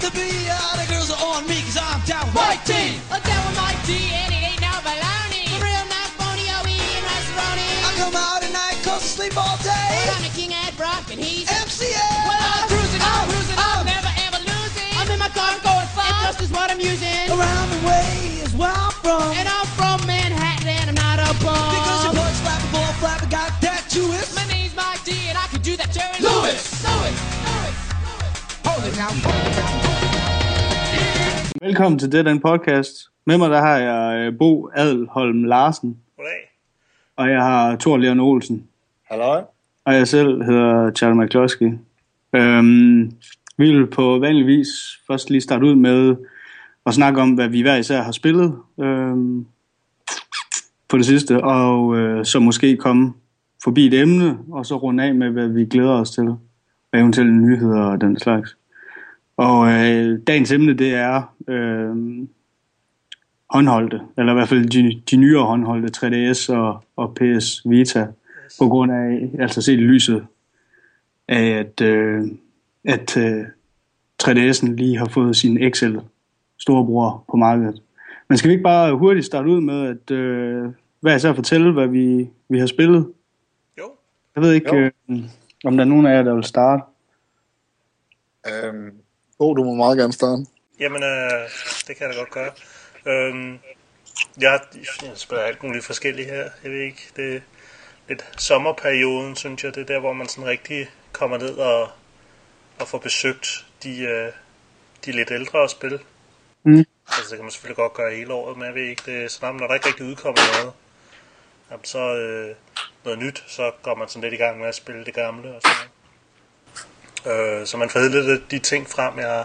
to be. Uh, the girls are on me cause I'm down with my team. team, a down with my D, and it ain't no baloney. The real not phony, O-E and Rice-A-Roni. I come out at night cause I sleep all day. Well, I'm the king at Brock, and he's... MCA. Well, I'm cruising, I'm cruising, I'm never ever losing. I'm in my car, I'm going far. And just is what I'm using. Around the way is where I'm from. And I'm from Manhattan, and I'm not a bum. Because you punch, slap, a ball, flap, I got that Jewish. My name's Mike D, and I can do that Jerry Lewis. Lewis, Lewis, Velkommen til det den podcast. Med mig der har jeg øh, Bo Adelholm Larsen, Goddag. og jeg har Thor Leon Olsen, Halløj. og jeg selv hedder Charlie McCloskey. Øhm, vi vil på vanlig vis først lige starte ud med at snakke om, hvad vi hver især har spillet øhm, på det sidste, og øh, så måske komme forbi et emne, og så runde af med, hvad vi glæder os til, og eventuelle nyheder og den slags. Og øh, dagens emne, det er øh, håndholdte, eller i hvert fald de, de nyere håndholdte 3DS og, og PS Vita, på grund af, altså set i lyset af, at, øh, at øh, 3DS'en lige har fået sin XL storebror på markedet. Men skal vi ikke bare hurtigt starte ud med, at øh, hvad jeg så fortælle, hvad vi, vi har spillet? Jo. Jeg ved ikke, øh, om der er nogen af jer, der vil starte. Øhm, oh, du må meget gerne starte. Jamen, øh, det kan jeg da godt gøre. Øhm, jeg, jeg spiller alt muligt forskelligt her. Jeg ved ikke, det er lidt sommerperioden, synes jeg. Det er der, hvor man sådan rigtig kommer ned og, og får besøgt de, øh, de lidt ældre spil. Mm. Altså, det kan man selvfølgelig godt gøre hele året, men jeg ved ikke, det er sådan, når der ikke rigtig udkommer noget, jamen, så øh, noget nyt, så går man sådan lidt i gang med at spille det gamle og sådan noget. Øh, så man får lidt de ting frem, jeg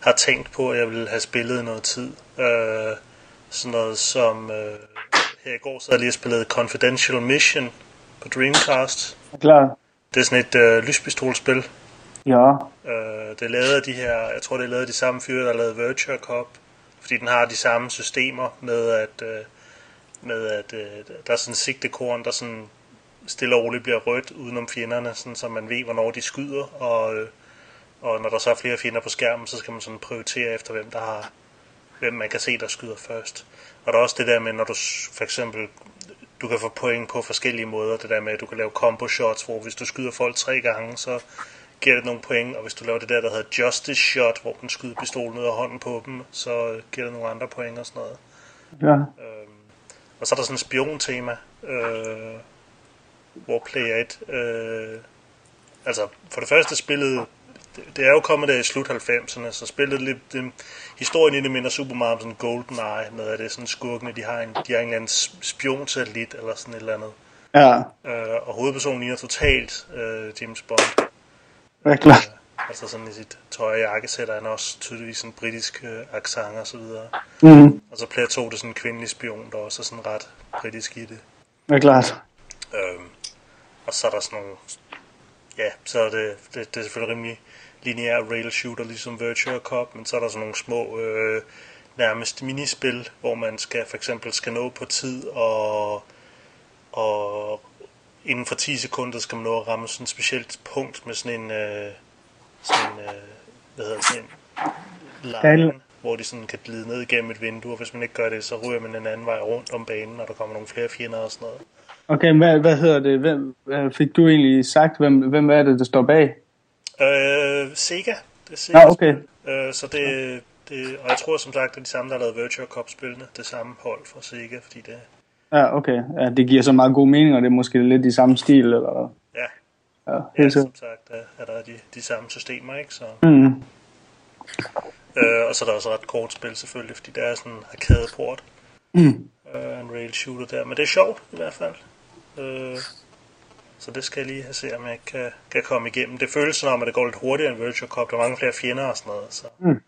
har tænkt på, at jeg ville have spillet i noget tid. Øh, sådan noget som, øh, her i går så jeg lige og spillet Confidential Mission på Dreamcast. Klar. Det er sådan et øh, lyspistolspil. Ja. Øh, det er lavet af de her, jeg tror det er lavet af de samme fyre, der lavet Virtua Cop. Fordi den har de samme systemer med, at, øh, med at øh, der er sådan en sigtekorn, der sådan stille og roligt bliver rødt udenom fjenderne, sådan, så man ved, hvornår de skyder. Og, øh, og når der så er flere fjender på skærmen, så skal man sådan prioritere efter, hvem der har hvem man kan se, der skyder først. Og der er også det der med, når du for eksempel, du kan få point på forskellige måder, det der med, at du kan lave combo shots, hvor hvis du skyder folk tre gange, så giver det nogle point, og hvis du laver det der, der hedder Justice Shot, hvor den skyder pistolen ud af hånden på dem, så giver det nogle andre point og sådan noget. Ja. Øhm, og så er der sådan en spion-tema, øh, hvor Player 1, øh, altså for det første spillet, det, er jo kommet der i slut 90'erne, så spillet lidt, det, historien i det minder super meget om sådan Golden Eye, med at det er sådan skurkene, de har en, de har en eller anden spion-satellit, eller sådan et eller andet. Ja, Øh, og hovedpersonen ligner totalt øh, James Bond. ja klart. Altså sådan i sit tøj og jakkesæt han også tydeligvis en britisk øh, accent og så videre. Mm. Og så 2, det er sådan en kvindelig spion, der også er sådan ret britisk i det. Ja, klart. Og så er der sådan nogle... Ja, så er det, det, det er selvfølgelig rimelig lineær rail shooter, ligesom Virtua Cop, men så er der sådan nogle små, øh, nærmest minispil, hvor man skal for eksempel skal nå på tid, og, og inden for 10 sekunder skal man nå at ramme sådan et specielt punkt med sådan en, øh, sådan en øh, hvad hedder det, sådan en line, hvor de sådan kan glide ned igennem et vindue, og hvis man ikke gør det, så ryger man en anden vej rundt om banen, og der kommer nogle flere fjender og sådan noget. Okay, hvad, hvad hedder det? Hvem, øh, fik du egentlig sagt, hvem, hvem er det, der står bag? Øh, Sega. Det er Sega Ja, okay. Øh, så det, det, og jeg tror som sagt, det er de samme, der har lavet Virtua Cop-spillene. Det samme hold fra Sega, fordi det, Ja, okay. Ja, det giver så meget god mening, og det er måske lidt i samme stil, eller ja, Ja, ja helt som sagt, er, er der de, de samme systemer, ikke? Så, Mm. øh, og så er der også ret kort spil selvfølgelig, fordi der er sådan en arcade-port. Mm. Øh, en rail shooter der, men det er sjovt i hvert fald. Øh, så det skal jeg lige have se, om jeg kan, kan komme igennem. Det føles som om, at det går lidt hurtigere end Virtua Cop. Der er mange flere fjender og sådan noget, så... Mm.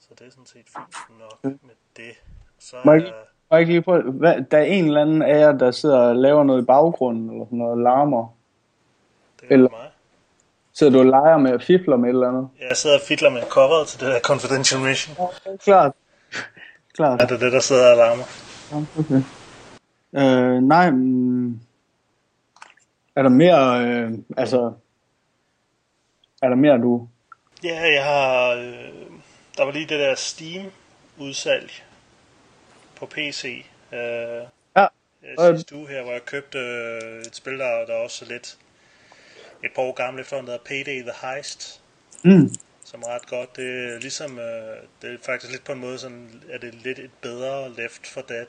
Så det er sådan set fint nok med det. Så jeg er, lige- Må jeg ikke lige prøve, hvad, der er en eller anden af jer, der sidder og laver noget i baggrunden, eller sådan noget larmer. det er eller- mig. Sidder du og leger med at fifler med et eller andet? Jeg sidder og fidler med coveret til det der Confidential Mission. Klart. Klart. Er det det, der sidder og larmer? Okay. Øh, nej, mm, er der mere, øh, altså, er der mere, du... Ja, jeg har... Øh, der var lige det der Steam-udsalg på PC. Øh, Ja. øh, sidste uge her, hvor jeg købte øh, et spil, der, der er også lidt et par år gammelt efterhånden, der hedder Payday the Heist. Mm. som er ret godt. Det er ligesom, øh, det er faktisk lidt på en måde sådan, er det lidt et bedre Left for Dead.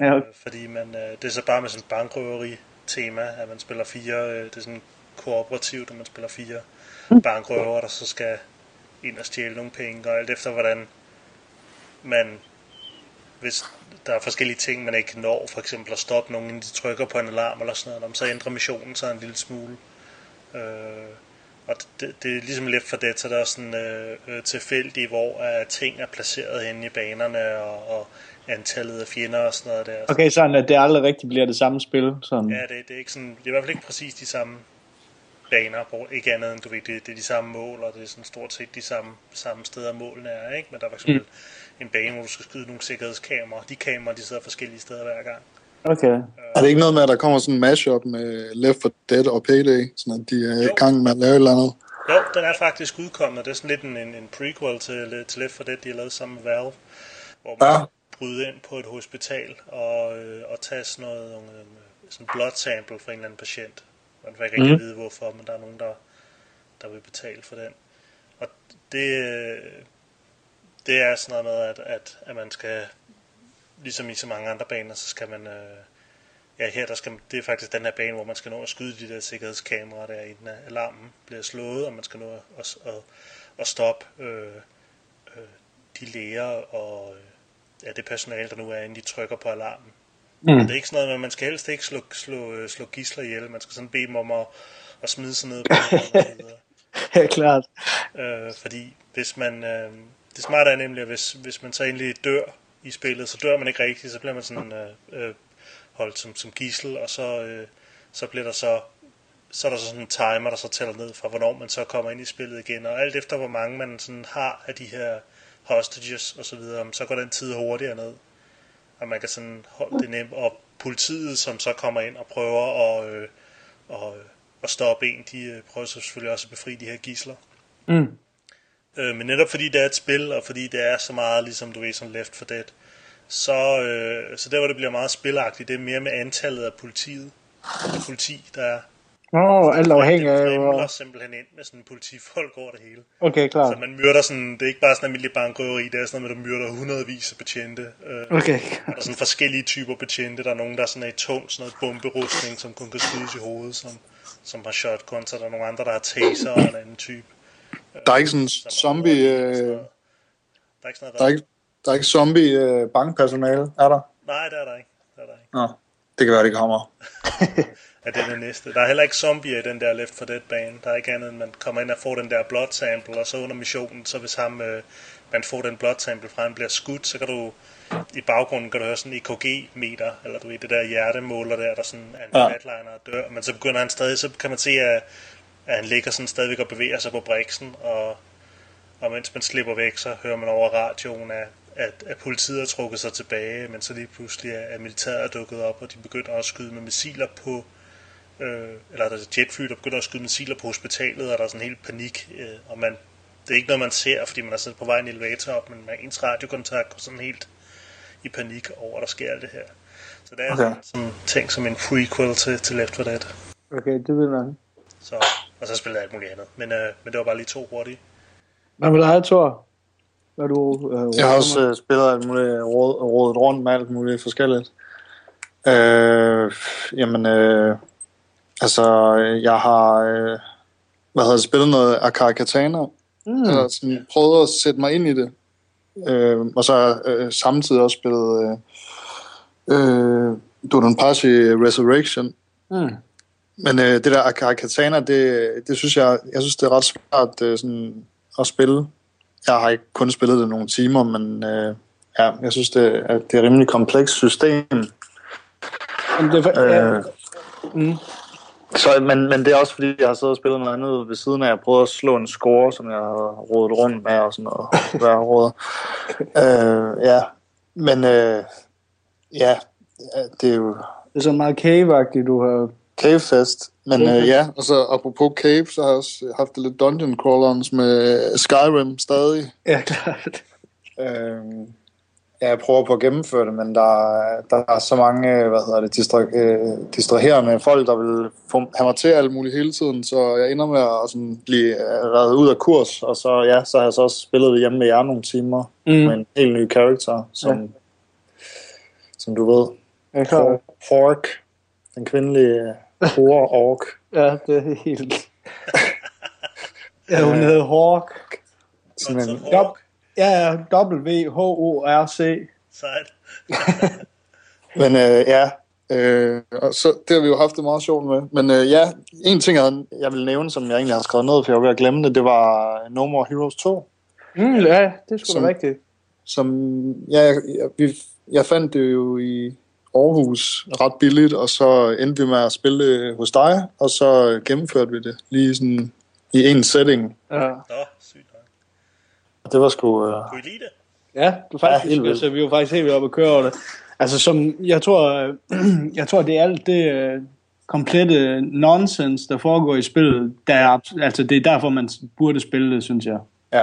Ja. øh, fordi man, øh, det er så bare med sådan et bankrøveri tema, at man spiller fire, øh, det er sådan kooperativt, at man spiller fire bankrøver, der så skal ind og stjæle nogle penge, og alt efter hvordan man, hvis der er forskellige ting, man ikke når, for eksempel at stoppe nogen, inden de trykker på en alarm eller sådan noget, så ændrer missionen sig en lille smule. Øh, og det, det er ligesom lidt for det, så der er sådan øh, øh, tilfældigt, hvor øh, ting er placeret henne i banerne, og, og antallet af fjender og sådan noget der. Okay, sådan at det aldrig rigtig bliver det samme spil. Sådan. Ja, det, det er ikke sådan, det er i hvert fald ikke præcis de samme baner, hvor ikke andet end, du ved, det, det er de samme mål, og det er sådan stort set de samme, samme steder målene er, ikke? Men der er for eksempel mm. en bane, hvor du skal skyde nogle sikkerhedskameraer. De kameraer, de sidder forskellige steder hver gang. Okay. Er det ikke noget med, at der kommer sådan en mashup med Left 4 Dead og Payday, sådan at de er Jo. i gang med at lave et eller andet? Jo, den er faktisk udkommet. Det er sådan lidt en, en, en prequel til, til Left 4 Dead, de har lavet sammen med Valve. Hvor man Ja. Ja. bryder ind på et hospital og, øh, og tager sådan noget nogle, øh, sådan blood sample fra en eller anden patient. Man får ikke rigtig mm. vide hvorfor, men der er nogen, der, der vil betale for den. Og det, øh, det er sådan noget med, at, at, at man skal, ligesom i så mange andre baner, så skal man... Øh, Ja, her der skal, det er faktisk den her bane, hvor man skal nå at skyde de der sikkerhedskameraer der, inden alarmen bliver slået, og man skal nå at, at, at, at stoppe øh, øh, de læger og ja, det personale, der nu er, inden de trykker på alarmen. Mm. Det er ikke sådan noget at man skal helst ikke slå, slå, øh, slå gisler ihjel, man skal sådan bede dem om at, at smide sig ned på. Ja, klart. Øh, fordi hvis man... Øh, det smarte er nemlig, at hvis, hvis man så egentlig dør i spillet, så dør man ikke rigtigt, så bliver man sådan øh, øh, holdt som, som gissel, og så, øh, så bliver der så så er der så sådan en timer, der så tæller ned fra, hvornår man så kommer ind i spillet igen. Og alt efter, hvor mange man sådan har af de her hostages og så videre, så går den tid hurtigere ned. Og man kan sådan holde det nemt. Og politiet, som så kommer ind og prøver at, øh, og, øh, at stoppe en, de øh, prøver så selvfølgelig også at befri de her gisler. Mm. Øh, men netop fordi det er et spil, og fordi det er så meget, ligesom du ved, som Left 4 Dead, så, øh, så der, hvor det bliver meget spilagtigt, det er mere med antallet af politiet. Af politi, der er. Åh, oh, alt afhængig af... Hvor- simpelthen ind med sådan politifolk over det hele. Okay, klart. Så man myrder sådan, det er ikke bare sådan en almindelig bankrøveri, det er sådan noget med, at du myrder hundredvis af betjente. Øh, Okay. der er sådan forskellige typer betjente. Der er nogen, der er sådan er i tung, sådan noget bomberustning, som kun kan skydes i hovedet, som, som har shotgun. Så der er nogle andre, der har taser og en anden type. Der er ikke sådan som zombie... og Øh. Der er ikke sådan noget, der er ikke, der er ikke zombie øh, bankpersonale, er der? Nej, det er der ikke. Det er der ikke. Nå, det kan være, det kommer. Ja, det er det næste. Der er heller ikke zombier i den der Left 4 Dead bane. Der er ikke andet end, man kommer ind og får den der blood sample, og så under missionen, så hvis ham, øh, man får den blood sample fra, han bliver skudt, så kan du i baggrunden kan du høre sådan en EKG-meter, eller du ved, det der hjertemåler der, der sådan er en ja. flatliner og dør. Men så begynder han stadig, så kan man se, at, at han ligger sådan stadigvæk og bevæger sig på briksen, og, og mens man slipper væk, så hører man over radioen, at, at, at politiet har trukket sig tilbage, men så lige pludselig er, er militæret dukket op, og de begynder at skyde med missiler på, øh, eller der er jetfly, der begynder at skyde missiler på hospitalet, og der er sådan helt panik, øh, og man, det er ikke noget, man ser, fordi man er sådan på vej i en elevator op, men man, ens radiokontakt går sådan helt i panik over, at der sker alt det her. Så det er Okay. sådan ting som en prequel til, til Left 4 Dead. Okay, det vil man. Så, og så spiller jeg alt muligt andet. Men, øh, men det var bare lige to hurtige. Hvad med dig, Thor? Hvad du... Øh, Jeg har også øh, spillet alt muligt, råd, rådet rundt med alt muligt forskelligt. Øh, jamen, øh, altså, jeg har, øh, hvad hedder spillet noget Akari Katana, mm. eller sådan prøvet at sætte mig ind i det. Øh, og så øh, samtidig også spillet øh, øh, Dodonpachi Resurrection. Mm. Men øh, det der Akari Katana, det, det synes jeg, jeg synes, det er ret svært øh, sådan, at spille. Jeg har ikke kun spillet det nogle timer, men øh, ja, jeg synes, det, er, det er et rimelig komplekst system. Jamen, det for, ja, Øh, så, men, men det er også fordi, jeg har siddet og spillet noget andet ved siden af. Jeg prøvede at slå en score, som jeg har rodet rundt med og sådan noget. Hvad jeg rodet. øh, ja, men øh, ja, det er jo... det er sådan meget cave du har Cave Fest. Men øh, ja, og så apropos Cave, så har jeg også haft det lidt Dungeon Crawlers med Skyrim stadig. Ja, klart. Øh, ja, jeg prøver på at gennemføre det, men der, er- der er så mange, hvad hedder det, distra- øh, distraherende folk, der vil få, have mig til alt muligt hele tiden, så jeg ender med at sådan blive øh, reddet ud af kurs, og så, ja, så har jeg så også spillet det hjemme med jer nogle timer, Mm. med en helt ny karakter, som, ja. som du ved, Ja, klart. Hork, den kvindelige hore ork. Ja, det er helt... ja, hun hedder Hawk. Sådan en. Dop- Ja, W-H-O-R-C. Sejt. Men øh, ja, øh, og så, det har vi jo haft det meget sjovt med. Men øh, ja, en ting, jeg, jeg vil nævne, som jeg egentlig har skrevet ned, for jeg var ved at glemme det, det var No More Heroes 2. Mm, ja, det skulle da rigtigt. Som, ja, jeg, jeg, vi, jeg fandt det jo i Aarhus ret billigt, og så endte vi med at spille det hos dig, og så gennemførte vi det lige sådan i en setting. Ja. Og det var sgu... Øh, Kunne I lide det? ja du Ja, faktisk, vildt. altså, vi var faktisk helt ved op at køre over det. Altså, som, jeg tror, øh, jeg tror, det er alt det øh, komplette nonsens, der foregår i spillet, der er, altså, det er derfor, man burde spille det, synes jeg. ja.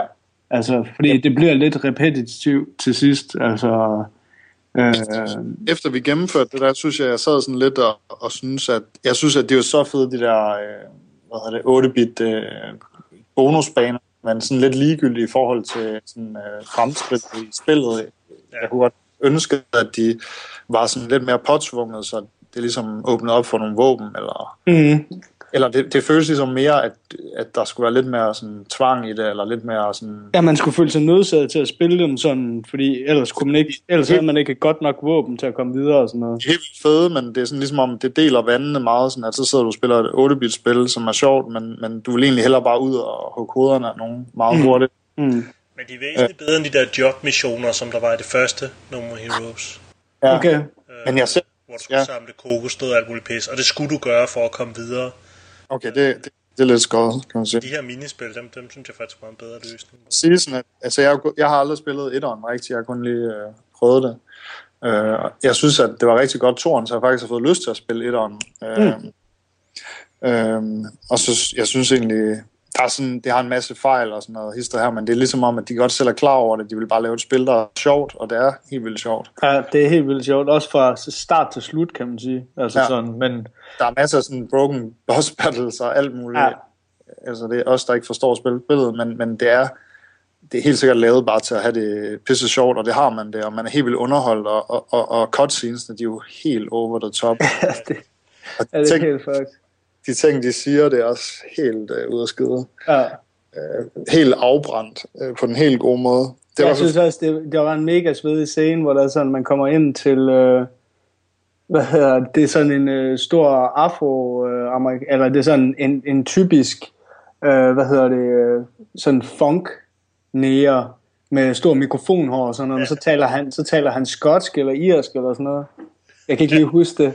Altså, fordi det bliver lidt repetitivt til sidst, altså... Øh, efter vi gennemførte det der, synes jeg, jeg sad sådan lidt og, og synes, at jeg synes, at det var så fedt, de der, øh, hvad hedder det, 8-bit øh, bonusbaner, men sådan lidt ligegyldige i forhold til sådan, øh, fremskridt i spillet. Jeg kunne godt ønske, at de var sådan lidt mere påtvunget, så det ligesom åbnede op for nogle våben, eller, mm, eller det, det føles ligesom mere, at, at der skulle være lidt mere sådan tvang i det, eller lidt mere sådan... ja, man skulle føle sig nødsaget til at spille dem sådan, fordi ellers, kunne man ikke, ellers havde man ikke et godt nok våben til at komme videre og sådan noget. de er helt vildt fede, men det er sådan ligesom om, det deler vandene meget, sådan at så sidder du og spiller et 8-bit-spil, som er sjovt, men, men du vil egentlig hellere bare ud og hugge hovederne af nogen meget Mm. hurtigt. Mm. Men de er væsentligt bedre end de der jobmissioner, som der var i det første More Heroes. Ja. Okay. Men jeg ser, Hvor du skulle Ja. ja. samle kokosstød og alt muligt pis. Og det skulle du gøre for at komme videre. Okay, det, det, det er lidt skåret, kan man sige. De her minispil, dem, dem synes jeg faktisk var en bedre løsning. Sige sådan, at, altså jeg, jeg har aldrig spillet etteren rigtigt, jeg har kun lige øh, prøvet det. Øh, jeg synes, at det var rigtig godt toren, så jeg faktisk har fået lyst til at spille etteren. Øh, øh, og så, jeg synes egentlig, der er sådan, det har en masse fejl og sådan noget hister her, men det er ligesom om, at de godt selv er klar over det. De vil bare lave et spil, der er sjovt, og det er helt vildt sjovt. Ja, det er helt vildt sjovt. Også fra start til slut, kan man sige. Altså Ja. sådan, men Der er masser af sådan broken boss battles og alt muligt. Ja. Altså, det er os, der ikke forstår spillet, men, men det er det er helt sikkert lavet bare til at have det pisse sjovt, og det har man det, og man er helt vildt underholdt, og, og, og, og cutscenesene, de er jo helt over the top. ja, det, Og ja, de, det er helt fucked. De ting, de siger, det er også helt øh, ud af skide. Ja. Helt afbrændt øh, på den helt gode måde. Det Det var jeg så, synes også, det, det var en mega svedig scene, hvor der er sådan, man kommer ind til, øh, hvad hedder det, er sådan en øh, stor afro, øh, eller det er sådan en, en typisk, øh, hvad hedder det, øh, sådan funk nære med stor mikrofonhår og sådan noget, men så taler han, så taler han skotsk eller irsk eller sådan noget. Jeg kan ikke lige huske det.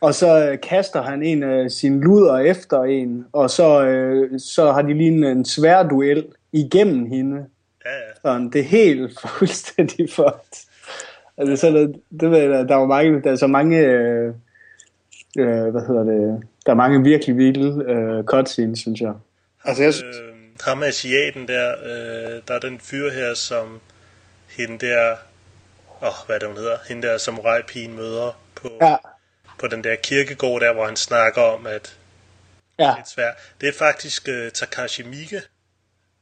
Og så øh, kaster han en af sine luder efter en, og så, øh, så har de lige en, en svær duel igennem hende. Ja, ja. Sådan, det er helt fuldstændig fucked. Altså, så der, det ved jeg, der var mange, der er så mange, øh, øh, hvad hedder det, der er mange virkelig vilde øh, cutscenes, synes jeg. altså, jeg synes, Øh, ham asiaten der, øh, der er den fyr her, som hende der, åh, oh, hvad er det, hun hedder? Hende der samurai-pigen møder på, Ja, på den der kirkegård der, hvor han snakker om, at ja. det er svært. Det er faktisk uh, Takashi Miike.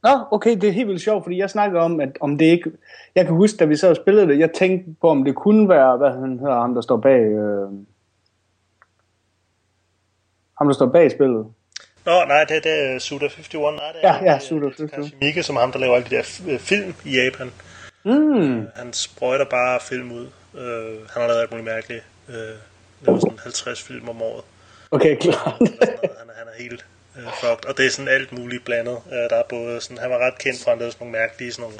Nå, okay, det er helt vildt sjovt, fordi jeg snakker om, at om det ikke... Jeg kan huske, da vi så spillede det, jeg tænkte på, om det kunne være, hvad han hedder, ham der står bag... Øh, ham der står bag spillet. Nå, nej, det, det er Suda 51. Nej, det er, Ja, ja, det er Suda 51. Takashi Miike, som ham, der laver alle de der øh, film i Japan. Mm. Han sprøjter bare film ud. Øh, han har lavet alt muligt mærkeligt. Øh, laver sådan 50 film om året. Okay, klart. Han, er- han er helt øh, fucked. Og det er sådan alt muligt blandet. Øh, der er både sådan, han var ret kendt for, at han lavede sådan nogle mærkelige, sådan nogle,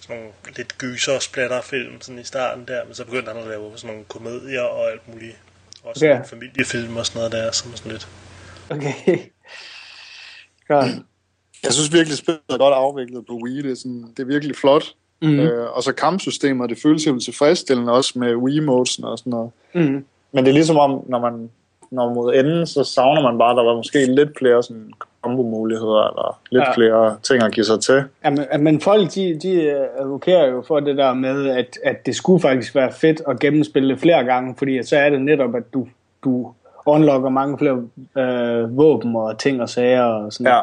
sådan nogle lidt gyser splatterfilm sådan i starten der, men så begyndte han at lave sådan nogle komedier og alt muligt. Også Okay. familiefilm og sådan noget der, som er sådan lidt. Okay. Klart. jeg synes virkelig, spillet er godt afviklet på Wii. Det er, sådan, det er virkelig flot. Mm. Øh, og så kampsystemer, det føles helt tilfredsstillende også med Wii-modesen og sådan noget. Mm. Men det er ligesom om, når man når mod enden, så savner man bare, at der var måske lidt flere sådan kombo-muligheder, eller lidt Ja. ja. flere ting at give sig til. Jamen, men folk, de, de øh, advokerer jo for det der med, at, at det skulle faktisk være fedt at gennemspille det flere gange, fordi så er det netop, at du, du unlocker mange flere øh, våben og ting og sager og sådan Ja.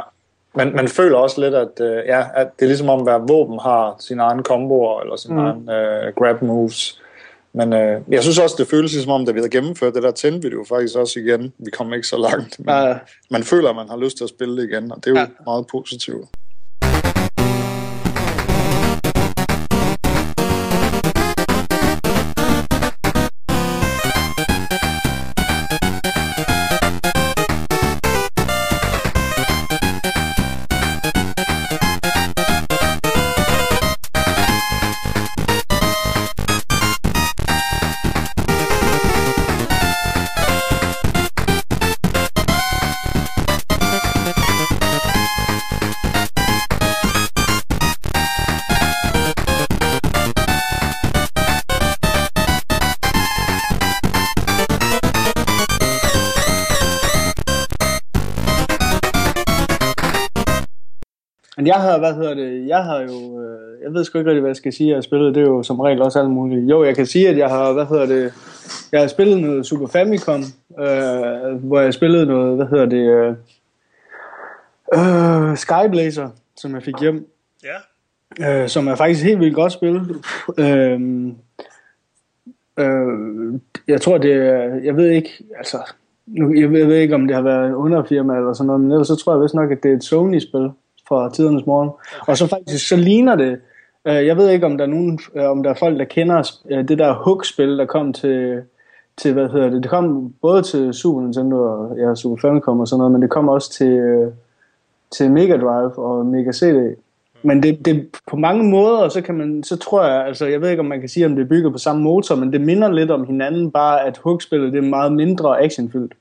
Men man føler også lidt, at, øh, ja, at det er ligesom om, hver våben har sine egne komboer, eller sine Mm. egne øh, grab moves. Men øh, jeg synes også, det føles som om, da vi havde gennemført det der tændte vi jo faktisk også igen. Vi kom ikke så langt, men Ja. man føler, at man har lyst til at spille det igen, og det er jo ja. meget positivt. Men jeg har, hvad hedder det, jeg har jo, øh, jeg ved sgu ikke rigtig, hvad jeg skal sige, jeg har spillet, det er jo som regel også alt muligt. Jo, jeg kan sige, at jeg har, hvad hedder det, jeg har spillet noget Super Famicom, øh, hvor jeg spillede noget, hvad hedder det, øh, øh, Skyblazer, som jeg fik hjem, Ja, øh, som er faktisk helt vildt godt spil. Øh, øh, jeg tror, det er, jeg ved ikke, altså, nu, jeg, ved, jeg ved ikke, om det har været en underfirma eller sådan noget, men ellers så tror jeg vist nok, at det er et Sony-spil fra tidernes morgen. Okay. Og så faktisk, så ligner det, øh, jeg ved ikke, om der er nogen, øh, om der er folk, der kender øh, det der Hook-spil, der kom til, til, hvad hedder det, det kom både til Super Nintendo og ja, Super Famicom og sådan noget, men det kom også til, øh, til Mega Drive og Mega CD. Men det, det på mange måder, så kan man, så tror jeg, altså jeg ved ikke, om man kan sige, om det er bygget på samme motor, men det minder lidt om hinanden, bare at Hook-spillet det er meget mindre actionfyldt.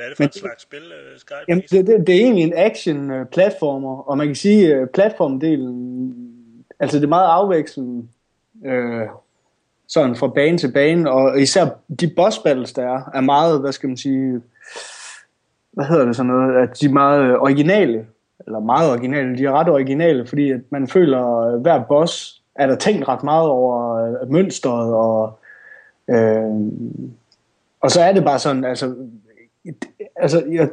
Hvad er det for Men et slags spil, uh, Skype? Jamen, det, det, det er egentlig en action-platformer, og man kan sige, at platformdelen, altså det er meget afvekslende, øh, sådan fra bane til bane, og især de boss battles, der er, er meget, hvad skal man sige, hvad hedder det sådan noget, at de er meget originale, eller meget originale, de er ret originale, fordi at man føler, at hver boss er der tænkt ret meget over øh, mønstret, og, øh, og så er det bare sådan, altså, altså jeg,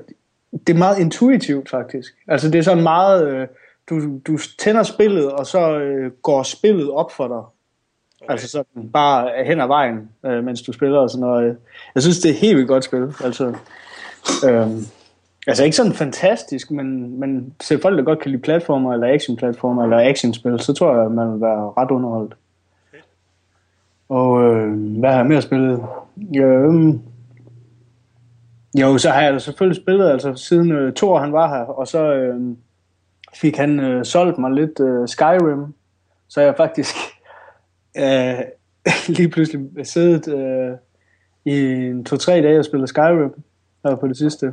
det er meget intuitivt faktisk. Altså det er sådan meget, øh, du, du tænder spillet, og så øh, går spillet op for dig. Okay. Altså sådan bare hen ad vejen, øh, mens du spiller og sådan noget. Jeg synes, det er helt vildt godt spil. Altså, øh, altså ikke sådan fantastisk, men, men til folk, der godt kan lide platformer, eller actionplatformer, eller actionspil, så tror jeg, man vil være ret underholdt. Og øh, hvad har jeg mere spillet? Øh, jo, så har jeg da selvfølgelig spillet, altså siden øh, Thor han var her, og så øh, fik han øh, solgt mig lidt øh, Skyrim, så jeg faktisk øh, lige pludselig siddet øh, i en to-tre dage og spillet Skyrim her på det sidste.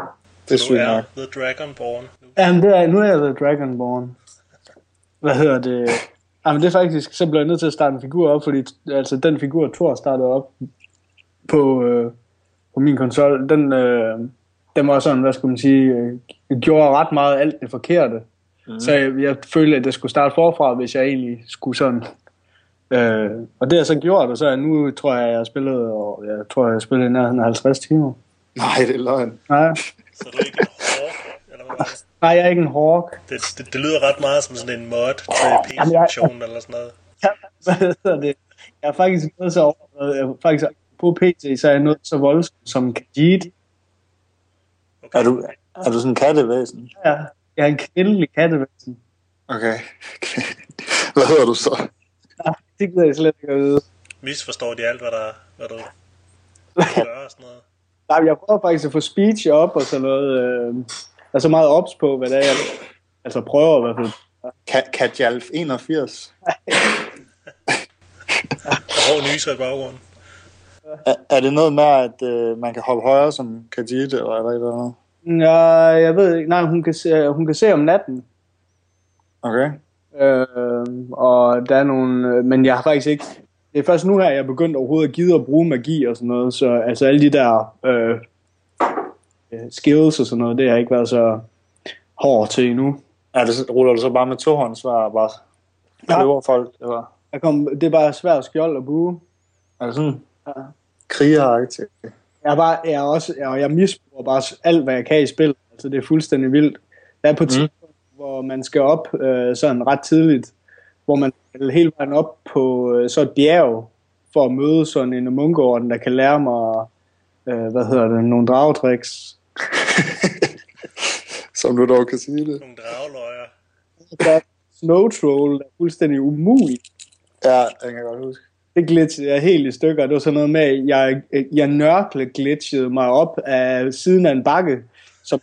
Det er Du er. The Dragonborn. Nu. Jamen, det er, nu er jeg The Dragonborn. Hvad hedder det? Jamen, det er faktisk, så blev jeg nødt til at starte en figur op, fordi altså, den figur, Thor startede op på, øh, på min konsol, den, øh, den var sådan, hvad skal man sige, øh, gjorde ret meget alt det forkerte. Mm. Så jeg, jeg følte, at jeg skulle starte forfra, hvis jeg egentlig skulle sådan... Øh, og det har jeg så gjort, og så er nu tror jeg, jeg har spillet, og jeg tror, jeg har spillet nærheden af 50 timer. Nej, det er løgn. Nej, Så du er ikke en hård, eller hvad det? nej jeg er ikke en hawk. Det, det, det lyder ret meget som sådan en mod til PC-version eller sådan noget. hvad hedder det? Jeg er faktisk noget så over, jeg er faktisk på PC, så er jeg noget så voldsomt som Khajiit. Okay. Er du, er du sådan en kattevæsen? Ja, jeg er en kvindelig kattevæsen. Okay. okay. Hvad hedder du så? Det gider jeg slet ikke at vide. Misforstår de alt, hvad, der, hvad du gør og sådan noget? Nej, jeg prøver faktisk at få speech op og sådan noget. Øh, jeg er så meget ops på, hvad det er, jeg altså prøver i hvert fald. Ka- Katjalf 81. Og hård nyser i baggrunden. Er, er det noget med, at øh, man kan hoppe højere som Kajit, eller er der et eller andet? Ja, jeg ved ikke. Nej, hun kan se, hun kan se om natten. Okay. Øh, og der er nogle... Men jeg har faktisk ikke... Det er først nu her, jeg er begyndt overhovedet at gide at bruge magi og sådan noget. Så altså alle de der... Øh, øh, skills og sådan noget, det har ikke været så hård til endnu. Er det, ruller du så bare med tohåndsvær og bare Ja. løber folk? Eller? Jeg kom, det er bare svært skjold og bue. Er det sådan Ja. krigeragtigt? Jeg er bare, jeg er også, jeg, jeg misbruger bare alt, hvad jeg kan i spil. Altså, det er fuldstændig vildt. Der er på et Mm. tidspunkt, hvor man skal op øh, sådan ret tidligt, hvor man skal hele vejen op på øh, så et bjerg, for at møde sådan en munkorden, der kan lære mig, øh, hvad hedder det, nogle dragetricks. Som du dog kan sige det. Nogle dragløjer. Der er snow troll, der er fuldstændig umuligt. Ja, det kan jeg godt huske. Det glitchede jeg helt i stykker. Det var sådan noget med, at jeg, jeg nørkle glitchede mig op af siden af en bakke, som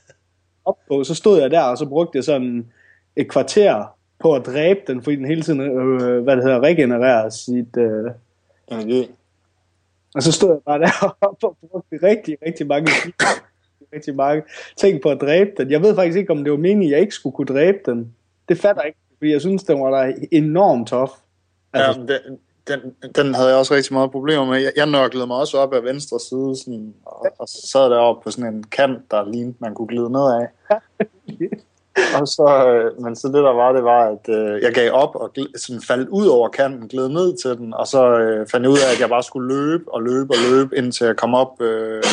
op på. Så stod jeg der, og så brugte jeg sådan et kvarter på at dræbe den, fordi den hele tiden, øh, hvad det hedder, regenererer sit... Øh, Energi. og så stod jeg bare deroppe og brugte rigtig, rigtig mange rigtig mange ting på at dræbe den. Jeg ved faktisk ikke, om det var meningen, at jeg ikke skulle kunne dræbe den. Det fatter jeg ikke, fordi jeg synes, den var da enormt tough. Altså, Ja, den, den, den havde jeg også rigtig meget problemer med. Jeg, jeg nørklede mig også op af venstre side, sådan, og, og sad deroppe på sådan en kant, der lignede, man kunne glide ned af. og så, øh, men så det der var, det var, at øh, jeg gav op og gl- sådan faldt ud over kanten, gled ned til den, og så øh, fandt jeg ud af, at jeg bare skulle løbe og løbe og løbe, indtil jeg kom op øh,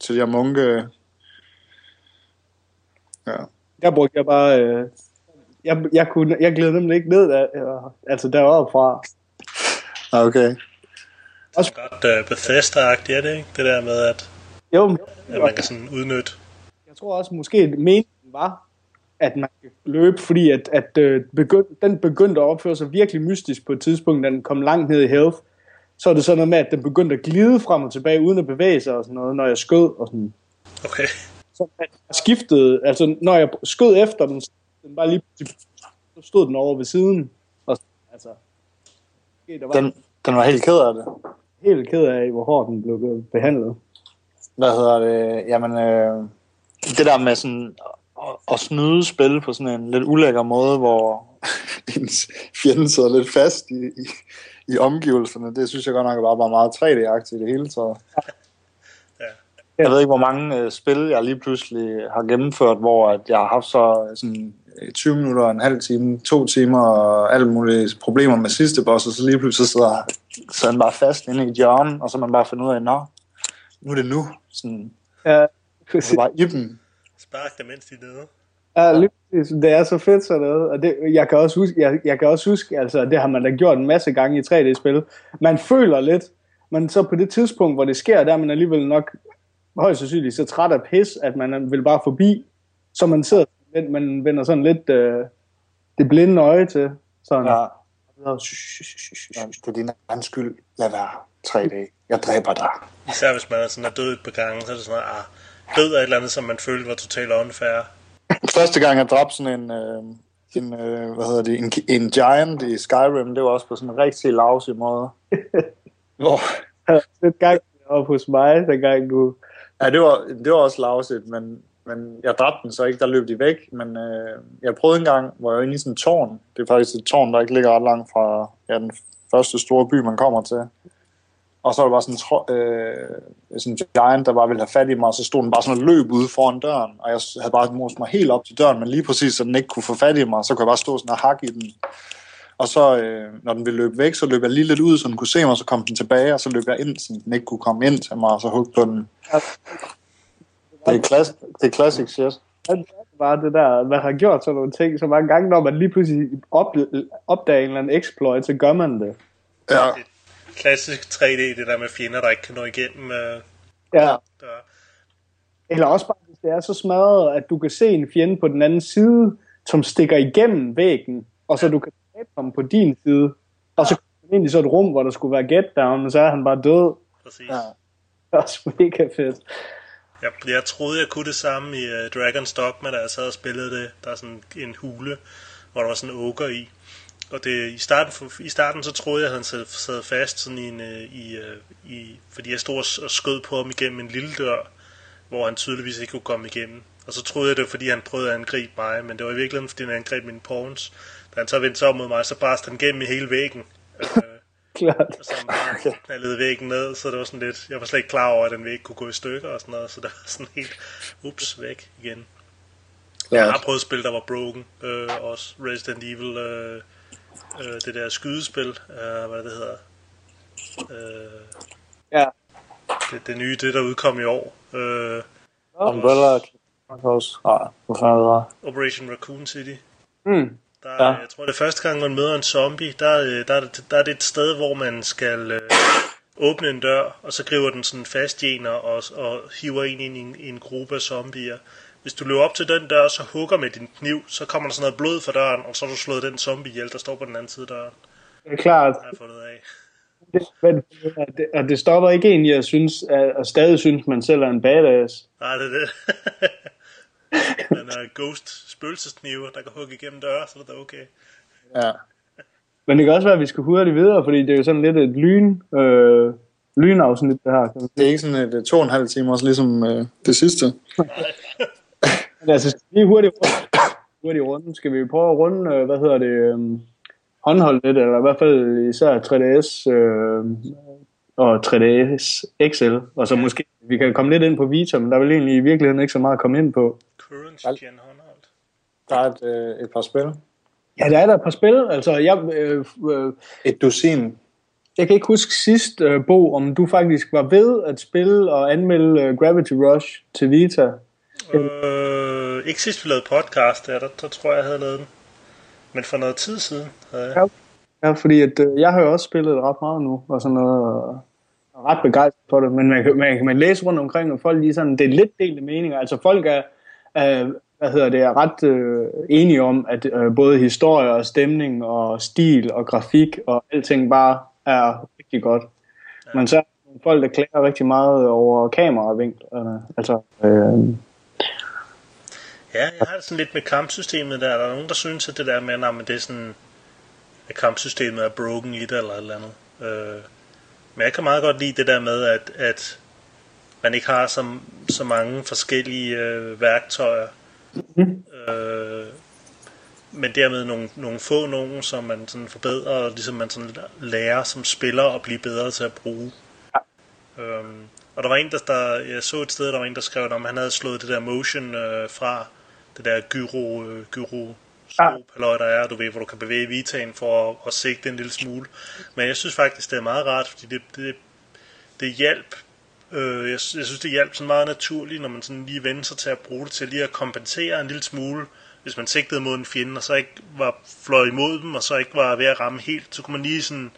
til de her munke. Ja. Der brugte jeg bare... Øh, jeg, jeg, kunne, jeg gled nemlig ikke ned, der, altså deroppe fra. Okay. Godt uh, Bethesda-agtigt, er det ikke? Det der med, at, Jo, men at man kan sådan udnytte. jeg tror også måske, meningen var, at man kan løbe, fordi at, at øh, begynd, den begyndte at opføre sig virkelig mystisk på et tidspunkt, da den kom langt ned i health. Så er det sådan noget med, at den begyndte at glide frem og tilbage, uden at bevæge sig og sådan noget, når jeg skød og sådan. Okay. Så at jeg skiftede, altså når jeg skød efter den, så den bare lige så stod den over ved siden. Og, altså, der var Den, den var helt ked af det. helt ked af, hvor hårdt den blev behandlet. hvad hedder det, jamen, øh, det der med sådan at, at snyde spil på sådan en lidt ulækker måde, hvor ens fjende sidder lidt fast i, i, i omgivelserne, det synes jeg godt nok bare var meget 3D-agtigt i det hele taget. Ja. Jeg ved ikke, hvor mange øh, spil, jeg lige pludselig har gennemført, hvor at jeg har haft så sådan øh, 20 minutter, en halv time, to timer og alle mulige problemer med sidste boss, og så lige pludselig sidder, sidder han bare fast inde i et hjørne, og så man bare finder ud af, nå, nu er det nu. Sådan, Ja, det var i dem. Spark dem, mens de er nede. Ja, lige det er så fedt sådan noget. Og det, jeg, kan også huske, jeg, jeg kan også huske, altså det har man da gjort en masse gange i 3D-spil. Man føler lidt, men så på det tidspunkt, hvor det sker, der er man alligevel nok højst sandsynligt så træt af pis, at man vil bare forbi. Så man sidder lidt, man vender sådan lidt øh, det blinde øje til. Sådan. Ja, Ja. ja, det er din egen skyld. Lad være. 3D. Jeg dræber dig. Især hvis man er sådan er død et par gange, så er det sådan, ah, død er et eller andet, som man følte var totalt unfair. Første gang, jeg dræbte sådan en, øh, en øh, hvad hedder det, en, en giant i Skyrim, det var også på sådan en rigtig lousy måde. Hvor, Den gang oppe hos mig, den gang du... ja, det var, det var også lousy, men, men jeg dræbte den så ikke, der løb de væk. Men øh, jeg prøvede en gang, hvor jeg var inde i sådan en tårn. Det er faktisk et tårn, der ikke ligger ret langt fra ja, den første store by, man kommer til. Og så var der bare sådan en tro, øh, sådan en giant, der bare ville have fat i mig, og så stod den bare sådan og løb ude foran døren. Og jeg havde bare most mig helt op til døren, men lige præcis, så den ikke kunne få fat i mig, så kunne jeg bare stå sådan og hakke i den. Og så, øh, når den ville løbe væk, så løb jeg lige lidt ud, så den kunne se mig, så kom den tilbage, og så løb jeg ind, så den ikke kunne komme ind til mig, og så hugge på den. Det er, klass, det er classic shit. Bare det der, man har gjort sådan nogle ting så mange gange, når man lige pludselig op, opdager en eller anden exploit, så gør man det. Ja, Klassisk 3D, det der med fjender, der ikke kan nå igennem øh, Ja. døre. Eller også bare, hvis det er så smadret, at du kan se en fjende på den anden side, som stikker igennem væggen, og så du kan dræbe ham på din side, og så kommer han ind i så et rum, hvor der skulle være get down, og så er han bare død. Præcis. ja. Ja. Det er også mega fedt. Jeg, jeg troede, jeg kunne det samme i øh, uh, Dragon's Dogma, da jeg sad og spillede det. Der er sådan en hule, hvor der var sådan en ogre i. Og det, i, starten, for, i starten så troede jeg, at han sad, sad fast sådan i en, uh, i, uh, i, fordi jeg stod og og skød på ham igennem en lille dør, hvor han tydeligvis ikke kunne komme igennem. Og så troede jeg det, var, fordi han prøvede at angribe mig, men det var i virkeligheden, fordi han angreb mine pawns. Da han så vendte sig om mod mig, så brast han gennem i hele væggen. Øh, Klart. Så bare knaldede væggen ned, så det var sådan lidt, jeg var slet ikke klar over, at den væg kunne gå i stykker og sådan noget, så det var sådan helt, ups, væk igen. Jeg har prøvet et spil, der var broken, øh, også Resident Evil, øh, øh, det der skydespil, øh, hvad det hedder. Øh, Ja. det, det nye, det der udkom i år. Øh, Umbrella også. Nej, hvor fanden er det Operation Raccoon City. Mm. Der, Ja. Jeg tror, det er første gang, man møder en zombie. Der, øh, der, er det- der er det et sted, hvor man skal øh, åbne en dør, og så griber den sådan fast i en og, og, og hiver en ind i en, i en gruppe af zombier. Hvis du løber op til den dør, så hugger med din kniv, så kommer der sådan noget blod fra døren, og så har du slået den zombie ihjel, der står på den anden side af døren. Det er klart. Har jeg fundet af. Det, men, det, og det stopper ikke en at, synes, at, at stadig synes, man selv er en badass. Nej, det er det. den er ghost spøgelsesknive, der kan hugge igennem døre, så er det da okay. Ja. Men det kan også være, at vi skal hurtigt videre, fordi det er jo sådan lidt et lyn, øh, lynafsnit, det her. Det er ikke sådan et øh, to og en halv time, også ligesom øh, det sidste. Men altså, lige hurtigt, hurtigt runde. Skal vi prøve at runde, øh, hvad hedder det, øh, håndholdt lidt, eller i hvert fald især 3DS øh, og 3DS XL, og så måske, vi kan komme lidt ind på Vita, men der er vel egentlig i virkeligheden ikke så meget at komme ind på. Current gen håndholdt. Der er et, øh, et par spil. Ja, der er der et par spil, altså jeg, øh, øh, Et dusin. jeg kan ikke huske sidst, øh, Bo, om du faktisk var ved at spille og anmelde øh, Gravity Rush til Vita. Øh, ikke sidst vi lavede podcast, der, der, der tror jeg, jeg havde lavet den. Men for noget tid siden havde jeg. Ja. Ja, fordi at, øh, jeg har jo også spillet ret meget nu, og sådan noget, og er ret begejstret for det, men man kan, man man læse rundt omkring, og folk lige sådan, det er lidt delte meninger, altså folk er, er hvad hedder det, er ret øh, enige om, at øh, både historie og stemning og stil og grafik og alting bare er rigtig godt. Men så er der folk, der klager rigtig meget over kameravinklerne, altså, øh, Ja, jeg har det sådan lidt med kampsystemet der. Der er nogen, der synes, at det der med, at det er sådan, at kampsystemet er broken i det eller et eller andet. Øh, men jeg kan meget godt lide det der med, at, at man ikke har så, så mange forskellige øh, værktøjer. Øh, men dermed nogle, nogle få nogen, som man sådan forbedrer, og ligesom man sådan lærer som spiller at blive bedre til at bruge. Øhm, og der var en, der, der, jeg så et sted, der var en, der skrev, om han havde slået det der motion øh, fra, det der gyro, øh, gyro Ja. halløj, der er, du ved, hvor du kan bevæge vitaen for at, at sigte en lille smule. Men jeg synes faktisk, det er meget rart, fordi det, det, det hjælp, øh, jeg, jeg synes, det hjælp sådan meget naturligt, når man sådan lige vender sig til at bruge det til lige at kompensere en lille smule, hvis man sigtede mod en fjende, og så ikke var fløj imod dem, og så ikke var ved at ramme helt, så kunne man lige sådan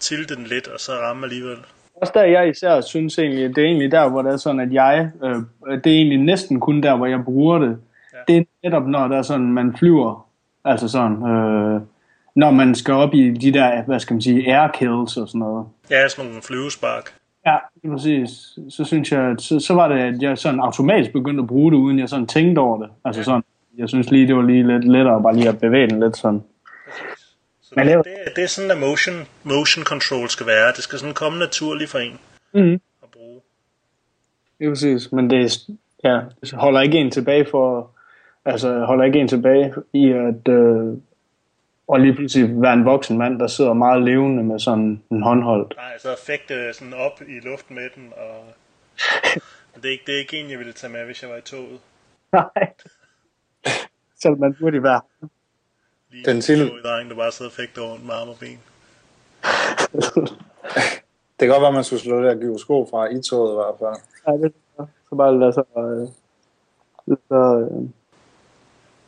tilte den lidt, og så ramme alligevel. også der jeg især synes egentlig, det er egentlig der, hvor det er sådan, at jeg, øh, det er egentlig næsten kun der, hvor jeg bruger det. Ja. Det er netop, når der er sådan, man flyver, altså sådan, øh, når man skal op i de der, hvad skal man sige, air kills og sådan noget. Ja, sådan nogle flyvespark. Ja, præcis. Så synes jeg, så, så var det, at jeg sådan automatisk begyndte at bruge det, uden jeg sådan tænkte over det. Altså sådan, jeg synes lige, det var lige lidt lettere bare lige at bevæge den lidt sådan. Så Man det, det, det er sådan, at motion, motion control skal være. Det skal sådan komme naturligt for en Mhm. at bruge. Lige præcis, men det, ja, det holder ikke en tilbage for, altså holder ikke en tilbage i at, øh, og lige pludselig være en voksen mand, der sidder meget levende med sådan en håndholdt. Nej, så fægte sådan op i luften med den, og det er, ikke, det er ikke en, jeg ville tage med, hvis jeg var i toget. Nej. Så man burde være. Lige Den en til- toget dreng, der bare sidder og fægter rundt med arme og ben. Det kan godt være, at man skulle slå det her gyroskop fra i toget i hvert fald. Nej, det er så bare lade sig, øh, lade sig øh,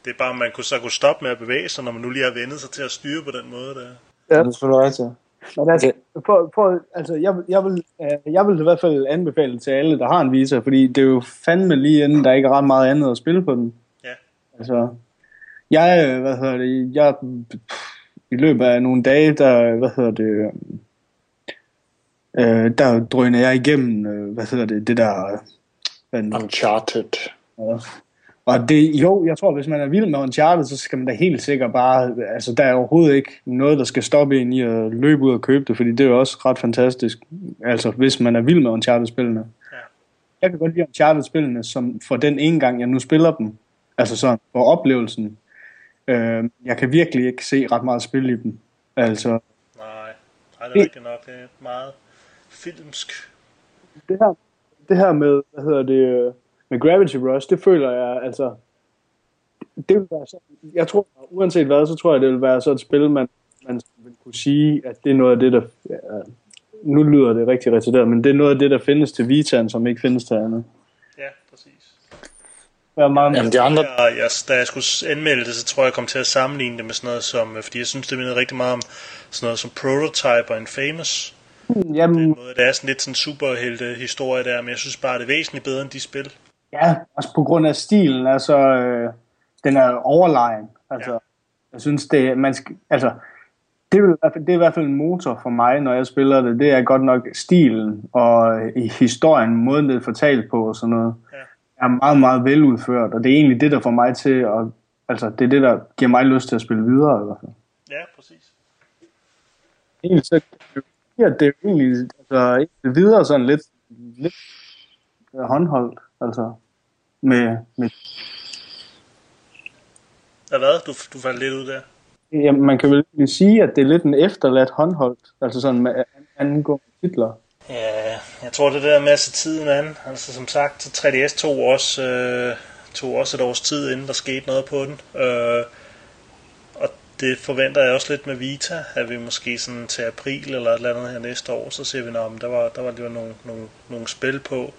Det er bare, man kunne, så kunne stoppe med at bevæge sig, når man nu lige har vendet sig til at styre på den måde der. Ja. Det er selvfølgelig rigtigt. Men altså, for, for, altså jeg, vil- jeg, vil, øh, jeg vil i hvert fald anbefale til alle, der har en visa, fordi det er jo fandme lige inden, der ikke er ret meget andet at spille på den. Ja. Altså, jeg, øh, hvad hedder det, jeg, i løbet af nogle dage, der, hvad hedder det, øh, der drøner jeg igennem, øh, hvad hedder det, det der, øh, hvad, Uncharted. Og det, jo, jeg tror, hvis man er vild med Uncharted, så skal man da helt sikkert bare, altså der er overhovedet ikke noget, der skal stoppe en i at løbe ud og købe det, fordi det er jo også ret fantastisk, altså hvis man er vild med Uncharted-spillene. Ja. Jeg kan godt lide Uncharted-spillene, som for den ene gang, jeg nu spiller dem, altså sådan, for oplevelsen. Øh, jeg kan virkelig ikke se ret meget spil i dem. Altså, Nej. Nej, det er rigtigt nok. Det er meget filmsk. Det her, det her med, hvad hedder det, med Gravity Rush, det føler jeg, altså, det vil være så, jeg tror, uanset hvad, så tror jeg, det vil være så et spil, man, man vil kunne sige, at det er noget af det, der, ja, nu lyder det rigtig retarderet, men det er noget af det, der findes til Vita'en, som ikke findes til andet. Ja, præcis. Er meget Jamen, de andre, Jeg, jeg, da jeg skulle anmelde det, så tror jeg, jeg kom til at sammenligne det med sådan noget som, øh, fordi jeg synes, det minder rigtig meget om sådan noget som Prototype og Infamous. Jamen, Den måde, det er sådan lidt sådan superhelte historie der, men jeg synes bare, det er væsentligt bedre end de spil. Ja, også på grund af stilen, altså, øh, den er overlegen. Altså, Ja. jeg synes, det, man skal, altså, det, er, i hvert fald- det er i hvert fald en motor for mig, når jeg spiller det. Det er godt nok stilen og øh, i historien, måden det er fortalt på og sådan noget, Ja. er meget, meget veludført. Og det er egentlig det, der får mig til at, altså, det er det, der giver mig lyst til at spille videre i hvert fald. Ja, præcis. Egentlig så, ja, det er egentlig, altså, det videre sådan lidt, lidt håndholdt, altså, med, med Ja, hvad? Du, du faldt lidt ud der. Ja, man kan vel sige, at det er lidt en efterladt håndholdt, altså sådan med angående titler. Ja, jeg tror, det der med at se tiden an. Altså, som sagt, så 3DS tog også, øh, tog også et års tid, inden der skete noget på den. Øh, og det forventer jeg også lidt med Vita, at vi måske sådan til april eller et eller andet her næste år, så ser vi, at der var, der var lige nogle, nogle, nogle spil på.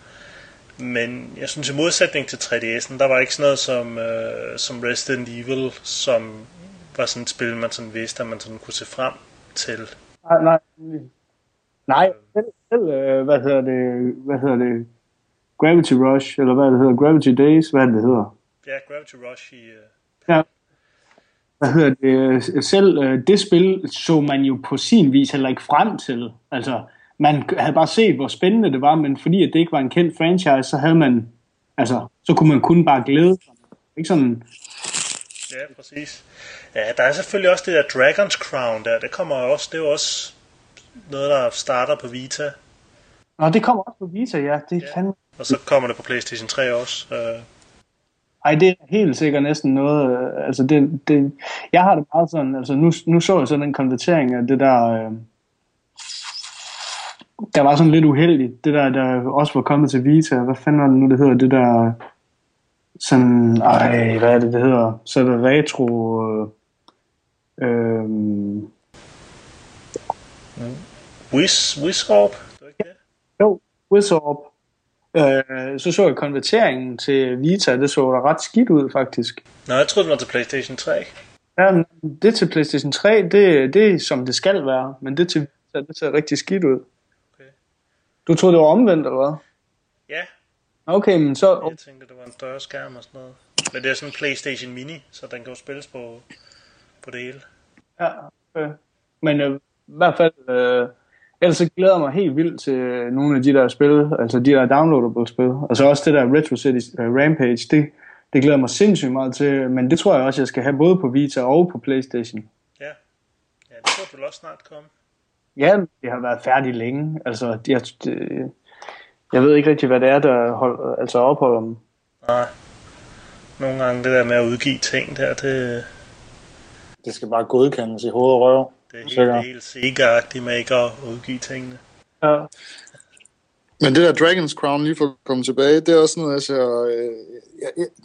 Men jeg synes i modsætning til 3DS'en, der var ikke sådan noget som, øh, som Resident Evil, som var sådan et spil, man sådan vidste, at man sådan kunne se frem til. Nej, nej. Nej, selv, selv øh, hvad hedder det, hvad hedder det, Gravity Rush, eller hvad det hedder, Gravity Days, hvad det, det hedder? Ja, Gravity Rush i... Øh, Ja. Hvad hedder det, selv øh, det spil så man jo på sin vis heller ikke frem til. Altså, man havde bare set, hvor spændende det var, men fordi at det ikke var en kendt franchise, så havde man, altså, så kunne man kun bare glæde sig. Ikke sådan, Ja, præcis. Ja, der er selvfølgelig også det der Dragon's Crown der. Det kommer også, det er også noget, der starter på Vita. Nå, det kommer også på Vita, ja. Det er Ja. fandme... Og så kommer det på PlayStation 3 også. Øh, Ej, det er helt sikkert næsten noget... Øh, altså, det, det, jeg har det meget sådan... Altså, nu, nu så jeg sådan en konvertering af det der... Øh, der var sådan lidt uheldigt. Det der, der også var kommet til Vita. Hvad fanden var det nu, det hedder? Det der... Sådan... Ej, hvad er det, det hedder? Så er det retro... Øh, øh, Wiz, Wizorb? Det var ikke det? jo, Wizorb. Øh, så så jeg konverteringen til Vita. Det så da ret skidt ud, faktisk. Nå, jeg troede, det var til PlayStation 3. Ja, det til PlayStation 3, det, det er som det skal være, men det til Vita, det ser rigtig skidt ud. Du troede, det var omvendt, eller hvad? Ja, Okay, men så... jeg tænkte, det var en større skærm og sådan noget. Men det er sådan en PlayStation Mini, så den kan jo spilles på, på det hele. Ja, okay. Men øh, i hvert fald... Øh, ellers så glæder jeg mig helt vildt til nogle af de der spil, altså de der downloadable spil. Altså også det der Retro City uh, Rampage, det, det glæder mig sindssygt meget til, men det tror jeg også, jeg skal have både på Vita og på Playstation. Ja, ja det burde vel også snart komme. Ja, det har været færdigt længe. Altså, jeg, det, jeg ved ikke rigtig, hvad det er, der hold, altså opholder dem. Nej. Nogle gange det der med at udgive ting der, det, det skal bare godkendes i hoved og røv. det er helt, Sikkert. det er helt Sega-agtigt med ikke at udgive tingene. Ja. Men det der Dragon's Crown, lige for at komme tilbage, det er også noget, altså... Øh,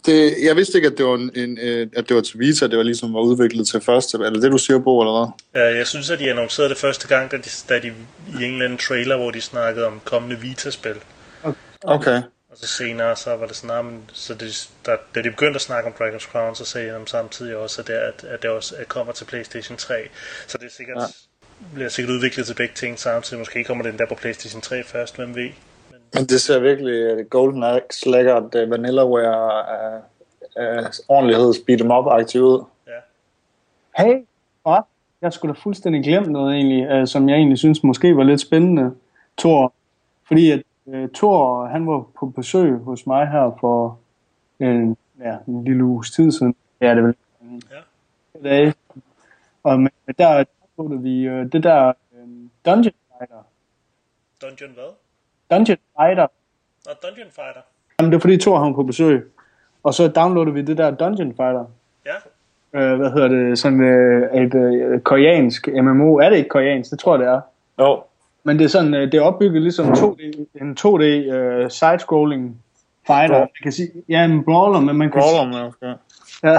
det, jeg vidste ikke, at det, var en, en, øh, at det var til Vita, det var ligesom var udviklet til første. Eller det, du siger, Bo, eller hvad? Ja, jeg synes, at de annoncerede det første gang, da de, da de i en eller anden trailer, hvor de snakkede om kommende Vita-spil. Okay. Og så senere, så var det sådan, nah, men, så det, der, da de begyndte at snakke om Dragon's Crown, så sagde de samtidig også, at det, er- at, at det også at kommer til PlayStation 3. Så det er sikkert, ja. bliver sikkert udviklet til begge ting samtidig. Måske kommer den der på PlayStation 3 først, hvem ved. Men det ser virkelig uh, Golden Axe lækkert uh, Vanillaware uh, uh, ordentlighed speed em up aktivt ud. Hey, hvad? Jeg skulle da fuldstændig glemt noget egentlig, øh, som jeg egentlig synes måske var lidt spændende, Thor. Fordi at øh, Thor, han var på besøg hos mig her for en, ja, en lille uges tid siden. Ja, det vel Ja. dage. Og med, der så vi øh, det der øh, Dungeon Fighter. Dungeon hvad? Dungeon Fighter. Nå, Dungeon Fighter. Jamen, det er fordi Thor han var på besøg. Og så downloadede vi det der Dungeon Fighter. Ja, øh, hvad hedder det, sådan øh, et øh, koreansk MMO. Er det ikke koreansk? Det tror jeg, det er. Jo. Men det er sådan, øh, det er opbygget ligesom 2D, en 2D uh, side-scrolling fighter. Man kan sige, ja, en brawler, men man kan Brawler, måske. Ja,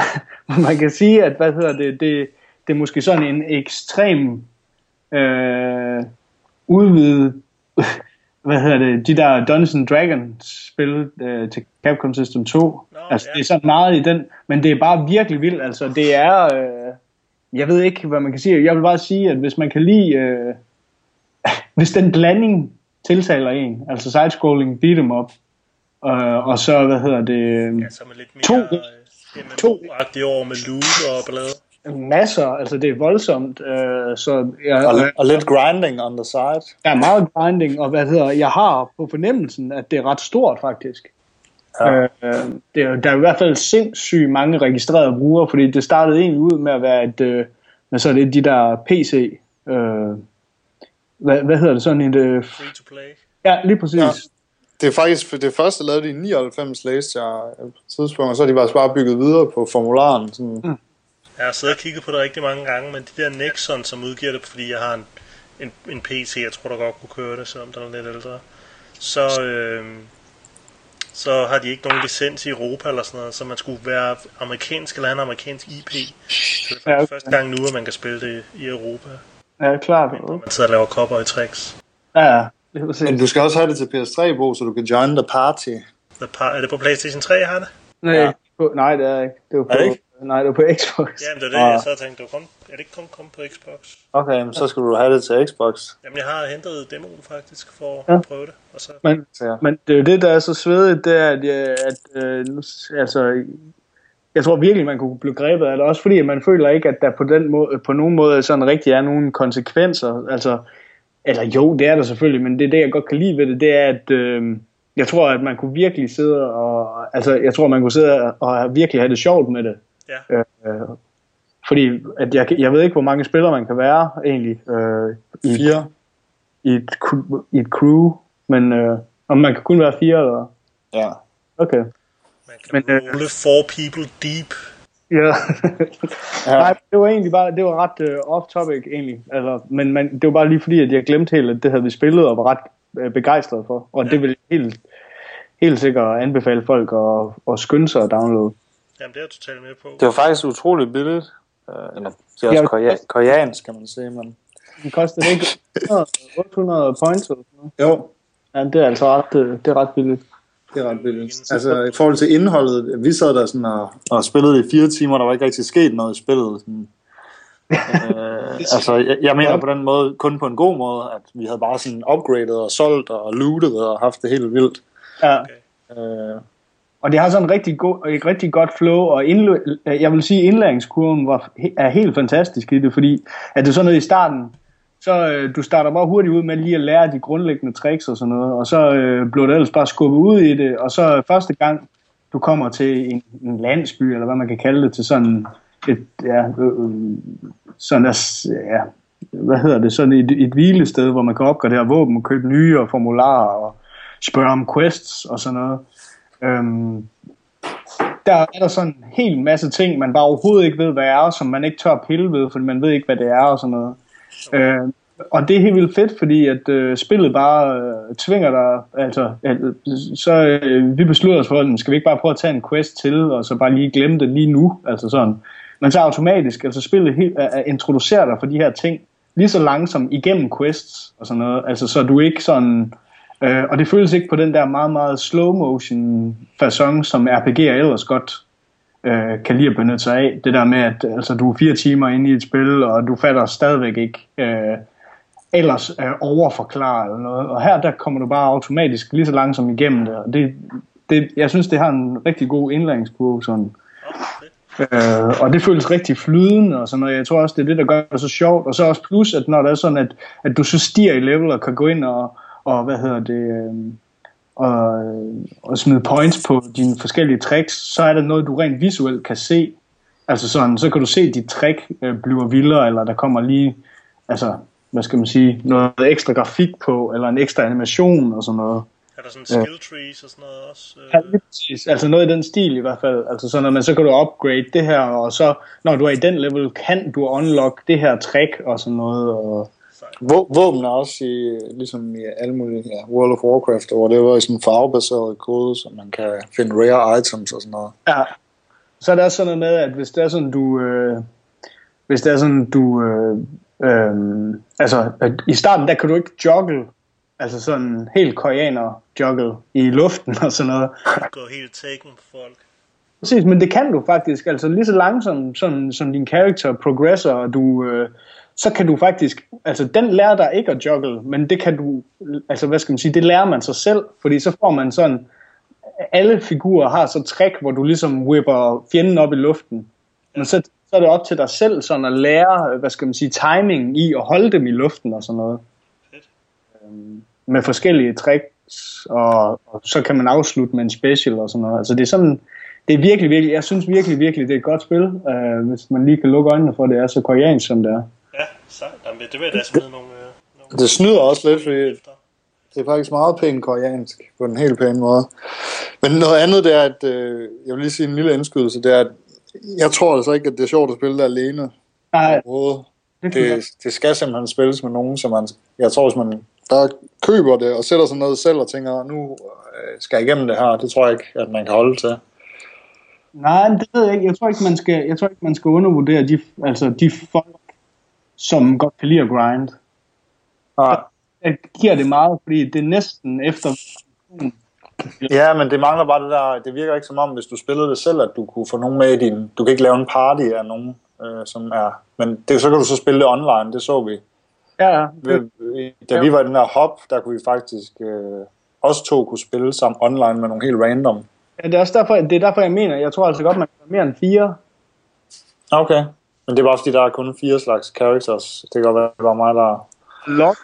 man kan sige, at hvad hedder det, det, det er måske sådan en ekstrem øh, udvidet, hvad hedder det, de der Dungeons and Dragons spil øh, til Capcom System 2. Nå, altså, ja. det er sådan meget i den, men det er bare virkelig vildt. Altså, det er, øh, jeg ved ikke, hvad man kan sige. Jeg vil bare sige, at hvis man kan lide, øh, hvis den blanding tiltaler en, altså side-scrolling, beat 'em up, øh, og så, hvad hedder det, Ja, så lidt mere To- øh, MMO-agtige år med loot og ballade. Masser, altså det er voldsomt, øh, så jeg, Og, og lidt grinding on the side. er meget grinding, og hvad hedder, jeg har på fornemmelsen, at det er ret stort faktisk. Ja. Øh, det er, der er i hvert fald sindssygt mange registrerede brugere, fordi det startede egentlig ud med at være et, øh, men så er det de der PC, øh, hvad, hvad hedder det, sådan et, øh, Free to play. ja lige præcis. Ja. Ja. Det er faktisk det første lavede de i 99, læste jeg på et tidspunkt, og så har de bare bare bygget videre på formularen. Sådan. Mm. Jeg har siddet og kigget på det rigtig mange gange, men de der Nexon, som udgiver det, fordi jeg har en, en, en PC, jeg tror, der godt kunne køre det, selvom den er lidt ældre, så, øh, så har de ikke nogen licens i Europa eller sådan noget, så man skulle være amerikansk eller en amerikansk IP. Så det er Ja, faktisk okay. første gang nu, at man kan spille det i Europa. Ja, klart. Man sidder og laver kopper i tricks. Ja, præcis. Men du skal også have det til PS3, Bo, så du kan join the party. The par- er det på PlayStation 3, jeg har det? Nej, Ja. på, nej, det er ikke. Det var på, Er det ikke? Nej, det var på Xbox. Jamen, det er det, Ah. jeg sad og tænkte, det, var kun, er det ikke kun kommet på Xbox? Okay, men så skal du have det til Xbox. Jamen, jeg har hentet demoen faktisk for Ja. at prøve det, og så Men, men det er jo det, der er så svedigt, det er, at, øh, at øh, nu, altså, jeg tror virkelig, man kunne blive grebet af det, også fordi man føler ikke, at der på, den måde, på nogen måde sådan rigtig er nogen konsekvenser. Altså, eller jo, det er der selvfølgelig, men det er det, jeg godt kan lide ved det, det er, at øh, jeg tror, at man kunne virkelig sidde og, altså, jeg tror, man kunne sidde og virkelig have det sjovt med det. Ja. Øh, fordi at jeg, jeg ved ikke, hvor mange spillere man kan være egentlig øh, i, Fire. i, et, i et crew, men øh, om man kan kun være fire eller Ja. Okay. Man kan Men, øh, four people deep. Ja. Ja. Nej, det var egentlig bare, det var ret uh, off-topic egentlig. Altså, men man, det var bare lige fordi, at jeg glemte helt, at det havde vi spillet og var ret uh, begejstret for. Og ja. det vil jeg helt, helt sikkert anbefale folk at, at skynde sig at downloade. Jamen, det er jeg totalt med på. Det var faktisk utroligt billigt. Uh, eller, det er også korea- koreansk, kan man sige, men... Den kostede ikke 800, 800 points eller sådan noget. Jo, Ja, det er altså ret, øh, det er ret billigt. det er ret billigt. Altså, i forhold til indholdet, vi sad der sådan og, og spillede i fire timer, der var ikke rigtig sket noget i spillet. Sådan. øh, altså, jeg, jeg mener på den måde, kun på en god måde, at vi havde bare sådan upgradet og solgt og lootet og haft det helt vildt. Ja. Øh, og det har sådan en rigtig, god, et rigtig godt flow, og indl- øh, jeg vil sige, indlæringskurven var, er helt fantastisk i det, fordi at det er sådan noget i starten, så øh, du starter bare hurtigt ud med lige at lære de grundlæggende tricks og sådan noget, og så øh, bliver det ellers bare skubbet ud i det, og så første gang, du kommer til en, en landsby, eller hvad man kan kalde det, til sådan et, ja, øh, øh sådan der, ja, hvad hedder det, sådan et, et hvilested, hvor man kan opgradere våben og købe nye og formularer og spørge om quests og sådan noget. Øhm, der er der sådan en hel masse ting, man bare overhovedet ikke ved, hvad er, som man ikke tør pille ved, fordi man ved ikke, hvad det er og sådan noget. Øh, og det er helt vildt fedt, fordi at øh, spillet bare øh, tvinger dig, altså, at, så øh, vi beslutter os for, at skal vi ikke bare prøve at tage en quest til, og så bare lige glemme det lige nu, altså sådan. Men så automatisk, altså spillet helt, øh, introducerer dig for de her ting, lige så langsomt igennem quests og sådan noget, altså så du ikke sådan, øh, og det føles ikke på den der meget, meget slow motion fasong, som RPG'er ellers godt øh, kan lide at benytte sig af. Det der med, at altså, du er fire timer inde i et spil, og du fatter stadigvæk ikke øh, ellers øh, overforklare eller noget. Og her der kommer du bare automatisk lige så langsomt igennem det. Og det, det jeg synes, det har en rigtig god indlæringskurve. Sådan. Øh, og det føles rigtig flydende og sådan noget. Jeg tror også, det er det, der gør det så sjovt. Og så også plus, at når det er sådan, at, at du så stiger i level og kan gå ind og, og hvad hedder det, øh, og, og smide points på dine forskellige tricks, så er der noget, du rent visuelt kan se. Altså sådan, så kan du se, at dit trick øh, bliver vildere, eller der kommer lige, altså, hvad skal man sige, noget ekstra grafik på, eller en ekstra animation og sådan noget. Er der sådan skill trees og sådan noget også? Øh, Ja, lige præcis. Altså noget i den stil i hvert fald. Altså sådan, at man så kan du upgrade det her, og så når du er i den level, kan du unlock det her trick og sådan noget. Og, Vå- våben er også i, ligesom i alle mulige ja, World of Warcraft, hvor det var i sådan en farvebaseret kode, så man kan finde rare items og sådan noget. Ja. Så er der også sådan noget med, at hvis det er sådan, du... Øh, hvis det er sådan, du... Øh, øh, altså, at i starten, der kan du ikke joggle, altså sådan helt koreaner joggle i luften og sådan noget. Gå helt taken på folk. Præcis, men det kan du faktisk, altså lige så langsomt, som, som din character progresser, og du, øh, så kan du faktisk, altså den lærer dig ikke at juggle, men det kan du, altså hvad skal man sige, det lærer man sig selv, fordi så får man sådan, alle figurer har så trick, hvor du ligesom whipper fjenden op i luften, men så, så er det op til dig selv sådan at lære, hvad skal man sige, timing i at holde dem i luften og sådan noget. Fedt. Øhm, med forskellige tricks, og, og så kan man afslutte med en special og sådan noget. Altså det er sådan, det er virkelig, virkelig, jeg synes virkelig, virkelig, det er et godt spil, øh, hvis man lige kan lukke øjnene for, at det er så koreansk, som det er. Ja, sejt. Jamen, det vil jeg da smide nogle... øh, nogle Det snyder også lidt, fordi efter. det er faktisk meget pænt koreansk, på en helt pæn måde. Men noget andet, det er, at øh, jeg vil lige sige en lille indskydelse, det er, at jeg tror altså ikke, at det er sjovt at spille det alene. Nej, det, det, skal simpelthen spilles med nogen, som man, jeg tror, hvis man bare køber det og sætter sig ned selv og tænker, nu øh, skal jeg igennem det her, det tror jeg ikke, at man kan holde til. nej, det ved jeg ikke. Jeg tror ikke, man skal, jeg tror ikke, man skal undervurdere de, altså de folk, som godt kan lide at grind. Nej. Jeg giver det meget, fordi det er næsten efter... Ja, men det mangler bare det der, det virker ikke som om, hvis du spillede det selv, at du kunne få nogen med i din, du kan ikke lave en party af nogen, øh, som er, men det, så kan du så spille det online, det så vi. Ja, ja. Vi- Da vi var i den her hop, der kunne vi faktisk, øh, os to kunne spille sammen online med nogle helt random. ja det, er også derfor, det er derfor, jeg mener, jeg tror altså godt, man kan være mere end fire. Okay. Men det er bare fordi, der er kun fire slags characters. Det kan godt være, det var mig, der... Log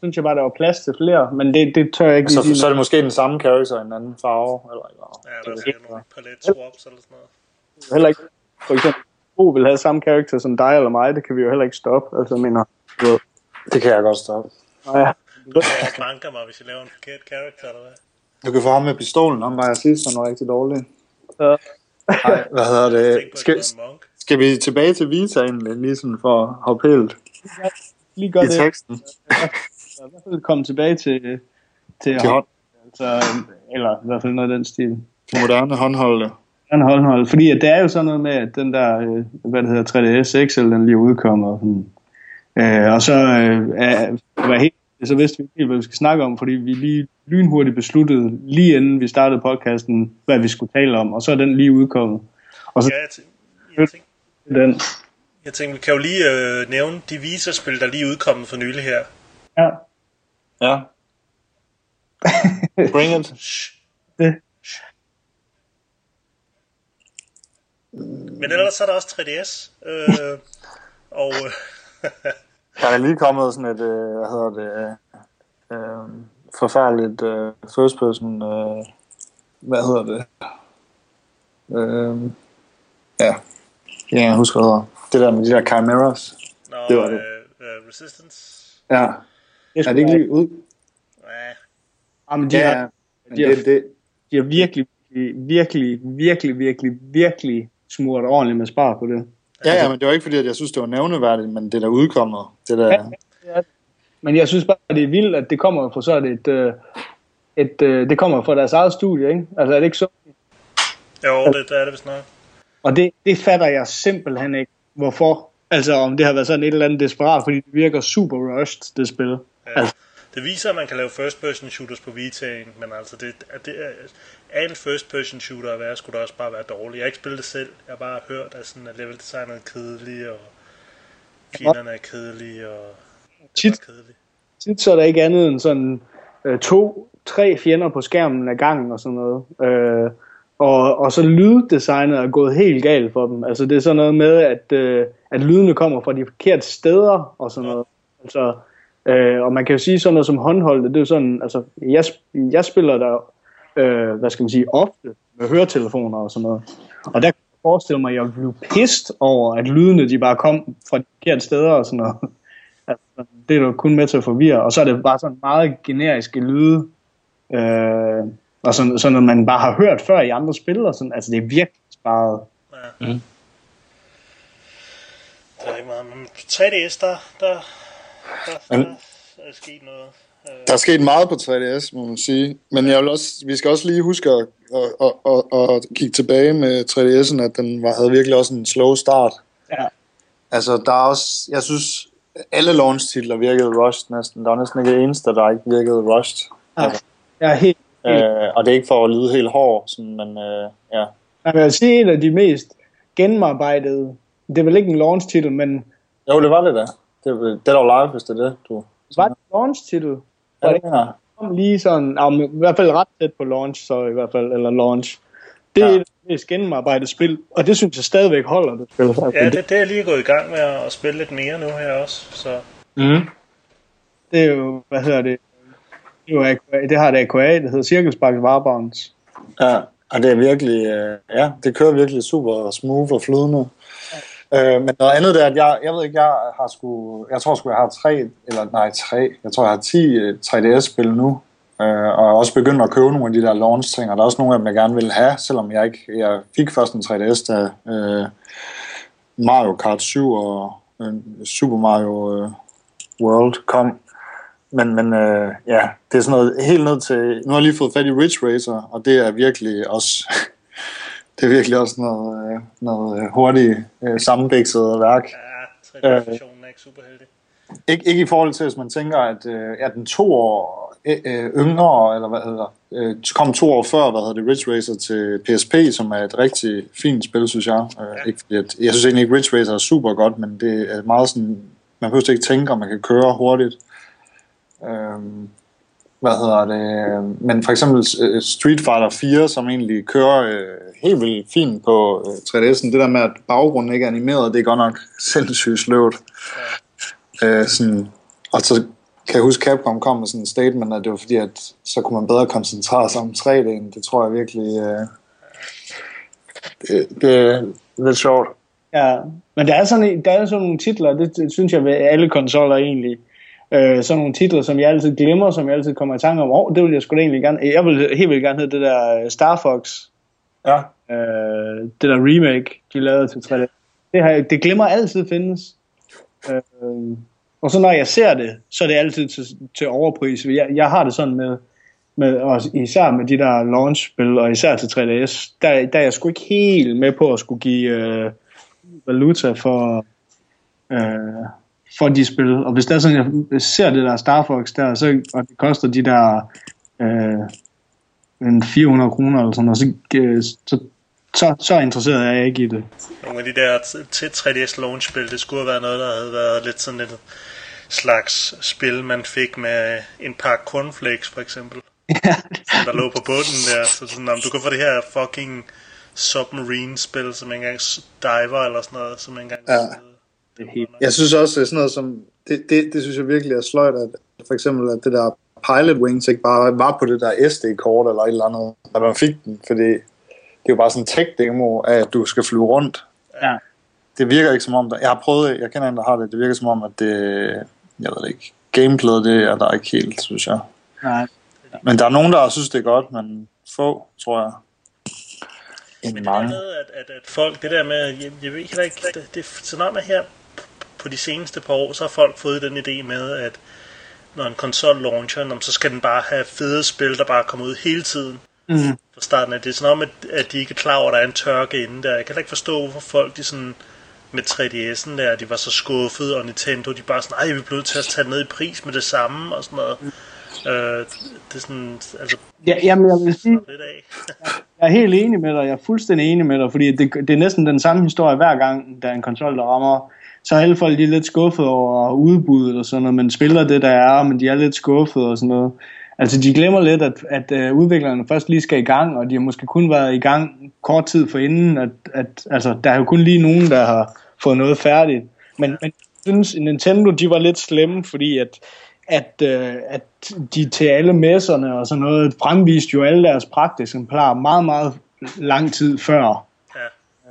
synes jeg bare, der var plads til flere, men det, det tør jeg ikke lige Så, sige. så er det måske den samme character i en anden farve. Eller, eller, Ja, der er sikkert nogle palet swaps eller sådan noget. heller ikke, for eksempel, Bo vil have samme karakter som dig eller mig, det kan vi jo heller ikke stoppe. Altså, mener, du ved, Det kan jeg godt stoppe. ja, Jeg banker mig, hvis jeg laver en forkert character, eller hvad? Du kan få ham med pistolen, ham var jeg sidst, han var rigtig dårlig. Ja. Nej, hvad hedder det? Tænk på, at Skal, skal vi tilbage til Vita egentlig, lige sådan for at hoppe helt lige gør i det. teksten? I hvert fald komme tilbage til, til, Til hånd, altså, eller i hvert fald noget af den stil. til moderne håndholdte. Den håndhold. Fordi at det er jo sådan noget med, at den der, øh, hvad det hedder, 3DS XL, den lige udkommer. og Sådan. Øh, og så, øh, er, var helt, så vidste vi ikke helt, hvad vi skal snakke om, fordi vi lige lynhurtigt besluttede, lige inden vi startede podcasten, hvad vi skulle tale om, og så er den lige udkommet. Og så Ja, jeg, tænkte, den, jeg tænkte, vi kan jo lige øh, nævne de Visa-spil, der lige er udkommet for nylig her. ja, Ja. Bring it. Det, Men ellers så er der også 3DS. Øh, og øh, Der er lige kommet sådan et, øh, hvad hedder det, øh, øh, forfærdeligt øh, first person, øh, hvad hedder det? Øh, ja, ja, jeg husker, det. Det der med de der chimeras. når, Det var det. Øh, øh, Resistance. Ja. det Er det ikke lige ud? Ja, Ja, men de, Ja, har, men de har- det, det, de har virkelig, virkelig, virkelig, virkelig, virkelig smurt ordentligt med spar på det. ja, ja, men det var ikke fordi, at jeg synes, det var nævneværdigt, men det der er udkommet, det der, Ja. Men jeg synes bare, det er vildt, at det kommer fra så er det et, øh, et øh, det kommer fra deres eget studie, ikke? Altså er det ikke så? jo, det, det er det vist nok. Og det, det fatter jeg simpelthen ikke, hvorfor. Altså om det har været sådan et eller andet desperat, fordi det virker super rushed, det spil. Ja. Det viser, at man kan lave first person shooters på Vita'en, men altså det, at det er, er en first person shooter at være, skulle det også bare være dårligt. Jeg har ikke spillet det selv, jeg har bare hørt, at, sådan, at level designet er kedelige, og fjenderne er kedelige, og det er kedeligt. tit så er der ikke andet end sådan øh, to, tre fjender på skærmen af gangen og sådan noget. Øh, og, og så lyddesignet er gået helt galt for dem. Altså det er sådan noget med, at, øh, at lydene kommer fra de forkerte steder og sådan noget. Altså, øh, og man kan jo sige sådan noget som håndholdte, det er jo sådan, altså jeg, jeg spiller der, øh, hvad skal man sige, ofte med høretelefoner og sådan noget. Og der kan jeg forestille mig, at jeg blev pist over, at lydene de bare kom fra de forkerte steder og sådan noget. Altså, det er jo kun med til at forvirre. Og så er det bare sådan meget generiske lyde. Øh, og sådan, sådan noget, man bare har hørt før i andre spil. Og sådan. Altså det er virkelig sparet. Ja. Det er ikke meget, men på 3DS, der, der Der, Men- der er sket noget. Øh, Der er sket meget på 3DS, må man sige. Men jeg vil også, vi skal også lige huske at, at, at, at, at kigge tilbage med 3DS'en, at den var, havde virkelig også en slow start. Ja. Altså, der er også, jeg synes, alle launch-titler virkede rushed næsten. Der var næsten ikke det eneste, der ikke virkede rushed. Ja. Jeg er helt, Øh, og det er ikke for at lyde helt hård, sådan, men øh, ja. jeg vil sige, en af de mest gennemarbejdede, det er vel ikke en launch-titel, men Jo, det var det da. Det, det er dog live, hvis det er det, du... var det en launch-titel? Ja, det er. kom lige sådan, men i hvert fald ret tæt på launch, så i hvert fald, eller launch. Det er Ja. ja. det mest gennemarbejdet spil, og det synes jeg stadigvæk holder det spil. faktisk. ja, det, det er jeg lige gået i gang med at spille lidt mere nu her også. Så Mm. det er jo, hvad hedder det, det, er det har det AKA, det hedder Cirkelspark Warbounds. Ja, og det er virkelig, øh, ja, det kører virkelig super smooth og flydende. Øh, men noget andet er, at jeg, jeg ved ikke, jeg har sgu, jeg tror sgu, jeg har tre, eller nej, tre, jeg tror, jeg har 10 øh, 3DS-spil nu, øh, og er også begyndt at købe nogle af de der launch-ting, og der er også nogle af dem, jeg gerne vil have, selvom jeg ikke, jeg fik først en 3DS, da øh, Mario Kart 7 og øh, Super Mario øh, World kom. Men, men øh, ja, det er sådan noget helt ned til... Nu har jeg lige fået fat i Ridge Racer, og det er virkelig også... det er virkelig også noget, øh, noget øh, hurtigt øh, sammenbækset værk. ja, 3D-versionen er ikke super heldig. Ik- ikke i forhold til, hvis man tænker, at øh, er den to år øh, øh, yngre, eller hvad hedder øh, kom to år før, hvad hedder det, Ridge Racer til PSP, som er et rigtig fint spil, synes jeg. Øh, ikke, fordi at, jeg synes egentlig ikke, Ridge Racer er super godt, men det er meget sådan, man behøver ikke tænke, om man kan køre hurtigt. Øhm, hvad hedder det? Men for eksempel øh, Street Fighter 4, som egentlig kører øh, helt vildt fint på øh, 3DS'en, det der med, at baggrunden ikke er animeret, det er godt nok sindssygt sløvt. Øh, sådan, og så kan jeg huske, Capcom kom med sådan en statement, at det var fordi, at så kunne man bedre koncentrere sig om 3D'en. Det tror jeg virkelig... Øh, det, det er lidt sjovt. Ja, men der er sådan, der er sådan nogle titler, det, det synes jeg ved alle konsoller egentlig, øh, sådan nogle titler, som jeg altid glemmer, som jeg altid kommer i tanke om, åh, oh, det vil jeg sgu da egentlig gerne, jeg vil helt vildt gerne have det der øh, Star Fox, Ja, øh, det der remake, de lavede til 3D. Det, har, jeg- det glemmer altid findes. Øh, og så når jeg ser det, så er det altid til, til overpris. Jeg, jeg har det sådan med, med og især med de der launch-spil, og især til 3DS, der, der er jeg sgu ikke helt med på at skulle give øh, valuta for, øh, for de spil. Og hvis det er sådan, jeg ser det der Star Fox der, så, og det koster de der øh, en 400 kroner eller sådan, og så, øh, så, så, så interesseret er jeg ikke i det. Nogle af de der t- til 3DS launch-spil, det skulle have været noget, der havde været lidt sådan lidt slags spil, man fik med en pakke cornflakes for eksempel. som der lå på bunden der. Så sådan, om du kan få det her fucking submarine-spil, som engang diver eller sådan noget, som engang... Ja. Det er helt, Jeg synes også, det er sådan noget som... Det, det, det synes jeg virkelig er sløjt, at for eksempel at det der Pilot Wings ikke bare var på det der SD-kort eller et eller andet, at man fik den, fordi det er jo bare sådan en tech-demo af, at du skal flyve rundt. ja. Det virker ikke som om, der, jeg har prøvet jeg kender en, der har det, det virker som om, at det, jeg ved det ikke, gameplayet, det er der ikke helt, synes jeg. Nej. Men der er nogen, der synes, det er godt, men få, tror jeg. Men End det der med, at, at, at folk, det der med, jeg, jeg ved heller ikke, det, det er sådan om, at her på de seneste par år, så har folk fået den idé med, at når en konsol launcher, så skal den bare have fede spil, der bare kommer ud hele tiden. Mm. Fra starten af det er sådan om, at, at de ikke er klar over, at der er en tørke inden der. Jeg kan ikke forstå, hvorfor folk de sådan med 3DS'en der, de var så skuffede, og Nintendo, de bare sådan, ej, vi nødt til at tage ned i pris med det samme, og sådan noget. Øh, det er sådan, altså, Ja, jamen, jeg vil sige, jeg er helt enig med dig, jeg er fuldstændig enig med dig, fordi det, det er næsten den samme historie hver gang, der er en konsol, der rammer. Så er alle folk lige er lidt skuffet over udbuddet og sådan noget, men spiller det, der er, men de er lidt skuffet og sådan noget. Altså, de glemmer lidt, at, at uh, udviklerne først lige skal i gang, og de har måske kun været i gang kort tid for inden, at, at altså, der er jo kun lige nogen, der har fået noget færdigt. Men, men jeg synes, Nintendo, de var lidt slemme, fordi at, at, øh, at de til alle messerne og sådan noget fremviste jo alle deres pragteksemplar meget, meget lang tid før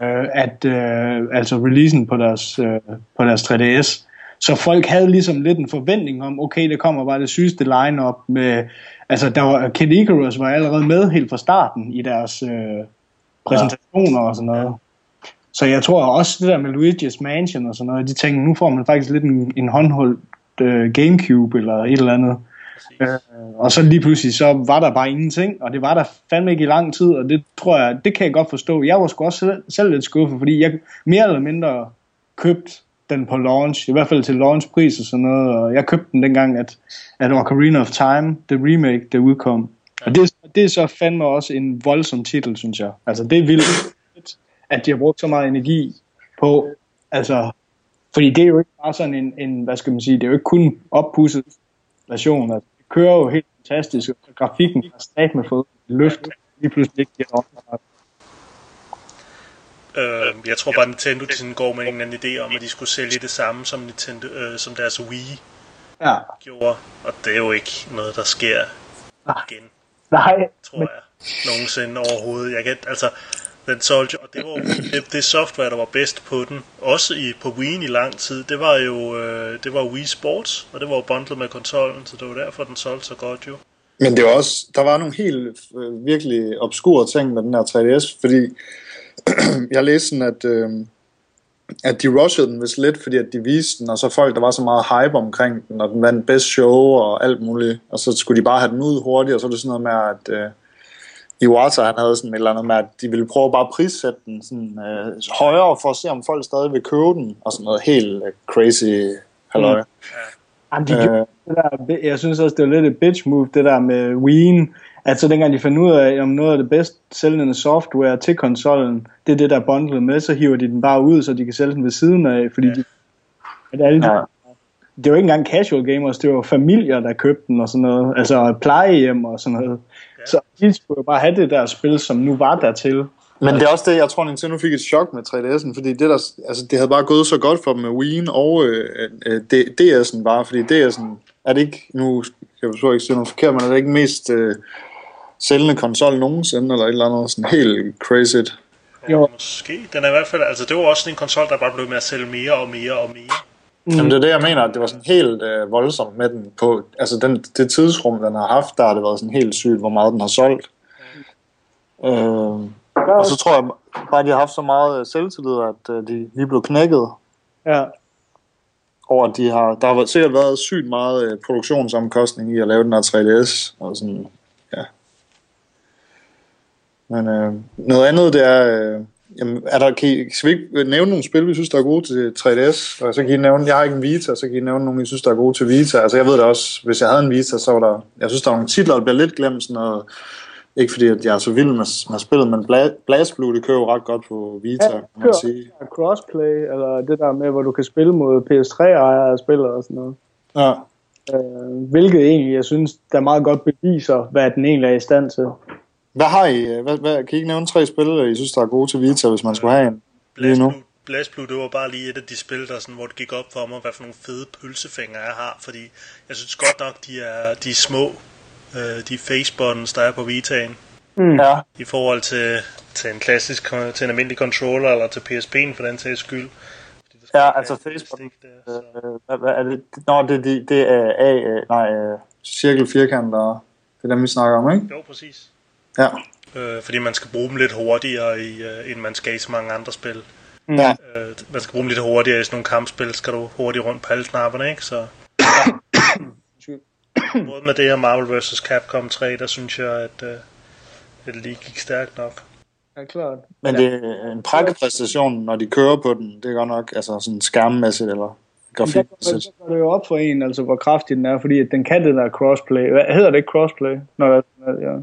øh, at øh, altså releasen på deres, øh, på deres 3DS. Så folk havde ligesom lidt en forventning om, okay, det kommer bare det sygeste line-up med, altså der var, Kid Icarus var allerede med helt fra starten i deres øh, præsentationer og sådan noget. Så jeg tror også det der med Luigi's Mansion og sådan noget, de tænkte, nu får man faktisk lidt en, en håndholdt øh, Gamecube eller et eller andet. Øh, og så lige pludselig, så var der bare ingenting, og det var der fandme ikke i lang tid, og det tror jeg, det kan jeg godt forstå. Jeg var sgu også selv, selv lidt skuffet, fordi jeg mere eller mindre købt den på launch, i hvert fald til launchpris og sådan noget, og jeg købte den dengang, at, at Ocarina of Time, det remake, det udkom. Og det, det er så fandme også en voldsom titel, synes jeg. Altså, det er vildt, at de har brugt så meget energi på, altså, fordi det er jo ikke bare sådan en, en hvad skal man sige, det er jo ikke kun oppusset version, altså, det kører jo helt fantastisk, og grafikken har stat med fået løft, lige pludselig ikke giver op. Øh, jeg tror bare, Nintendo de sådan går med en eller anden idé om, at de skulle sælge det samme, som, Nintendo, øh, som deres Wii Ja, gjorde. Og det er jo ikke noget, der sker igen, nej, tror jeg, nogensinde overhovedet. Jeg kan, altså, den solgte, og det var det, det software, der var bedst på den, også i, på Wii'en i lang tid, det var jo øh, det var Wii Sports, og det var jo bundlet med konsollen, så det var derfor, den solgte så godt jo. Men det var også, der var nogle helt øh, virkelig obskure ting med den her 3DS, fordi jeg læste sådan, at, øh, at de rushede den vist lidt, fordi at de viste den, og så folk, der var så meget hype omkring den, og den vandt best show og alt muligt, og så skulle de bare have den ud hurtigt, og så er det sådan noget med, at øh, Iwata han havde sådan et eller andet med, at de ville prøve bare at prissætte den sådan, øh, højere, for at se, om folk stadig vil købe den, og sådan noget helt øh, crazy halløj. Mm. Jamen, de gjorde det der, jeg synes også, det var lidt et bitch move, det der med Wien. At så dengang de fandt ud af, om noget af det bedst sælgende software til konsollen, det er det, der er bundlet med, så hiver de den bare ud, så de kan sælge den ved siden af, fordi de, at alle de, Ja. det var ikke engang casual gamers, det var familier, der købte den og sådan noget, altså plejehjem og sådan noget. Så de skulle jo bare have det der spil, som nu var der til. Men det er også det, jeg tror, Nintendo fik et chok med 3DS'en, fordi det, der, altså, det havde bare gået så godt for dem med Wii'en og øh, øh, DS'en bare, fordi DS'en er det ikke, nu skal jeg forstå ikke sige noget forkert, men er det ikke mest øh, sælgende konsol nogensinde, eller et eller andet sådan helt crazy. Jo. Måske. Den er i hvert fald, altså det var også sådan en konsol, der bare blev med at sælge mere og mere og mere. Mm. Jamen, det er det, jeg mener, at det var sådan helt øh, voldsomt med den på, altså den, det tidsrum, den har haft, der har det været sådan helt sygt, hvor meget den har solgt. Øh, og så tror jeg bare, at de har haft så meget øh, selvtillid, at øh, de lige blev knækket Ja. over, at de har, der har sikkert været sygt meget øh, produktionsomkostning i at lave den her 3DS, og sådan, ja. Men øh, noget andet, det er, øh, jamen, er der, kan I, skal vi ikke nævne nogle spil, vi synes, der er gode til 3DS? Og så kan I nævne, jeg har ikke en Vita, så kan I nævne nogle, I synes, der er gode til Vita. Altså jeg ved det også, hvis jeg havde en Vita, så var der, jeg synes, der var nogle titler, der bliver lidt glemt, sådan noget, ikke fordi, at jeg er så vild med, med spillet, men Bla- BlazBlue, det kører jo ret godt på Vita, kan man kører sige. også crossplay, eller det der med, hvor du kan spille mod PS3-ejere af spil og sådan noget. Ja. Øh, hvilket egentlig, jeg synes, der meget godt beviser, hvad den egentlig er i stand til. Hvad har I, hvad, hvad, kan I ikke nævne tre spil, I synes, der er gode til Vita, hvis man skulle have en lige nu? Blazblue, det var bare lige et af de spil, der sådan, hvor det gik op for mig, hvad for nogle fede pølsefingre jeg har, fordi jeg synes godt nok, de er, de er små, øh, de facebuttons, der er på Vitaen, Ja. i forhold til, til en klassisk, til en almindelig controller, eller til PSP'en for den sags skyld. Ja, altså så- Øh, hvad, hvad er det? Nå, det, det, det er A, nej, øh, cirkel, firkant, og det er dem, vi snakker om, ikke? Jo, præcis. Ja. Øh, fordi man skal bruge dem lidt hurtigere, i, øh, end man skal i så mange andre spil. Ja. Øh, man skal bruge dem lidt hurtigere i sådan nogle kampspil, skal du hurtigt rundt på alle knapperne, ikke? Så både med det her Marvel vs. Capcom 3, der synes jeg, at øh, det lige gik stærkt nok. Ja, klart. Men det er en præstestation, når de kører på den. Det er godt nok altså sådan skærmmæssigt eller grafikmæssigt. der går det jo op for en, altså hvor kraftig den er, fordi at den kan det der crossplay. Hvad hedder det ikke crossplay? Når der, ja.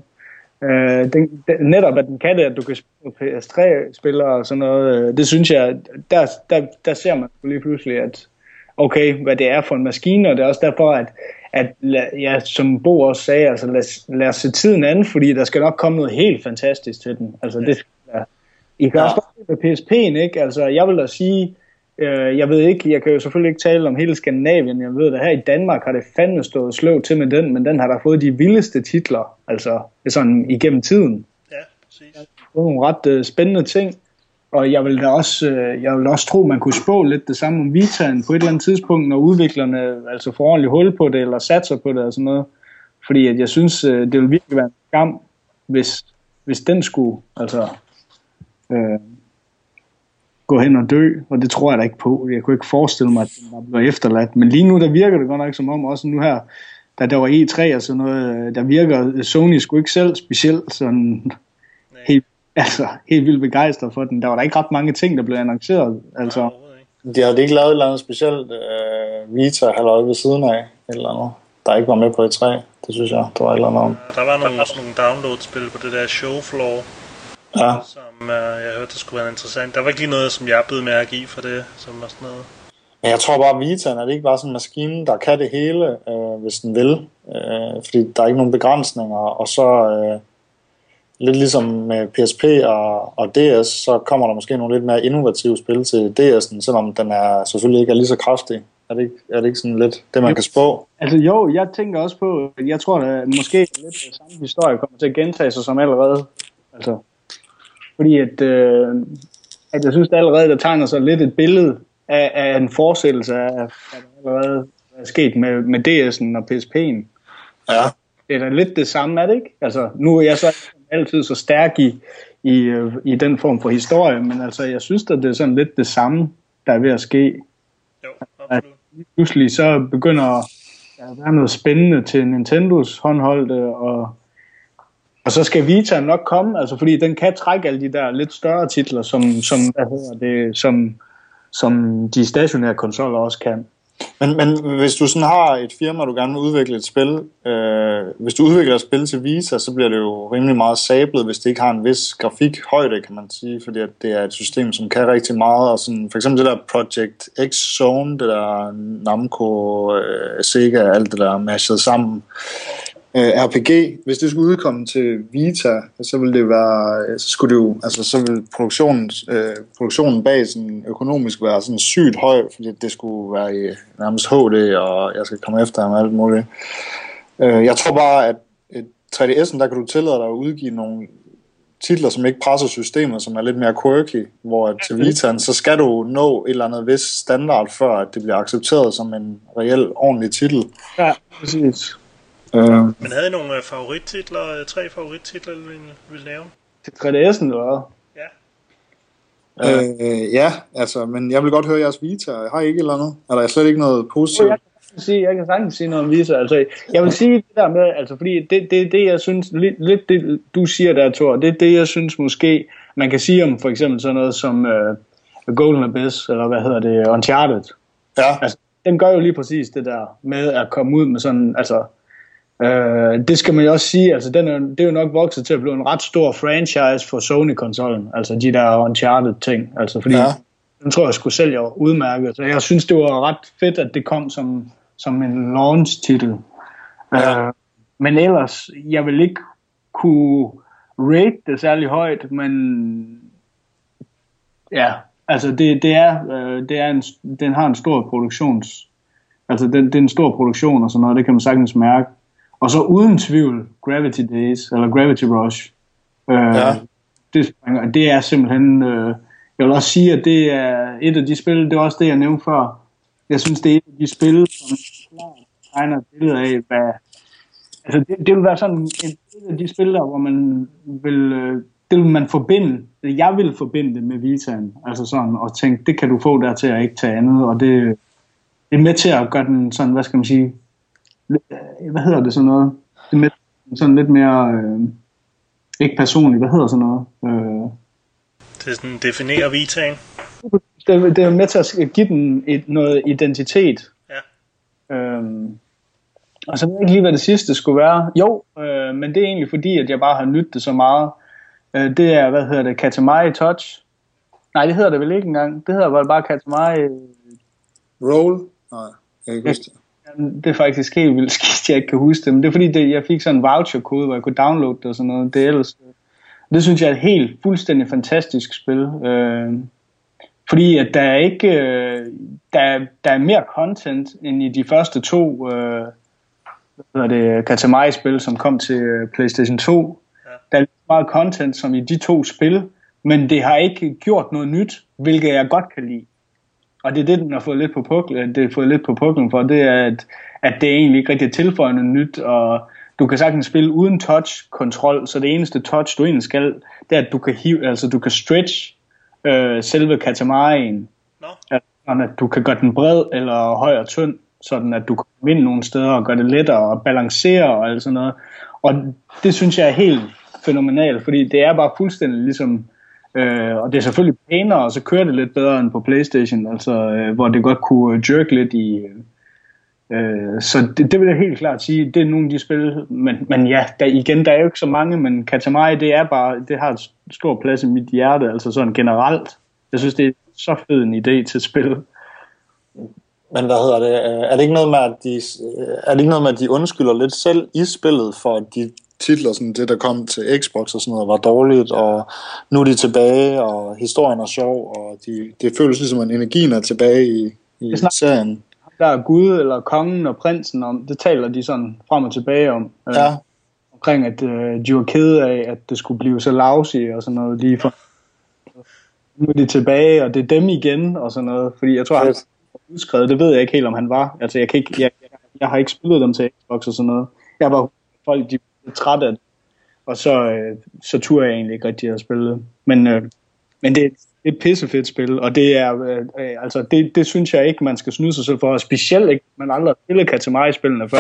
Øh, den, den, netop at den kan det, at du kan spille med PS3-spillere og sådan noget, øh, det synes jeg, der, der, der ser man lige pludselig, at okay, hvad det er for en maskine, og det er også derfor, at, at ja, som Bo også sagde, altså lad, lad os se tiden an, fordi der skal nok komme noget helt fantastisk til den. Altså det være. I kan Ja. ja. også se med PSP'en, ikke? Altså jeg vil da sige, øh, jeg ved ikke, jeg kan jo selvfølgelig ikke tale om hele Skandinavien, jeg ved at her i Danmark har det fandme stået slå til med den, men den har da fået de vildeste titler, altså sådan igennem tiden Ja, præcis. nogle ret øh, spændende ting. Og jeg vil da også, øh, jeg vil også tro, man kunne spå lidt det samme om Vitaen på et eller andet tidspunkt, når udviklerne altså får ordentligt hul på det, eller satser på det og sådan noget. Fordi at jeg synes, øh, det vil virkelig være en skam, hvis, hvis den skulle altså, øh, gå hen og dø, og det tror jeg da ikke på. Jeg kunne ikke forestille mig, at den var blevet efterladt. Men lige nu, der virker det godt nok som om, også nu her, da der var E3 og sådan noget, der virker Sony sgu ikke selv specielt sådan helt, altså, helt vildt begejstret for den. Der var der ikke ret mange ting, der blev annonceret. Altså, ikke. De havde ikke lavet et eller andet specielt øh, Vita eller ved siden af, eller andet, der ikke var med på E3. Det synes jeg, der var et eller andet om. Der var nogle, sådan nogle download-spil på det der showfloor, Ja, som øh, jeg hørte, det skulle være interessant. Der var ikke lige noget, som jeg blev mærke i for det, som var sådan noget. men jeg tror bare, at Vitaen er det ikke bare sådan en maskine, der kan det hele, øh, hvis den vil. Øh, fordi der er ikke nogen begrænsninger, og så øh, lidt ligesom med PSP og, og DS, så kommer der måske nogle lidt mere innovative spil til DS'en, selvom den er selvfølgelig ikke er lige så kraftig. Er det ikke, er det ikke sådan lidt det, man Jo. kan spå? altså jo, jeg tænker også på, jeg tror at måske lidt samme historie kommer til at gentage sig som allerede. Altså, fordi at, øh, at jeg synes, at allerede der tegner sig lidt et billede af, af en fortsættelse af, af hvad der allerede er sket med, med DS'en og PSP'en. Ja. det er da lidt det samme, er det ikke? Altså, nu er jeg så altid så stærk i, i, øh, i den form for historie, men altså, jeg synes, at det er sådan lidt det samme, der er ved at ske. Jo, absolut. Lige Pludselig så begynder der at være noget spændende til Nintendos håndholdte, og, og så skal Vita nok komme, altså fordi den kan trække alle de der lidt større titler, som, som, hvad hedder det, som, som de stationære konsoller også kan. Men, men hvis du sådan har et firma, du gerne vil udvikle et spil, øh, hvis du udvikler et spil til Vita, så bliver det jo rimelig meget sablet, hvis det ikke har en vis grafikhøjde, kan man sige, fordi at det er et system, som kan rigtig meget, og sådan, for eksempel det der Project X Zone, det der Namco, øh, Sega, alt det der mashet sammen, øh, RPG, hvis det skulle udkomme til Vita, så ville det være, så skulle det jo, altså så ville produktionen, øh, produktionen bag sådan økonomisk være sådan sygt høj, fordi det skulle være i nærmest HD, og jeg skal komme efter ham og alt muligt. Øh, jeg tror bare, at et 3DS'en, der kan du tillade dig at udgive nogle titler, som ikke presser systemet, som er lidt mere quirky, hvor til Vita'en, så skal du nå et eller andet vis standard, før at det bliver accepteret som en reel ordentlig titel. Ja, præcis. Øh, Men havde I nogle øh, favorittitler, øh, tre favorittitler, I ville, ville nævne? Til 3DS'en eller hvad? Ja. Øh, ja, altså, men jeg vil godt høre jeres Vita. Har I ikke eller andet? Er der slet ikke noget positivt? Jeg kan sige, jeg kan sagtens sige noget om Visa. Altså, jeg vil sige det der med, altså, fordi det, det, det jeg synes, lidt, lidt det, du siger der, Thor, det er det, jeg synes måske, man kan sige om for eksempel sådan noget som uh, Golden Abyss, eller hvad hedder det, Uncharted. Ja, Altså, den gør jo lige præcis det der med at komme ud med sådan, altså, øh, det skal man jo også sige, altså, den er, det er jo nok vokset til at blive en ret stor franchise for Sony-konsollen, altså de der Uncharted-ting, altså, fordi Ja. den tror jeg skulle sælge udmærket, så jeg synes, det var ret fedt, at det kom som, som en launch-titel. Ja. Øh, men ellers, jeg vil ikke kunne rate det særlig højt, men ja, altså det, det er, øh, det er en, den har en stor produktions, altså det, det er en stor produktion og sådan noget, det kan man sagtens mærke. Og så uden tvivl Gravity Days, eller Gravity Rush. Øh, Ja. det, springer- det er simpelthen, øh, jeg vil også sige, at det er et af de spil, det var også det, jeg nævnte før. Jeg synes, det er et af de spil, som tegner et billede af, hvad, altså det, det vil være sådan et, et af de spil der, hvor man vil, øh, det vil man forbinde, jeg vil forbinde det med Vitaen, altså sådan, og tænke, det kan du få der til at ikke tage andet, og det, det er med til at gøre den sådan, hvad skal man sige, hvad hedder det sådan noget, det er med sådan lidt mere, øh, ikke personligt, hvad hedder sådan noget, øh, Det er sådan, definerer Vitaen. det, det er med til at give den et, noget identitet. Ja. Øhm, og så ved jeg ikke lige, hvad det sidste skulle være. Jo, øh, men det er egentlig fordi, at jeg bare har nyttet det så meget. Øh, det er, hvad hedder det, Katamari Touch. Nej, det hedder det vel ikke engang. Det hedder vel bare Katamari. Roll? Nej, jeg kan ikke huske det. Det er faktisk helt vildt skidt, jeg ikke kan huske det. Men det er fordi, det, jeg fik sådan en voucher-kode, hvor jeg kunne downloade det og sådan noget. Det, er ellers, det synes jeg er et helt fuldstændig fantastisk spil. Øh, fordi at der er ikke øh, der, er- der er mere content end i de første to øh, hvad det, Katamari-spil, som kom til øh, PlayStation 2. Ja. Der er meget content som i de to spil, men det har ikke gjort noget nyt, hvilket jeg godt kan lide. Og det er det, den har fået lidt på puklen, det er fået lidt på puklen for, det er, at, at det egentlig ikke rigtig tilføjer noget nyt, og du kan sagtens spille uden touch-kontrol, så det eneste touch, du egentlig skal, det er, at du kan, hive, altså du kan stretch øh, selve Katamari'en. Nå, Sådan at du kan gøre den bred eller høj og tynd, sådan at du kan ind nogle steder og gøre det lettere at balancere og alt sådan noget. Og det synes jeg er helt fænomenalt, fordi det er bare fuldstændig ligesom, øh, og det er selvfølgelig pænere, og så kører det lidt bedre end på Playstation, altså øh, hvor det godt kunne øh, jerk lidt i... Øh, øh, så det, det vil jeg helt klart sige, det er nogle af de spil, men, men ja, der, igen, der er jo ikke så mange, men Katamari, det er bare, det har et stor plads i mit hjerte, altså sådan generelt. Jeg synes, det er så fed en idé til spil. Men hvad hedder det? Øh, er det ikke noget med, at de, er det ikke noget med, at de undskylder lidt selv i spillet for, at de titler, sådan det der kom til Xbox og sådan noget, var dårligt, og nu er de tilbage, og historien er sjov, og de, det føles ligesom, at energien er tilbage i, i er serien. Der er Gud eller kongen og prinsen om, det taler de sådan frem og tilbage om. Øh, Ja, omkring, at øh, de var kede af, at det skulle blive så lousy og sådan noget lige for. Nu er de tilbage, og det er dem igen og sådan noget. Fordi jeg tror, han var udskrevet. Det ved jeg ikke helt, om han var. Altså, jeg, kan ikke, jeg, jeg, jeg har ikke spillet dem til Xbox og sådan noget. Jeg var folk, de træt trætte af det. Og så, øh, så turde jeg egentlig ikke rigtig at spille det. Men, øh, men det, det er et pissefedt spil, og det er, øh, øh, altså, det, det synes jeg ikke, man skal snyde sig selv for, og specielt ikke, man aldrig har spillet Katamari-spillene før.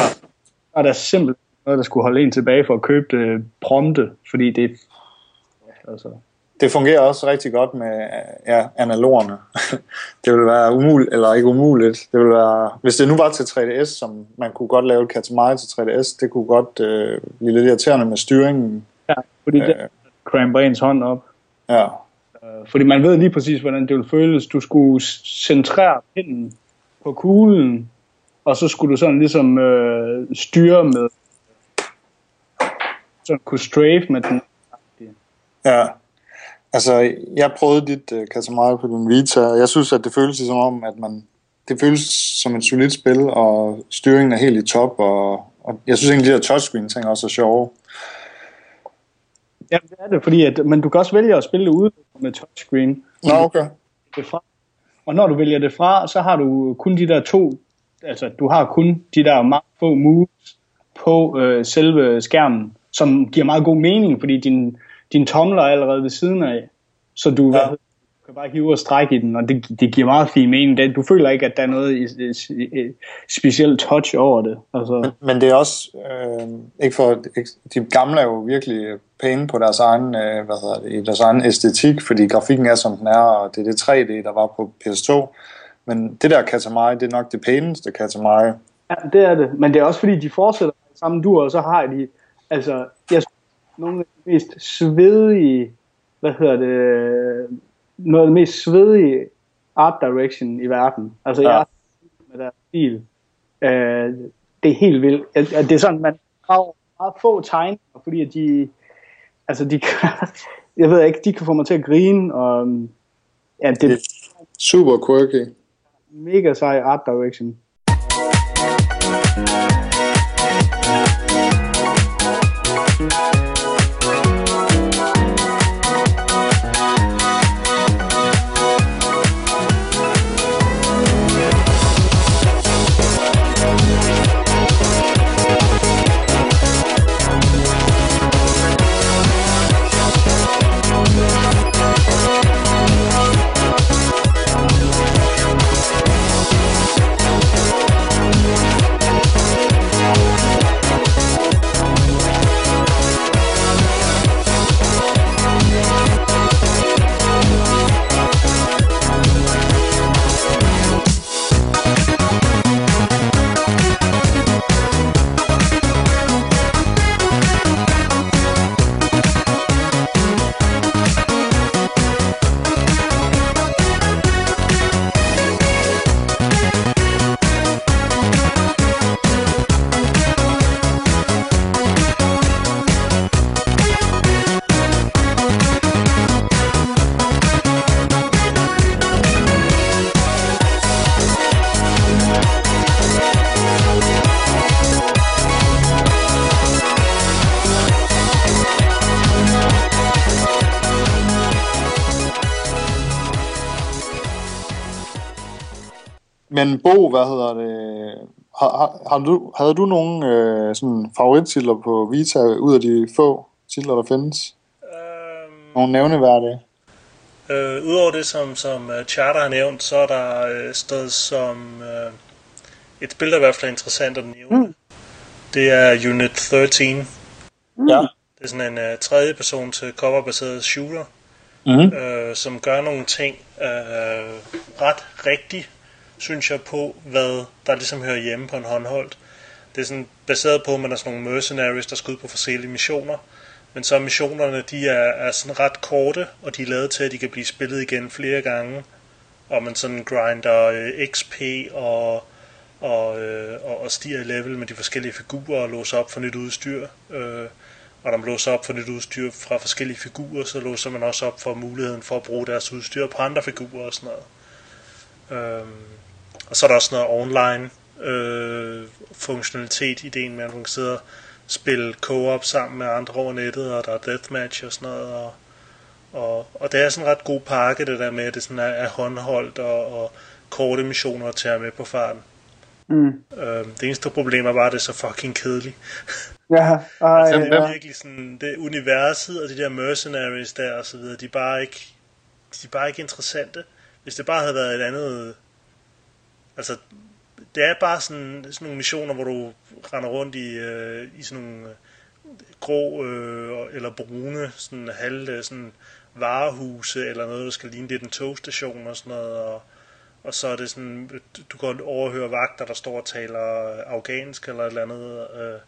Der er der simpelthen noget, der skulle holde en tilbage for at købe det prompte, fordi det ja, altså, det fungerer også rigtig godt med ja, analogerne. det vil være umuligt, eller ikke umuligt. Det vil være, hvis det nu var til 3DS, som man kunne godt lave et Katamari til 3DS, det kunne godt øh, blive lidt irriterende med styringen. ja, fordi det Øh. cramper ens hånd op. Ja, Øh, Fordi man ved lige præcis, hvordan det ville føles. Du skulle centrere pinden på kuglen, og så skulle du sådan ligesom øh, styre med, så kunne strafe med den. Ja. Altså, jeg prøvede dit uh, Katamari på din Vita, og jeg synes, at det føles som om, at man... Det føles som et solidt spil, og styringen er helt i top, og, og jeg synes egentlig, at de der touchscreen-ting også er sjove. Ja, det er det, fordi at, men du kan også vælge at spille det ude med touchscreen. Nå, okay. det fra. Og når du vælger det fra, så har du kun de der to, altså du har kun de der meget få moves på øh, selve skærmen, som giver meget god mening, fordi din, din tomler er allerede ved siden af, så du, Ja. du kan bare hive og strække i den, og det, det giver meget fin mening. Det, du føler ikke, at der er noget i, i, i, specielt touch over det. Altså, Men det er også, øh, ikke for, ikke, de gamle er jo virkelig pæne på deres egen, øh, hvad hedder det, deres egen æstetik, fordi grafikken er som den er, og det er det 3D, der var på PS2. Men det der Katamari, det er nok det pæneste Katamari. Ja, det er det. Men det er også fordi, de fortsætter samme dur, og så har de, altså, jeg synes, nogle af de mest svedige, hvad hedder det, noget af det mest svedige art direction i verden. Altså, Ja. jeg med deres stil. Øh, det er helt vildt. Det er sådan, man har meget få tegninger, fordi at de, altså, de kan, jeg ved ikke, de kan få mig til at grine, og ja, det er Super quirky. mega sej art direction. Men Bo, hvad hedder det? Har, har, har du, havde du nogle øh, sådan favorittitler på Vita ud af de få titler, der findes? Øhm, Nogle nævneværdige? Øh, Udover det, som, som uh, Charter har nævnt, så er der uh, stået som uh, et spil, der i hvert fald er interessant at nævne. Mm. Det er Unit 13. Ja. Det er sådan en uh, tredje person til coverbaseret shooter, Mm-hmm. øh, som gør nogle ting øh, ret rigtigt, synes jeg, på hvad der ligesom hører hjemme på en håndholdt. Det er sådan baseret på, at man er sådan nogle mercenaries, der skal ud på forskellige missioner. Men så missionerne, de er, er sådan ret korte, og de er lavet til, at de kan blive spillet igen flere gange. Og man sådan grinder øh, XP og, og, øh, og, og stiger i level med de forskellige figurer og låser op for nyt udstyr. Øh, og når man låser op for nyt udstyr fra forskellige figurer, så låser man også op for muligheden for at bruge deres udstyr på andre figurer og sådan noget. Øhm, og så er der også noget online øh, funktionalitet, ideen med, at man kan sidde og spille co-op sammen med andre over nettet, og der er deathmatch og sådan noget, og, og, og det er sådan en ret god pakke, det der med, at det sådan er, er håndholdt og, og korte missioner at tage med på farten. Mm. Øhm, det eneste problem er bare, at det er så fucking kedeligt. Ja, ej, Altså, det ja. er virkelig sådan, det universet og de der mercenaries der og så videre, de er bare ikke, de er bare ikke interessante. Hvis det bare havde været et andet, altså, det er bare sådan, sådan nogle missioner, hvor du render rundt i, øh, i sådan nogle øh, grå øh, eller brune, sådan halve sådan varehuse eller noget, der skal ligne lidt en togstation og sådan noget, og, og så er det sådan, du kan overhøre vagter, der står og taler afghansk eller et eller andet, øh,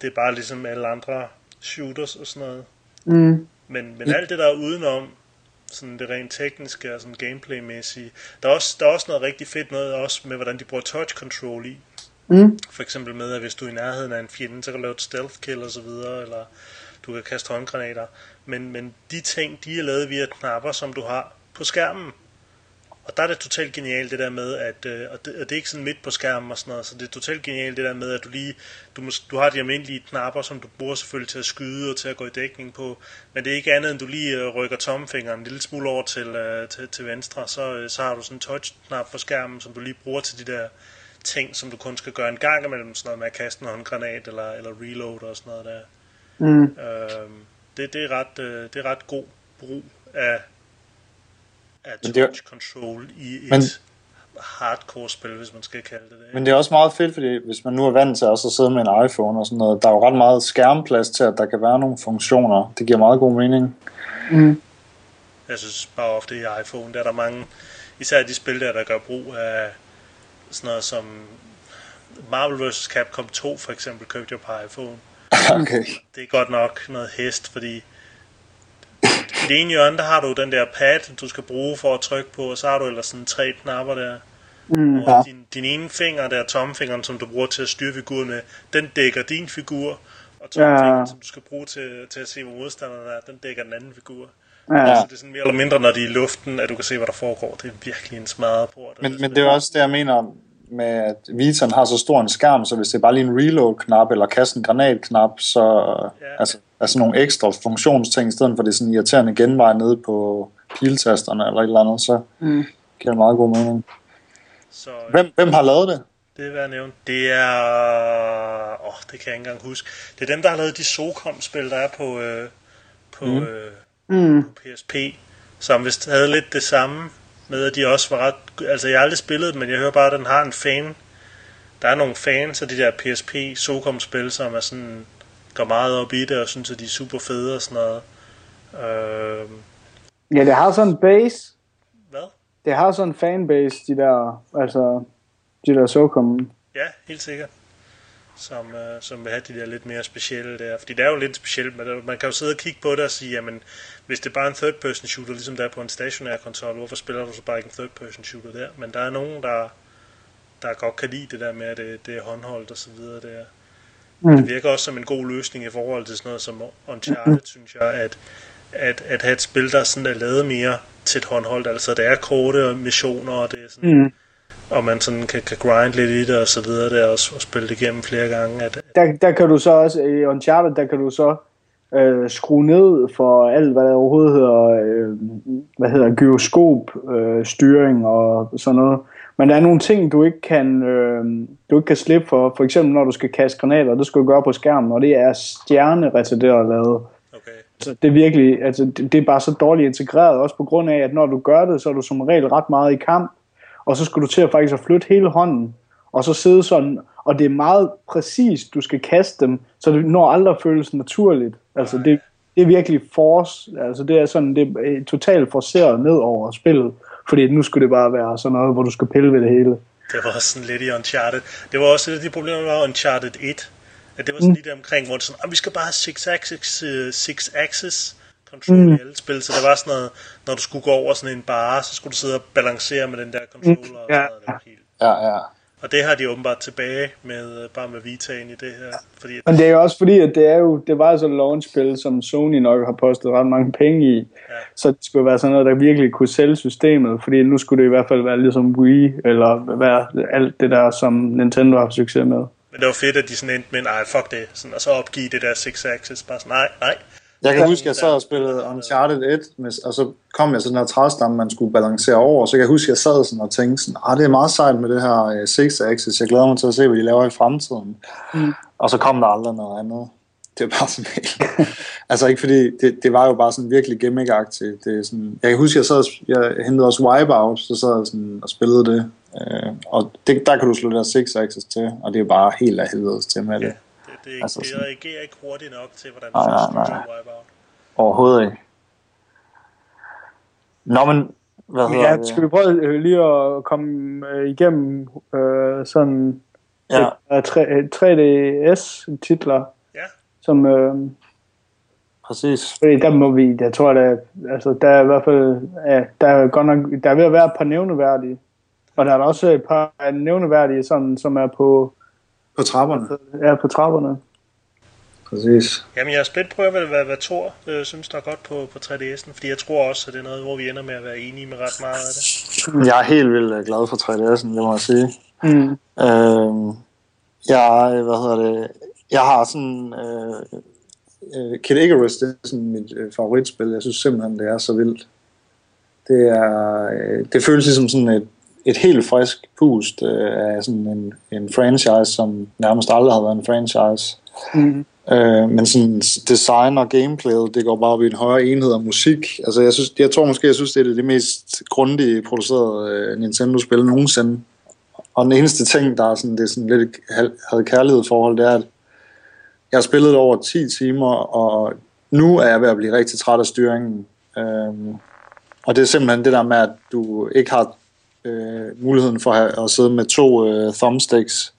det er bare ligesom alle andre shooters og sådan noget. Mm. Men, men alt det der er udenom, sådan det rent tekniske og sådan gameplaymæssige, der er, også, der er også noget rigtig fedt noget også med, hvordan de bruger touch control i. Mm. For eksempel med, at hvis du er i nærheden af en fjende, så kan du lave et stealth kill og så videre, eller du kan kaste håndgranater. Men, men de ting, de er lavet via knapper, som du har på skærmen. Og der er det totalt genialt det der med, at øh, og det, og det er ikke sådan midt på skærmen og sådan noget, så det er totalt genialt det der med, at du lige, du, mås- du har de almindelige knapper, som du bruger selvfølgelig til at skyde og til at gå i dækning på, men det er ikke andet end du lige øh, rykker tommelfingeren en lille smule over til, øh, til, til venstre, så, øh, så har du sådan en touch-knap på skærmen, som du lige bruger til de der ting, som du kun skal gøre en gang imellem, sådan noget med at kaste en håndgranat eller, eller reload og sådan noget der. Mm. Øhm, det, det, er ret, øh, det er ret god brug af, af Men det er- touch control i et Men- hardcore spil, hvis man skal kalde det det. Men det er også meget fedt, fordi hvis man nu er vant til også at sidde med en iPhone og sådan noget, der er jo ret meget skærmplads til, at der kan være nogle funktioner. Det giver meget god mening. Mm. Jeg synes bare ofte i iPhone, der er der mange, især de spil der, der gør brug af sådan noget som Marvel vs. Capcom 2 for eksempel, købte jeg på iPhone. Okay. Det er godt nok noget hest, fordi det ene hjørne, der har du den der pad, du skal bruge for at trykke på, og så har du ellers sådan tre knapper der. Mm. Og Ja. din, din ene finger, der er tommelfingeren, som du bruger til at styre figuren med, den dækker din figur, og tommelfingeren, Ja. som du skal bruge til, til at se, hvor modstanderen er, den dækker den anden figur. Ja. Så det er sådan mere eller mindre, når de er i luften, at du kan se, hvad der foregår. Det er virkelig en smadret port. Men, men det er også det, jeg mener med, at Vitaen har så stor en skærm, så hvis det er bare lige en reload-knap eller kaste en granatknap, så Ja. ja. Altså, altså nogle ekstra funktionsting, i stedet for det er sådan irriterende genvej nede på piltasterne eller et eller andet, så Mm. giver det meget god mening. Så Hvem, hvem har lavet det? det er værd at nævne. Det er... Åh, oh, det kan jeg ikke engang huske. Det er dem, der har lavet de SOCOM-spil, der er på, øh, på, mm. øh, Mm. på PSP, som vist havde lidt det samme med, at de også var ret... Altså, jeg har aldrig spillet men jeg hører bare, at den har en fan. Der er nogle fans af de der PSP SOCOM-spil, som er sådan går meget op i det, og synes, at de er super fede og sådan noget. Øh, Ja, det har sådan en base. hvad? Det har sådan en fanbase, de der, altså, de der SOCOM. Ja, helt sikkert. Som, øh, som vil have de der lidt mere specielle der. Fordi det er jo lidt specielt, men man kan jo sidde og kigge på det og sige, jamen, hvis det bare er en third-person shooter, ligesom der er på en stationær konsol, hvorfor spiller du så bare ikke en third-person shooter der? Men der er nogen, der, der godt kan lide det der med, at det, det er håndholdt og så videre der. Mm. Det virker også som en god løsning i forhold til sådan noget som Uncharted, synes jeg, at, at, at have et spil, der sådan er lavet mere til et håndholdt. Altså, det er korte missioner, og det er sådan, Mm. og man sådan kan, kan grind lidt i det og så videre der, og, og spille det igennem flere gange. At, Der, der kan du så også, i Uncharted, der kan du så øh, skrue ned for alt, hvad der overhovedet hedder, øh, hvad hedder gyroskop, øh, styring og sådan noget. Men der er nogle ting, du ikke kan, øh, du ikke kan slippe for. For eksempel, når du skal kaste granater, det skal du gøre på skærmen, og det er stjerneretarderet lavet. okay. Altså, det er virkelig, altså, det, det er bare så dårligt integreret, også på grund af, at når du gør det, så er du som regel ret meget i kamp, og så skal du til at faktisk at flytte hele hånden, og så sidde sådan, og det er meget præcist, du skal kaste dem, så det når aldrig føles naturligt. Altså, det, det er virkelig force, altså det er sådan, det er totalt forceret ned over spillet, fordi nu skulle det bare være sådan noget, hvor du skal pille ved det hele. Det var også sådan lidt i Uncharted. Det var også et af de problemer, der var Uncharted 1. At det var sådan mm. lige der omkring, hvor det sådan, vi skal bare have six axis, uh, six axis control mm. i alle spil. Så det var sådan noget, når du skulle gå over sådan en bar, så skulle du sidde og balancere med den der controller. Mm. Ja. Og sådan noget, det helt. Ja, ja. Og det har de åbenbart tilbage med, bare med Vita'en i det her. Fordi Men det er jo også fordi, at det, er jo, det var sådan et launch-spil, som Sony nok har postet ret mange penge i. Ja. Så det skulle være sådan noget, der virkelig kunne sælge systemet. Fordi nu skulle det i hvert fald være ligesom Wii, eller være alt det der, som Nintendo har succes med. Men det var fedt, at de sådan endte med, nej, fuck det, sådan, og så opgive det der Six Axis, bare sådan, nej, nej. Jeg kan huske, at jeg sad og spillede Uncharted 1, med, og så kom jeg sådan en træstamme, man skulle balancere over, så jeg huske, at jeg sad sådan og tænkte sådan, ah, det er meget sejt med det her uh, Six Axis, jeg glæder mig til at se, hvad de laver i fremtiden. Mm. Og så kom der aldrig noget andet. Det var bare sådan helt... altså ikke fordi, det, det var jo bare sådan virkelig gimmick-agtigt. Det er sådan, jeg kan huske, at jeg, sad, jeg hentede også Wipeout, så sad jeg sådan og spillede det. Uh, og det, der kan du slå det der Six Axis til, og det er bare helt af helvedes til med det. Yeah det, altså, det reagerer ikke hurtigt nok til, hvordan nej, nej, nej. Wipeout. Overhovedet ikke. Nå, men hvad hedder ja, det? Skal vi prøve øh, lige at komme øh, igennem øh, sådan ja. et, 3DS-titler, ja. som... Øh, Præcis. Fordi der må vi, jeg tror, der, altså, der er i hvert fald, ja, der er godt nok, der er ved at være et par nævneværdige. Og der er også et par nævneværdige, sådan, som er på på trapperne? Ja, på trapperne. Præcis. Jamen, jeg er spændt på, hvad, hvad, hvad Thor øh, synes, der er godt på, på 3DS'en, fordi jeg tror også, at det er noget, hvor vi ender med at være enige med ret meget af det. Jeg er helt vildt øh, glad for 3DS'en, det må jeg sige. Mm. Øh, jeg, hvad hedder det, jeg har sådan... Øh, øh, Kid Icarus, det er sådan mit øh, favoritspil. Jeg synes simpelthen, det er så vildt. Det, er, øh, det føles ligesom sådan et et helt frisk pust øh, af sådan en, en franchise, som nærmest aldrig har været en franchise. Mm. Øh, men sådan design og gameplay, det går bare op i en højere enhed af musik. Altså jeg, synes, jeg tror måske, jeg synes, det er det mest grundige producerede øh, Nintendo-spil nogensinde. Og den eneste ting, der er sådan, det er sådan lidt havde kærlighed forhold, det er, at jeg har spillet over 10 timer, og nu er jeg ved at blive rigtig træt af styringen. Øhm, og det er simpelthen det der med, at du ikke har øh, muligheden for at, at sidde med to øh, thumbsticks.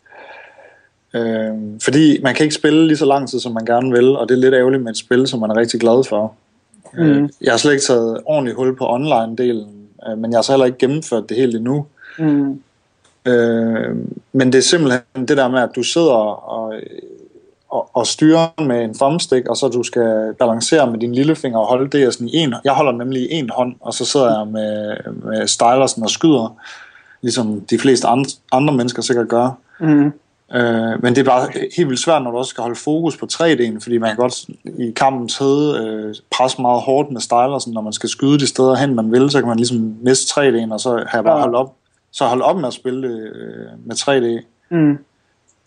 Øh, fordi man kan ikke spille lige så lang tid, som man gerne vil, og det er lidt ærgerligt med et spil, som man er rigtig glad for. Mm. Øh, jeg har slet ikke taget ordentligt hul på online-delen, øh, men jeg har så heller ikke gennemført det helt endnu. Mm. Øh, men det er simpelthen det der med, at du sidder og og, og styre med en thumbstick, og så du skal balancere med din lillefinger og holde det sådan i en, jeg holder nemlig i en hånd, og så sidder jeg med, med stylersen og skyder, ligesom de fleste andre, andre mennesker sikkert gør. Mm. Øh, men det er bare helt vildt svært, når du også skal holde fokus på 3D'en, fordi man kan godt i kampens hede øh, presse meget hårdt med stylersen, når man skal skyde de steder hen, man vil, så kan man ligesom miste 3D'en, og så har jeg bare holdt op, så holdt op med at spille øh, med 3D. Mm.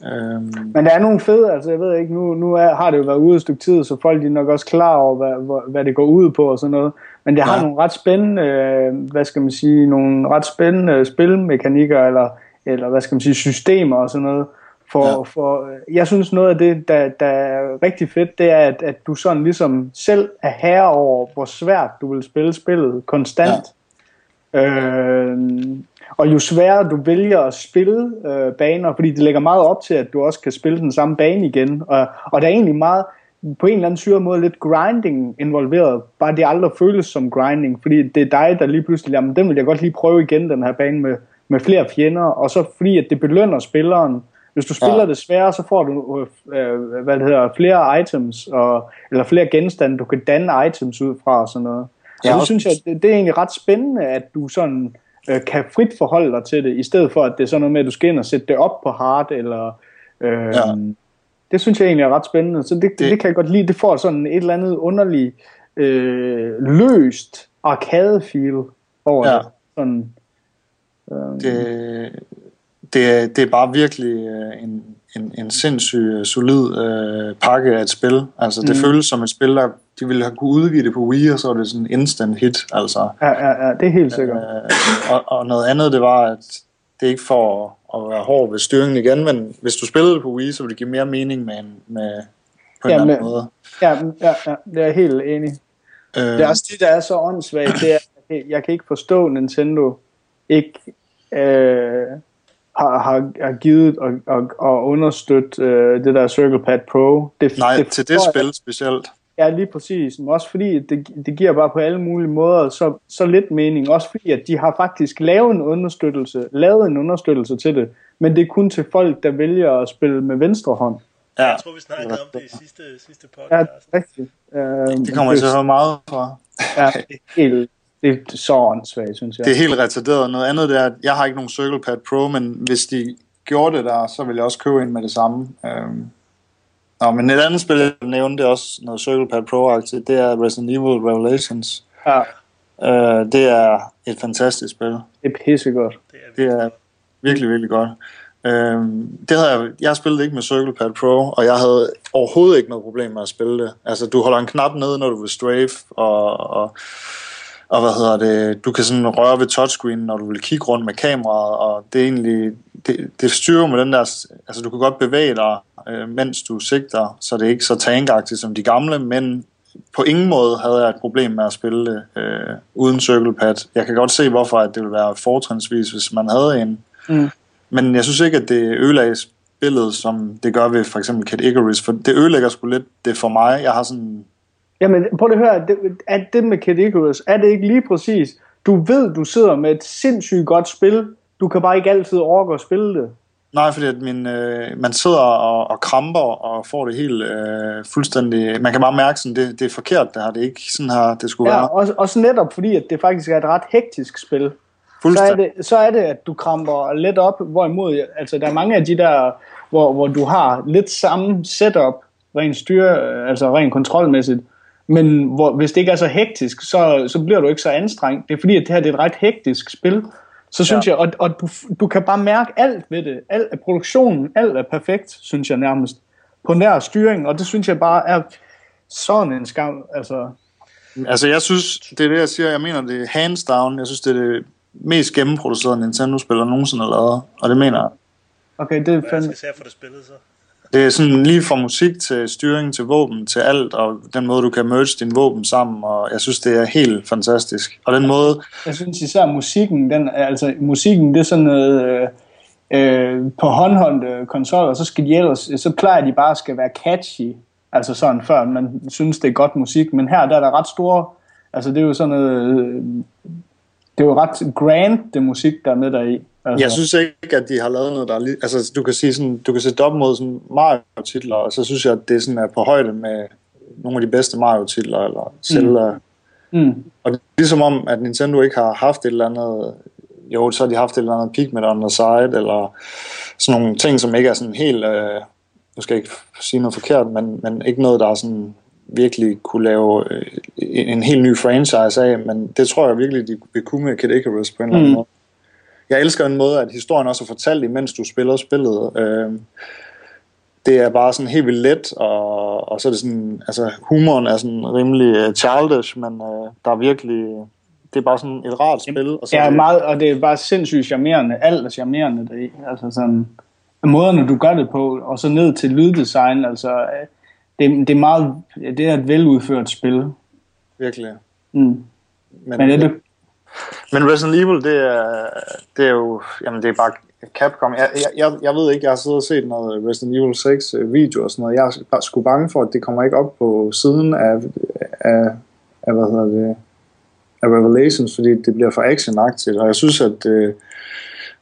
Øhm. Men der er nogle fede, altså jeg ved ikke, nu, nu er, har det jo været ude et stykke tid, så folk er nok også klar over, hvad, hvad det går ud på og sådan noget. Men det har ja. nogle ret spændende, øh, hvad skal man sige, nogle ret spændende spilmekanikker, eller, eller hvad skal man sige, systemer og sådan noget. For, ja. for jeg synes noget af det, der, der er rigtig fedt, det er, at, at du sådan ligesom selv er herre over, hvor svært du vil spille spillet konstant. Ja. Øh, og jo sværere du vælger at spille øh, baner, fordi det lægger meget op til, at du også kan spille den samme bane igen. Og, og der er egentlig meget, på en eller anden syre måde, lidt grinding involveret. Bare det aldrig føles som grinding, fordi det er dig, der lige pludselig, jamen den vil jeg godt lige prøve igen, den her bane med, med flere fjender. Og så fordi, at det belønner spilleren. Hvis du spiller ja. det sværere, så får du øh, hvad det hedder, flere items, og, eller flere genstande, du kan danne items ud fra og sådan noget. Ja, og det synes jeg, det, det er egentlig ret spændende, at du sådan øh, kan frit forholde dig til det, i stedet for at det er sådan noget med, at du skal ind og sætte det op på hard, eller... Øh, ja. Det synes jeg egentlig er ret spændende, så det, det, det kan jeg godt lide. Det får sådan et eller andet underligt øh, løst arcade-feel over ja. det. Sådan, øh, det, det, det er bare virkelig øh, en, en, en sindssyg solid øh, pakke af et spil. Altså det Mm. føles som et spil, der de ville have kunne udgive det på Wii, og så var det sådan en instant hit. Altså. Ja, ja, ja, det er helt sikkert. Øh, og, og noget andet, det var, at det er ikke for at, være hård ved styringen igen, men hvis du spillede det på Wii, så ville det give mere mening med, en, med på en Ja, anden med- måde. Ja, ja, ja, det er jeg helt enig. Øh, Det er også det, der er så åndssvagt, det er, at jeg kan ikke forstå, Nintendo ikke øh, har, har, har givet og, og, og understøtte øh, det der Circle Pad Pro. Det, nej, til det forstår jeg- spil specielt. Ja, lige præcis. Men også fordi, det, det giver bare på alle mulige måder så, så lidt mening. Også fordi, at de har faktisk lavet en understøttelse, lavet en understøttelse til det. Men det er kun til folk, der vælger at spille med venstre hånd. Ja, Jeg tror, vi snakkede om det i sidste, sidste podcast. Ja, er rigtigt. Øh, det kommer jeg til at høre meget fra. Ja, det er helt, det er så åndssvagt, synes jeg. Det er helt retarderet. Noget andet det er, at jeg har ikke nogen Circle Pad Pro, men hvis de gjorde det der, så ville jeg også købe en med det samme. Øhm. Nå, men et andet spil, jeg vil nævne, det er også noget Circle Pad Pro-agtigt, det er Resident Evil Revelations. Ja, Øh, det er et fantastisk spil. det er pissegodt. Det er, Det virkelig er virkelig, virkelig godt. Øhm, det havde jeg, jeg spillede ikke med Circle Pad Pro, og jeg havde overhovedet ikke noget problem med at spille det. Altså, du holder en knap nede, når du vil strafe, og, og, og hvad hedder det, du kan sådan røre ved touchscreen, når du vil kigge rundt med kameraet, og det er egentlig, det, det styrer med den der, altså du kan godt bevæge dig, øh, mens du sigter, så det er ikke så tankagtigt som de gamle, men på ingen måde havde jeg et problem med at spille det øh, uden Circle Pad. Jeg kan godt se, hvorfor at det ville være fortrinsvis, hvis man havde en. Mm. Men jeg synes ikke, at det ødelagde spillet, som det gør ved for eksempel Kid Icarus, for det ødelægger sgu lidt det for mig. Jeg har sådan... Jamen, prøv at høre, det, at det med Kid Icarus, er det ikke lige præcis, du ved, du sidder med et sindssygt godt spil, du kan bare ikke altid orke at spille det. Nej, fordi at min, øh, man sidder og, og kramper og får det helt øh, fuldstændig... Man kan bare mærke, sådan, det, det er forkert det her. Det er ikke sådan her, det skulle Ja, være. også, også netop fordi, at det faktisk er et ret hektisk spil. Så er, det, så er det, at du kramper lidt op, hvorimod, altså der er mange af de der, hvor, hvor du har lidt samme setup, rent styre, altså rent kontrolmæssigt, men hvor, hvis det ikke er så hektisk, så, så bliver du ikke så anstrengt. Det er fordi, at det her det er et ret hektisk spil. Så synes Ja. jeg, og, og du, du kan bare mærke alt ved det. Alt, produktionen, alt er perfekt, synes jeg nærmest. På nær styring, og det synes jeg bare er sådan en skam. Altså, Altså, jeg synes, det er det, jeg siger. Jeg mener, det er hands down. Jeg synes, det er det mest gennemproducerede Nintendo-spil, der nogensinde har lavet. Og det mener jeg. okay, det er Hvad skal fandme... jeg se for det spillet så? Det er sådan lige fra musik til styring til våben til alt, og den måde, du kan merge dine våben sammen, og jeg synes, det er helt fantastisk. Og den måde, Jeg synes især musikken, den, altså musikken, det er sådan noget, øh, øh, på håndholdte konsoller, så skal de ellers, så plejer de bare at skal være catchy, altså sådan før man synes, det er godt musik, men her der er der ret store, altså det er jo sådan noget, øh, det er jo ret grand, det musik, der er med der i. Altså, jeg synes ikke, at de har lavet noget, der er lige, altså du kan sige sådan, du kan sætte op mod sådan Mario-titler, og så synes jeg, at det sådan er på højde med nogle af de bedste Mario-titler, eller Zelda. Mm. mm, Og det er ligesom om, at Nintendo ikke har haft et eller andet, jo, så har de haft et eller andet Pikmin on the side, eller sådan nogle ting, som ikke er sådan helt, øh, nu skal jeg ikke sige noget forkert, men, men ikke noget, der er sådan virkelig kunne lave øh, en, en helt ny franchise af, men det tror jeg virkelig, de vil kunne med Kid Icarus på en eller anden Mm. måde. Jeg elsker en måde, at historien også er fortalt, imens du spiller spillet. Øh, det er bare sådan helt vildt let, og, og så er det sådan, altså humoren er sådan rimelig uh, childish, men uh, der er virkelig, det er bare sådan et rart spil. Og så det er er det, meget, og det er bare sindssygt charmerende, alt er charmerende deri, altså sådan, måderne du gør det på, og så ned til lyddesign, altså, øh, det, det er meget, det er et veludført spil. virkelig. Mm. Men, Men er det, men Resident Evil, det er, det er jo, jamen det er bare Capcom. Jeg, jeg, jeg, ved ikke, jeg har siddet og set noget Resident Evil 6 øh, video og sådan noget. Jeg er bare sgu bange for, at det kommer ikke op på siden af, af, af hvad hedder det, af Revelations, fordi det bliver for actionagtigt, og jeg synes, at uh,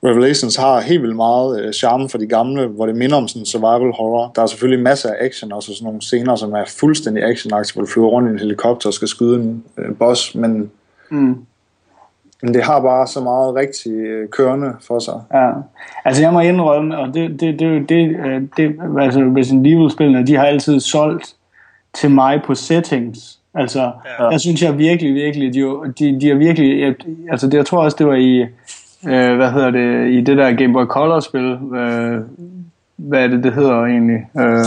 Revelations har helt vildt meget uh, charme for de gamle, hvor det minder om sådan survival horror. Der er selvfølgelig masser af action, også sådan nogle scener, som er fuldstændig actionagtige, hvor du flyver rundt i en helikopter og skal skyde en uh, boss, men, mm men det har bare så meget rigtig uh, kørende for sig. Ja, altså jeg må indrømme, og det, det, det, er jo det, øh, det altså Resident Evil-spillene, de har altid solgt til mig på settings. Altså, ja. der synes jeg virkelig, virkelig, de, de, de er virkelig, jeg, altså det, jeg tror også, det var i, øh, hvad hedder det, i det der Game Boy Color-spil, øh, hvad er det, det hedder egentlig? Øh,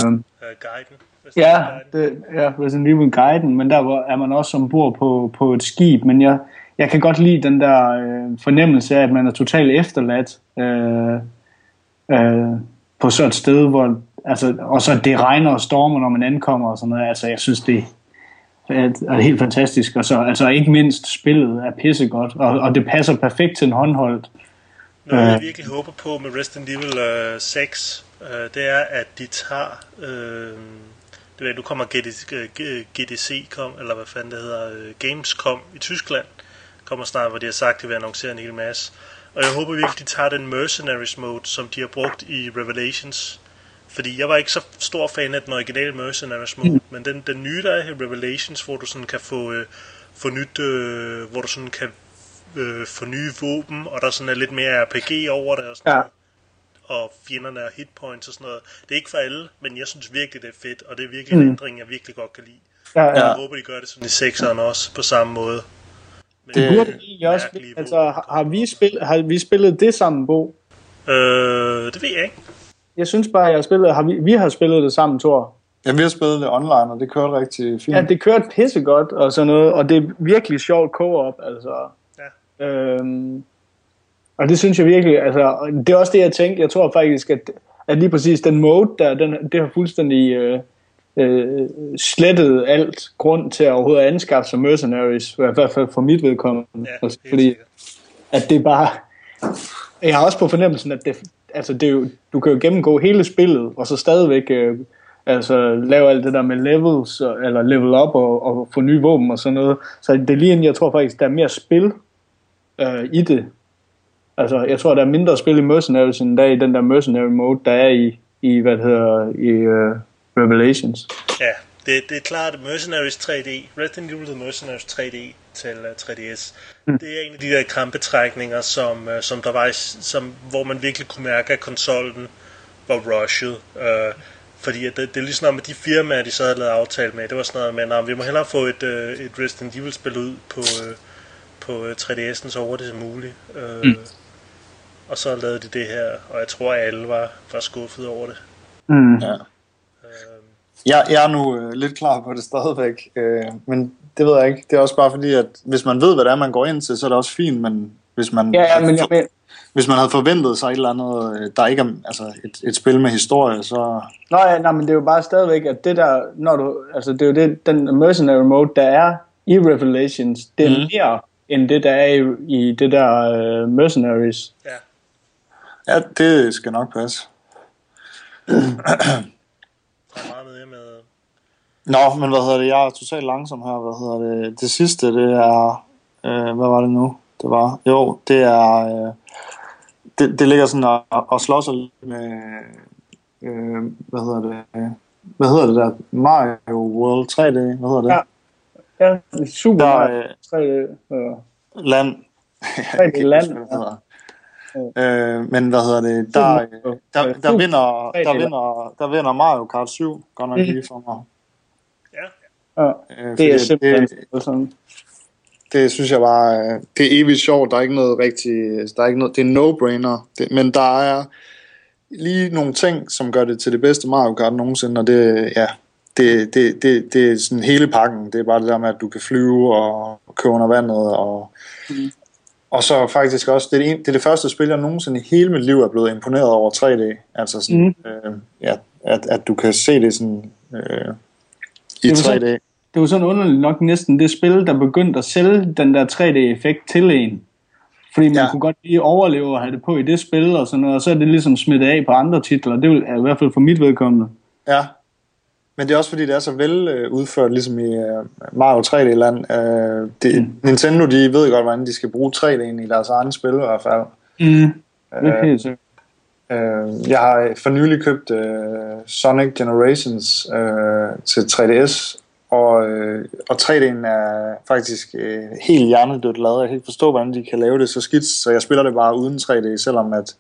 Uh, guiden. Ja, Guiden. det, ja, Resident Evil Guiden, men der var, er man også ombord på, på et skib, men jeg, jeg kan godt lide den der øh, fornemmelse af, at man er totalt efterladt øh, øh, på sådan et sted, hvor, altså, og så det regner og stormer, når man ankommer og sådan noget, altså jeg synes, det er, er helt fantastisk, og så altså ikke mindst spillet er pissegodt, og, og det passer perfekt til en håndholdt. Noget, jeg Øh. virkelig håber på med Resident Evil uh, 6, uh, det er, at de tager... Uh, det ved, nu kommer GDC, GDC kom, eller hvad fanden det hedder, uh, Gamescom i Tyskland, kommer snart, hvor de har sagt, at de vil annoncere en hel masse. Og jeg håber virkelig, de tager den Mercenaries mode, som de har brugt i Revelations. Fordi jeg var ikke så stor fan af den originale Mercenaries mode, mm. men den, den nye, der er i Revelations, hvor du sådan kan få, øh, få nyt, øh, hvor du sådan kan øh, få nye våben, og der sådan er lidt mere RPG over det, og, sådan Ja. noget. og fjenderne er hitpoints og sådan noget. Det er ikke for alle, men jeg synes virkelig, det er fedt, og det er virkelig mm. en ændring, jeg virkelig godt kan lide. Ja, ja. Jeg håber, de gør det sådan i sekseren også, på samme måde. Men, Det- Burde vi egentlig også, mærkelige altså, har, har, vi spil, har vi spillet det sammen, Bo? Øh, det ved jeg ikke. Jeg synes bare, jeg har spillet, har vi, vi har spillet det sammen, Thor. Ja, vi har spillet det online, og det kørte rigtig fint. Ja, det kørte pissegodt og sådan noget, og det er virkelig sjovt co-op, altså. Ja. Øhm, og det synes jeg virkelig, altså, det er også det, jeg tænkte, jeg tror faktisk, at, at lige præcis den mode der, den, det har fuldstændig øh, øh, slettet alt grund til at overhovedet anskaffe sig mercenaries, i hvert fald for mit vedkommende. Ja, altså, fordi at det er bare... Jeg har også på fornemmelsen, at det, altså det er jo, du kan jo gennemgå hele spillet, og så stadigvæk øh, altså, lave alt det der med levels, eller level up og, og få nye våben og sådan noget. Så det er lige inden, jeg tror faktisk, der er mere spil øh, i det. Altså, jeg tror, der er mindre spil i Mercenaries, end der er i den der Mercenary mode, der er i, i hvad det hedder, i øh, Revelations. Ja, det, det er klart Mercenaries 3D, Resident Evil The Mercenaries 3D til uh, 3DS. Mm. Det er en af de der krampetrækninger, som, uh, som der var, som, hvor man virkelig kunne mærke, at konsollen var rushet. Uh, fordi at det, det er ligesom med de firmaer, de så havde lavet aftale med, det var sådan noget med, at vi må hellere få et, uh, et Resident Evil spil ud på, uh, på uh, 3DS'en så hurtigt som muligt. Uh, mm. Og så lavede de det her, og jeg tror, at alle var, var skuffet over det. Mm. Ja. Jeg, jeg er nu øh, lidt klar på det stadigvæk, øh, men det ved jeg ikke. Det er også bare fordi, at hvis man ved, hvad det er, man går ind til, så er det også fint, men hvis man, Ja, ja, men jeg men, hvis man havde forventet sig et eller andet, øh, der ikke er altså et, et spil med historie, så... Nå ja, nej, men det er jo bare stadigvæk, at det der, når du, altså det er jo det, den mercenary mode, der er i Revelations, det er mm. mere end det, der er i, i det der uh, mercenaries. Ja. Ja, det skal nok passe. Der er meget med med Nå, men hvad hedder det? Jeg er totalt langsom her. Hvad hedder det? Det sidste, det er... Øh, hvad var det nu? Det var... Jo, det er... Øh, det, det ligger sådan og, og slår sig med... Øh, hvad hedder det? øh, Hvad hedder det der? Mario World 3D? Hvad hedder det? Ja. Ja, super Der, Mario øh, 3D. Uh, Land. 3D land. Hvad det hedder. Øh, men hvad hedder det? Der, øh, der, der, vinder, der, vinder, der vinder Mario Kart 7, godt nok Mm. lige for mig. Ja, Øh, det er simpelthen det, sådan. det synes jeg bare, øh, det er evigt sjovt. Der er ikke noget rigtig, der er ikke noget, det er no-brainer. Det, men der er lige nogle ting, som gør det til det bedste Mario Kart nogensinde, og det, ja, det, det, det, det er sådan hele pakken. Det er bare det der med, at du kan flyve og køre under vandet, og, Mm. og så faktisk også, det er, det, det er det første spil, jeg nogensinde i hele mit liv er blevet imponeret over 3D. Altså sådan, Mm. øh, ja, at, at du kan se det sådan øh, i Det 3D. så- Det var sådan underligt nok næsten det spil, der begyndte at sælge den der 3D-effekt til en. Fordi man Ja. kunne godt lige overleve og have det på i det spil og sådan noget, og så er det ligesom smittet af på andre titler. Det er i hvert fald for mit vedkommende. Ja, men det er også fordi, det er så vel øh, udført, ligesom i øh, Mario 3D-land. Øh, det, mm. Nintendo, de ved godt, hvordan de skal bruge 3D'en i deres egen spil i hvert fald. Mm. Øh, helt sikkert. Øh, jeg har for nylig købt øh, Sonic Generations øh, til 3DS, og, øh, og 3D'en er faktisk øh, helt hjernedødt lavet. Jeg kan ikke forstå, hvordan de kan lave det så skidt, så jeg spiller det bare uden 3D, selvom at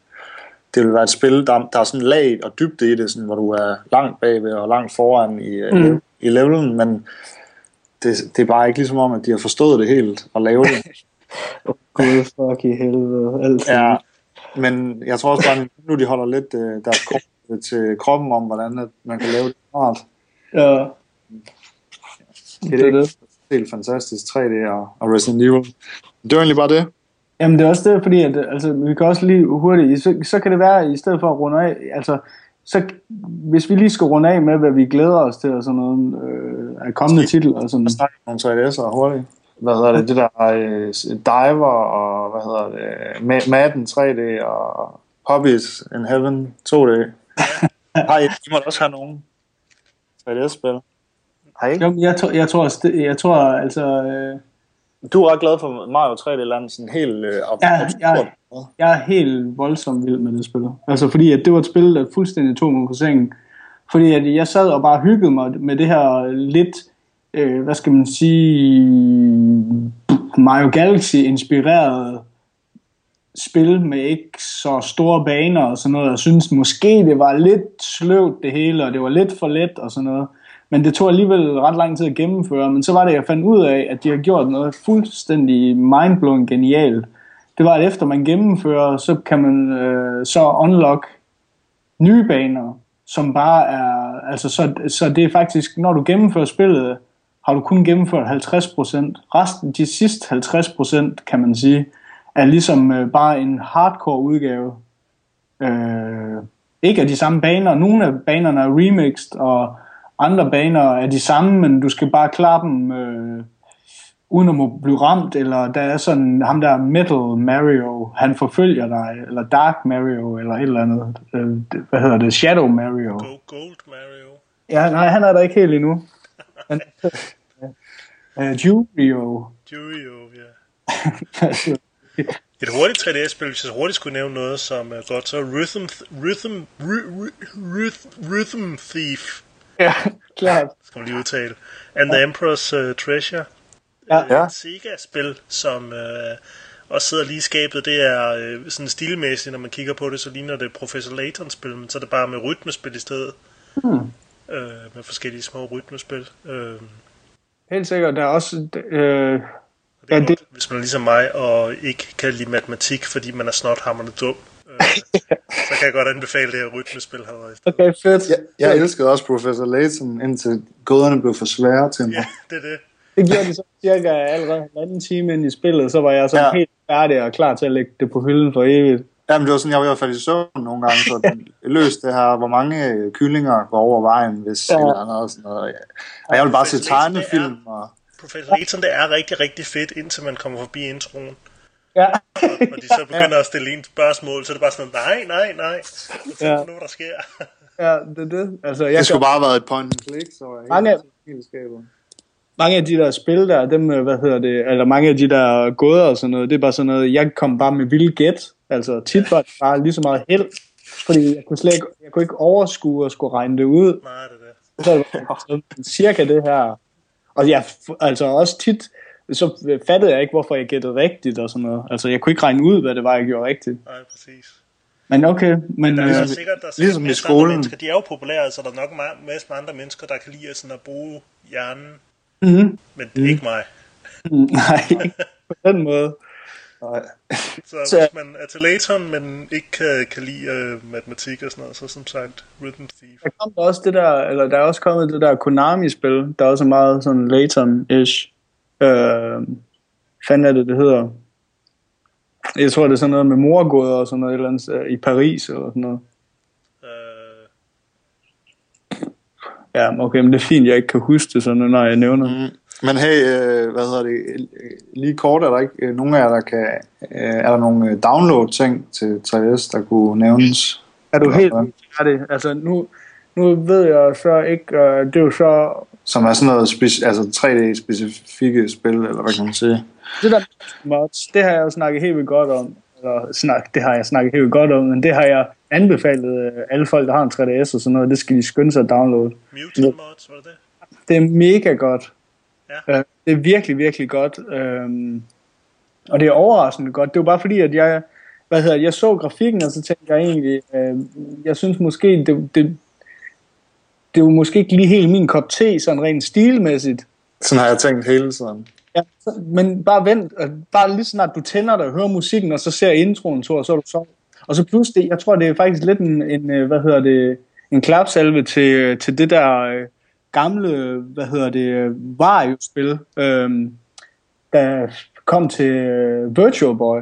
det vil være et spil, der, der er sådan lag og dybde i det, sådan, hvor du er langt bagved og langt foran i, mm. Mm. i levelen, men det, det er bare ikke ligesom om, at de har forstået det helt og lave det. Gud, fuck i helvede. Alt. Ja, men jeg tror også bare, at nu de holder lidt øh, deres kort det til kroppen om, hvordan at man kan lave det smart. Ja. Det er det. Helt fantastisk 3D og, og Resident Evil. Det var egentlig bare det. Jamen det er også det, fordi at, altså, vi kan også lige hurtigt, så, så kan det være, i stedet for at runde af, altså, så hvis vi lige skal runde af med, hvad vi glæder os til, og sådan noget, øh, af kommende titler og sådan Jeg snakker om 3DS'er hurtigt. Hvad hedder det? Det der øh, Diver og hvad hedder det? Ma- Madden 3D og Hobbies in Heaven 2D. Har I, I må også have nogen 3DS-spil. Har I ikke? Jo, jeg tror, jeg tror, jeg tror altså, øh, Du er ret glad for Mario 3D Land, sådan helt øh, op, Ja, obskurt. ja. jeg er helt voldsomt vild med det spil. Altså fordi at det var et spil, der fuldstændig tog mig på sengen. Fordi at jeg sad og bare hyggede mig med det her lidt, øh, hvad skal man sige, Mario Galaxy-inspireret spil med ikke så store baner og sådan noget. Jeg synes måske, det var lidt sløvt det hele, og det var lidt for let og sådan noget. Men det tog alligevel ret lang tid at gennemføre. Men så var det, jeg fandt ud af, at de har gjort noget fuldstændig mindblowing genialt. Det var, at efter man gennemfører, så kan man øh, så unlock nye baner, som bare er, altså så, så det er faktisk, når du gennemfører spillet, har du kun gennemført 50%. Resten, de sidste 50%, kan man sige, er ligesom øh, bare en hardcore udgave. Øh, ikke af de samme baner. Nogle af banerne er remixed, og andre baner er de samme, men du skal bare klare dem øh, uden at blive ramt, eller der er sådan ham der Metal Mario, han forfølger dig, eller Dark Mario, eller et eller andet. Øh, hvad hedder det? Shadow Mario. Go Gold Mario. Ja, nej, han er der ikke helt endnu. Han, øh, Jurio. Jurio, ja. Et hurtigt 3DS-spil, hvis jeg hurtigt skulle nævne noget, som er godt, så Rhythm, Rhythm, Rhythm, Rhythm, Thief, ja, klart. skal man lige udtale. And the Emperor's uh, Treasure. Ja. Ja. Et Sega-spil, som øh, også sidder lige i skabet. Det er øh, sådan stilmæssigt, når man kigger på det, så ligner det Professor Layton-spil, men så er det bare med rytmespil i stedet. Hmm. Øh, med forskellige små rytmespil. Øh, Helt sikkert. Der er også... Øh, det Ja, er det- godt, hvis man er ligesom mig og ikke kan lide matematik, fordi man er snothammerende dum. Øh, så kan jeg godt anbefale det her rytmespil her. okay, fedt. Jeg, jeg elskede også Professor Layton, indtil gåderne blev for svære til mig. Ja, det er det. Det gjorde de så cirka allerede en anden time ind i spillet, så var jeg så Ja. ja. helt færdig og klar til at lægge det på hylden for evigt. Jamen, det var sådan, jeg var i hvert fald i søvn nogle gange, så den løste det her, hvor mange øh, kyllinger går over vejen, hvis ja. Ja. eller andet og sådan noget. Og jeg vil bare se det er- tegnefilm, og Professor Layton, det er rigtig, rigtig fedt, indtil man kommer forbi introen. Ja. Og de så begynder at stille en spørgsmål, så er det bare sådan, nej, nej, nej. Ja. Ja. nu, hvad der sker. ja, det er det. Altså, jeg det skulle kan, bare have været et point and click, så var jeg Mange- helt skabet. mange af de der spil der, dem, øh, hvad hedder det, eller mange af de der gåder og sådan noget, det er bare sådan noget, jeg kom bare med vild gæt. Altså, tit var det bare lige så meget held, fordi jeg kunne slet ikke, jeg kunne ikke overskue og skulle regne det ud. Nej, det er det. så det sådan cirka det her. Og jeg, altså også tit, så fattede jeg ikke, hvorfor jeg gættede rigtigt og sådan noget. Altså, jeg kunne ikke regne ud, hvad det var, jeg gjorde rigtigt. Nej, præcis. Men okay, men... Der er Øh, så sikkert, der er ligesom i masser af skolen. Mennesker. De er jo populære, så der er nok en masse andre mennesker, der kan lide at, sådan at bruge hjernen. mm, Men det er ikke mig. nej, på den måde. Nej. Så, Så- hvis man er til Layton, men ikke kan, kan lide øh, matematik og sådan noget, så som sagt Rhythm Thief. Der kom der også det der, eller der er også kommet det der Konami-spil, der er også meget sådan Layton-ish. Øh, fanden er det, det hedder? Jeg tror, det er sådan noget med morgåder og sådan noget et eller andet, øh, i Paris eller sådan noget. Øh, Ja, okay, men det er fint, jeg ikke kan huske det sådan, når jeg nævner. Mm. Men hey, øh, hvad hedder det, lige kort, er der ikke øh, nogen af jer, der kan, øh, er der nogle øh, download-ting til 3DS, der kunne nævnes? Er du helt færdig? Altså, nu, nu ved jeg så ikke, det er jo så... Som er sådan noget speci- altså 3D-specifikke spil, eller hvad kan man sige? Det der mods, det har jeg jo snakket helt vildt godt om. Eller snak, det har jeg snakket helt vildt godt om, men det har jeg anbefalet øh, alle folk, der har en 3DS og sådan noget, det skal de skynde sig at downloade. Mutant Mods, var det det? Det er mega godt. Ja. Øh, det er virkelig, virkelig godt. Øhm, og det er overraskende godt. Det var bare fordi, at jeg, hvad hedder, det, jeg så grafikken, og så tænkte jeg egentlig, øh, jeg synes måske, det, det, det var måske ikke lige helt min kop te, sådan rent stilmæssigt. Sådan har jeg tænkt hele tiden. Ja, så- men bare vent, øh, bare lige snart du tænder dig og hører musikken, og så ser introen, så, så er du så. Og så plus det, jeg tror, det er faktisk lidt en, en øh, hvad hedder det, en klapsalve til, øh, til det der øh, gamle, hvad hedder det, Wario-spil, øh, der kom til Virtual Boy.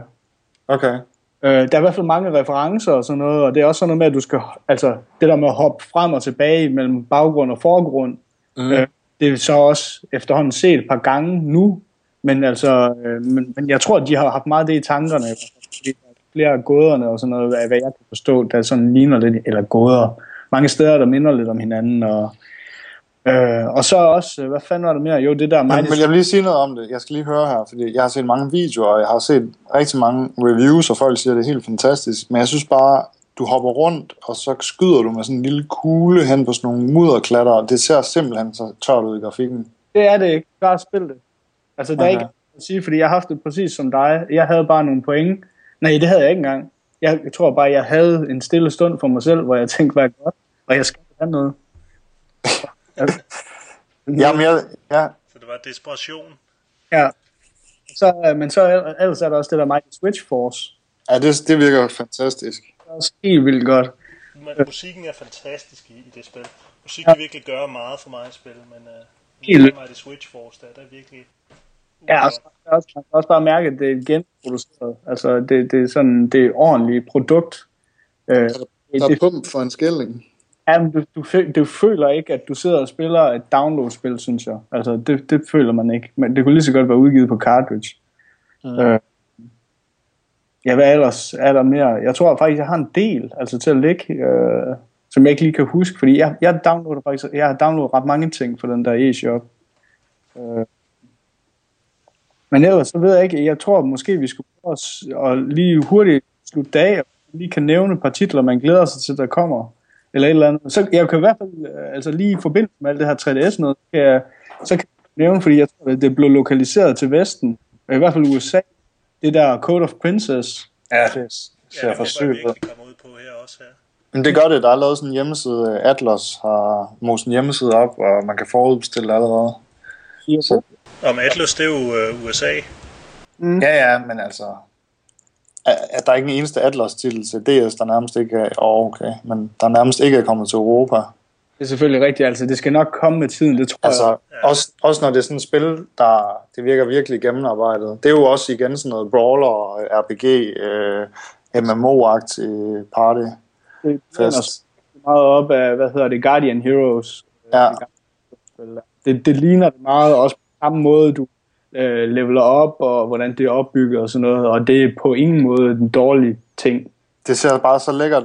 Okay. Øh, der er i hvert fald mange referencer og sådan noget, og det er også sådan noget med, at du skal, altså det der med at hoppe frem og tilbage mellem baggrund og forgrund, mm. øh, det er så også efterhånden set et par gange nu, men altså, øh, men, men jeg tror, at de har haft meget det i tankerne, er flere af gåderne og sådan noget, af hvad jeg kan forstå, der sådan ligner lidt, eller gåder, mange steder, der minder lidt om hinanden, og Øh, og så også, øh, hvad fanden var der mere? Jo, det der... Men, men jeg vil lige sige noget om det. Jeg skal lige høre her, fordi jeg har set mange videoer, og jeg har set rigtig mange reviews, og folk siger, at det er helt fantastisk. Men jeg synes bare, du hopper rundt, og så skyder du med sådan en lille kugle hen på sådan nogle mudderklatter, og det ser simpelthen så tørt ud i grafikken. Det er det ikke. Bare spil det. Altså, der okay. er ikke at sige, fordi jeg har haft det præcis som dig. Jeg havde bare nogle point. Nej, det havde jeg ikke engang. Jeg, jeg tror bare, jeg havde en stille stund for mig selv, hvor jeg tænkte, hvad godt, og jeg skal have noget. Altså, Jamen, jeg, ja. Så det var desperation. Ja. Så, øh, men så ellers er der også det der Mighty Switch Force. Ja, det, det virker fantastisk. Det er også helt vildt godt. Men, musikken er fantastisk i, i det spil. Musik kan ja. virkelig gøre meget for mig at spille, men uh, helt. Mighty Switch Force, der, der er virkelig... Ja, og så også, man kan også bare mærke, at det er genproduceret. Altså, det, det er sådan, det er ordentligt produkt. Øh, der er det, pump for en skilling. Jamen, du, du, du føler ikke, at du sidder og spiller et download-spil, synes jeg. Altså, det, det føler man ikke. Men det kunne lige så godt være udgivet på cartridge. Mm. Øh, ja, hvad ellers er der mere? Jeg tror faktisk, jeg har en del altså til at lægge, øh, som jeg ikke lige kan huske, fordi jeg, jeg downloader faktisk, jeg har downloadet ret mange ting for den der e-shop. Øh, men ellers, så ved jeg ikke, jeg tror måske, vi skulle prøve at lige hurtigt slutte dag, og lige kan nævne et par titler, man glæder sig til, der kommer eller et eller andet. Så jeg kan i hvert fald, øh, altså lige i forbindelse med alt det her 3DS noget, kan jeg, så kan jeg nævne, fordi jeg tror, at det blev lokaliseret til Vesten, og i hvert fald USA, det der Code of Princess. Ja, det ser ja, for sygt ud. ud på her også her. Men det gør det, der er lavet sådan en hjemmeside, Atlas har moset en hjemmeside op, og man kan forudbestille allerede. Så. Om Atlas, det er jo uh, USA. Mm. Ja, ja, men altså, at der er ikke en eneste Atlas-titel til DS, der nærmest ikke er, oh, okay, men der nærmest ikke er kommet til Europa. Det er selvfølgelig rigtigt, altså det skal nok komme med tiden, det tror altså, jeg. Også, også når det er sådan et spil, der det virker virkelig gennemarbejdet. Det er jo også igen sådan noget brawler, RPG, øh, MMO-agtig party. Det er meget op af, hvad hedder det, Guardian Heroes. Ja. Det, det ligner det meget, også på samme måde, du øh, leveler op, og hvordan det er opbygget og sådan noget, og det er på ingen måde en dårlig ting. Det ser bare så lækkert,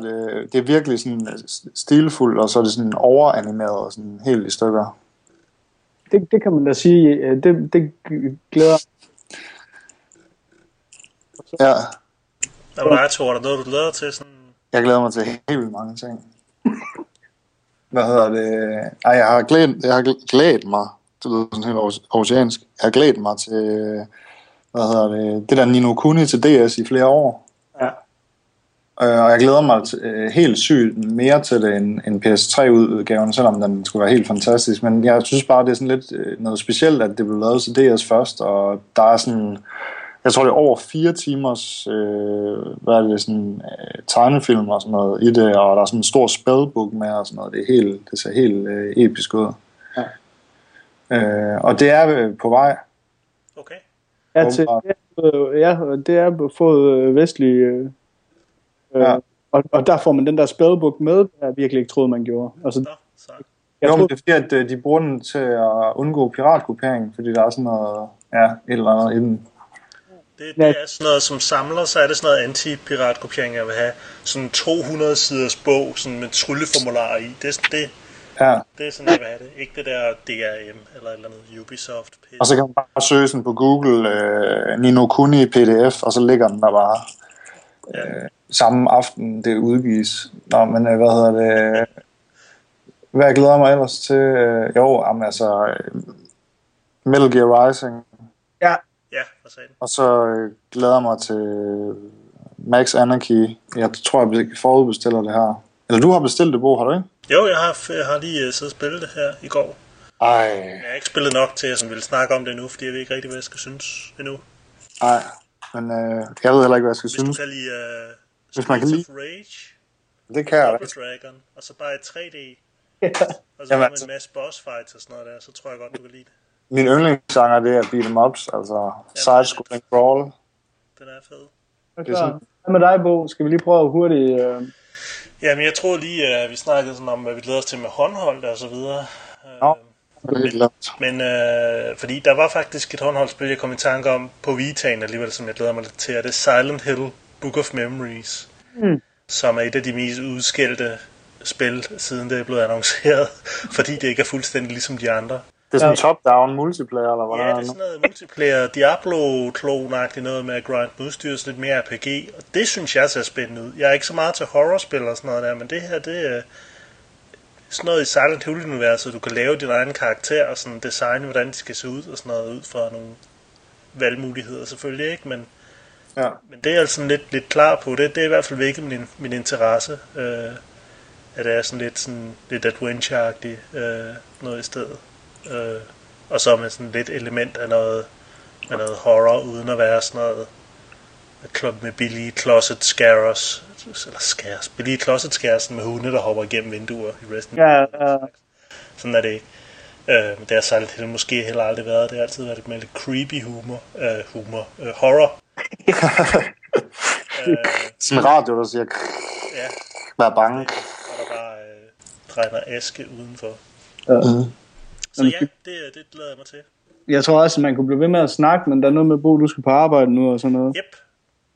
det er virkelig sådan stilfuldt, og så er det sådan overanimeret og sådan helt i stykker. Det, det kan man da sige, det, det glæder Ja. Der var dig, Thor, der noget, du glæder til? Sådan... Jeg glæder mig til helt vildt mange ting. Hvad hedder det? Ej, jeg har glædet, jeg har glædet mig det lyder sådan helt oceansk. Jeg har glædet mig til, hvad hedder det, det der Nino Kuni til DS i flere år. Ja. Øh, og jeg glæder mig til, øh, helt sygt mere til det end, end PS3-udgaven, selvom den skulle være helt fantastisk. Men jeg synes bare, det er sådan lidt øh, noget specielt, at det blev lavet til DS først, og der er sådan, jeg tror det er over fire timers, øh, hvad er det, sådan, øh, tegnefilm og sådan noget i det, og der er sådan en stor spellbook med og sådan noget. Det, er helt, det ser helt øh, episk ud. Øh, og det er øh, på vej. Okay. Ja, til, ja, det er fået øh, vestlig... Øh, ja. og, og der får man den der spellbook med, der jeg virkelig ikke troede, man gjorde. Altså, Nå, så. Jeg jo, troede, det er fordi, at de bruger den til at undgå piratkopiering, fordi der er sådan noget, ja, et eller andet i den. Det, det er sådan noget, som samler, så er det sådan noget anti-piratkopiering, jeg vil have. Sådan 200 siders bog, sådan med trylleformularer i. Det, det, Ja. Det er sådan, jeg vil have det. Ikke det der DRM eller et eller andet Ubisoft. Og så kan man bare søge sådan på Google øh, Nino Kuni PDF, og så ligger den der bare ja. øh, samme aften, det udgives. Nå, men øh, hvad hedder det? Hvad jeg glæder mig ellers til? Øh, jo, jamen, altså øh, Metal Gear Rising. Ja. Ja, hvad sagde Og så øh, glæder jeg mig til Max Anarchy. Jeg tror, jeg forudbestiller det her. Eller du har bestilt det, Bo, har du ikke? Jo, jeg har, jeg har lige uh, siddet og spillet det her i går. Ej. Jeg har ikke spillet nok til, at jeg vil snakke om det nu, fordi jeg ved ikke rigtig, hvad jeg skal synes endnu. Nej, men øh, jeg ved heller ikke, hvad jeg skal Hvis synes. du kan lide uh, Hvis man kan lide- Rage, Det kan jeg. Dragon, og så bare i 3D, Ja. og så Jamen, Jamen, altså- en masse boss fights og sådan noget der, så tror jeg godt, du kan lide det. Min yndlingsgenre, det er beat 'em ups, altså side-scrolling brawl. Den er fed. Hvad Det er sådan- med dig, Bo? Skal vi lige prøve hurtigt... Øh... Jamen, jeg tror lige, at vi snakkede sådan om, hvad vi glæder os til med håndholdt og så videre. Nå. Øh, Det er helt. Men øh, fordi der var faktisk et håndholdt jeg kom i tanke om på Vita'en alligevel, som jeg glæder mig lidt til, og det er Silent Hill Book of Memories, Mm. som er et af de mest udskældte spil, siden det er blevet annonceret, fordi det ikke er fuldstændig ligesom de andre. Det er sådan top-down multiplayer, eller hvad Ja, der det er sådan noget multiplayer diablo klonagtigt noget med at grind udstyr, sådan lidt mere RPG, og det synes jeg ser spændende ud. Jeg er ikke så meget til horrorspil og sådan noget der, men det her, det er sådan noget i Silent Hill-universet, du kan lave din egen karakter og sådan designe, hvordan de skal se ud og sådan noget, ud fra nogle valgmuligheder selvfølgelig, ikke? Men, Ja. men det er jeg altså lidt, lidt klar på. Det, det er i hvert fald vækket min, min interesse. Øh, at det er sådan lidt, sådan, lidt adventure-agtigt øh, noget i stedet. Øh, og så med sådan lidt element af noget, af noget horror, uden at være sådan noget med, med billige closet scares, eller scares, billige closet scares med hunde, der hopper igennem vinduer i Resident Ja, ja. Sådan er det ikke. Øh, det har Silent Hill måske heller aldrig været. Det har altid været med lidt creepy humor. Øh, humor. Øh, horror. øh, Sådan en radio, der siger, ja, vær bange. og der bare øh, regner aske udenfor. Mm. Så ja, det, det glæder jeg mig til. Jeg tror også, at man kunne blive ved med at snakke, men der er noget med, Bo, du skal på arbejde nu og sådan noget. Yep.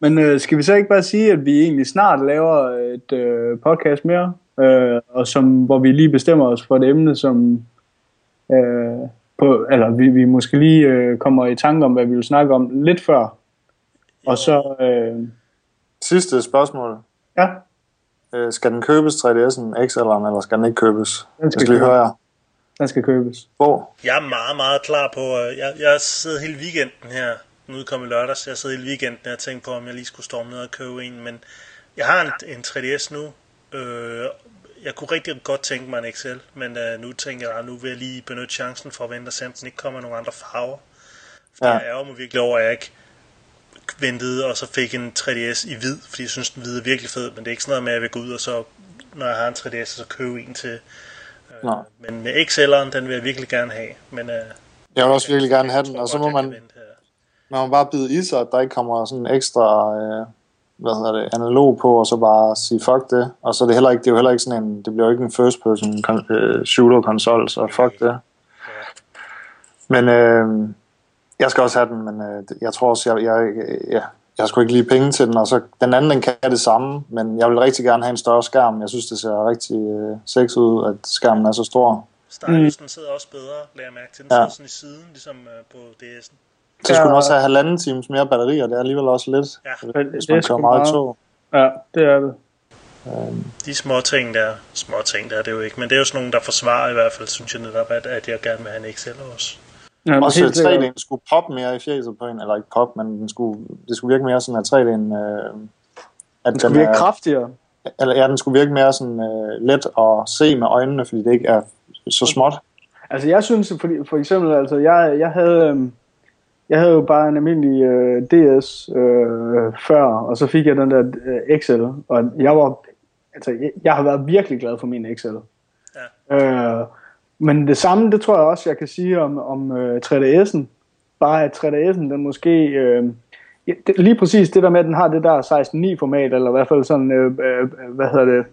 Men øh, skal vi så ikke bare sige, at vi egentlig snart laver et øh, podcast mere, øh, og som, hvor vi lige bestemmer os for et emne, som øh, på, eller vi, vi måske lige øh, kommer i tanke om, hvad vi vil snakke om lidt før. Og så, øh, Sidste spørgsmål. ja, Øh, skal den købes 3DS'en XL'eren, eller skal den ikke købes? Den skal Jeg skal lige høre jer. Den skal købes. Hvor? Jeg er meget, meget klar på, øh, jeg, jeg sidder hele weekenden her, nu udkom i lørdags, jeg sidder hele weekenden og tænker på, om jeg lige skulle storme ned og købe en, men jeg har en, en 3DS nu, øh, jeg kunne rigtig godt tænke mig en XL, men øh, nu tænker jeg, at nu vil jeg lige benytte chancen for at vente og se, om den ikke kommer nogle andre farver. For ja. jeg ærger mig virkelig over, at jeg ikke ventede, og så fik en 3DS i hvid, fordi jeg synes, den hvide er virkelig fed, men det er ikke sådan noget med, at jeg vil gå ud og så, når jeg har en 3DS, så købe en til. Øh, Nå. Men med XL'eren, den vil jeg virkelig gerne have, men øh, Jeg vil også virkelig gerne have den, og så må man, man må bare bide i sig, at der ikke kommer sådan ekstra, øh, hvad hedder det, analog på, og så bare sige fuck det. Og så er det heller ikke, det er jo heller ikke sådan en, det bliver jo ikke en first person kon- øh, shooter konsol, så fuck det. Men øh, jeg skal også have den, men øh, jeg tror også, jeg, jeg, jeg, jeg har sgu ikke lige penge til den, og så den anden, den kan det samme, men jeg vil rigtig gerne have en større skærm. Jeg synes, det ser rigtig øh, sexet ud, at skærmen er så stor. Stylusen sidder også bedre, lader jeg mærke til. Den Ja. sidder sådan i siden, ligesom øh, på DS'en. Så skulle den også have halvanden times mere batterier, det er alligevel også lidt, Ja. hvis Det man er kører meget meget. tog. Ja, det er det. De små ting der, små ting der er det jo ikke, men det er jo sådan nogle, der forsvarer i hvert fald, synes jeg netop, at, at jeg gerne vil have en XL også. Ja, Også helt sikkert. 3D'en skulle poppe mere i fjeset på en, eller ikke pop, men den skulle, det skulle virke mere sådan, at 3D'en... Øh, at Den skal virke er, kraftigere. eller, ja, den skulle virke mere sådan øh, let at se med øjnene, fordi det ikke er så småt. Altså jeg synes, for, for eksempel, altså jeg, jeg havde, øhm, jeg havde jo bare en almindelig øh, DS øh, før, og så fik jeg den der øh, XL, og jeg var, altså jeg, jeg har været virkelig glad for min XL. Ja. Øh, men det samme, det tror jeg også, jeg kan sige om, om øh, 3DS'en. Bare at 3DS'en, den måske... Øh, det, lige præcis det der med, at den har det der 16.9 format, eller i hvert fald sådan, øh, øh, hvad hedder det,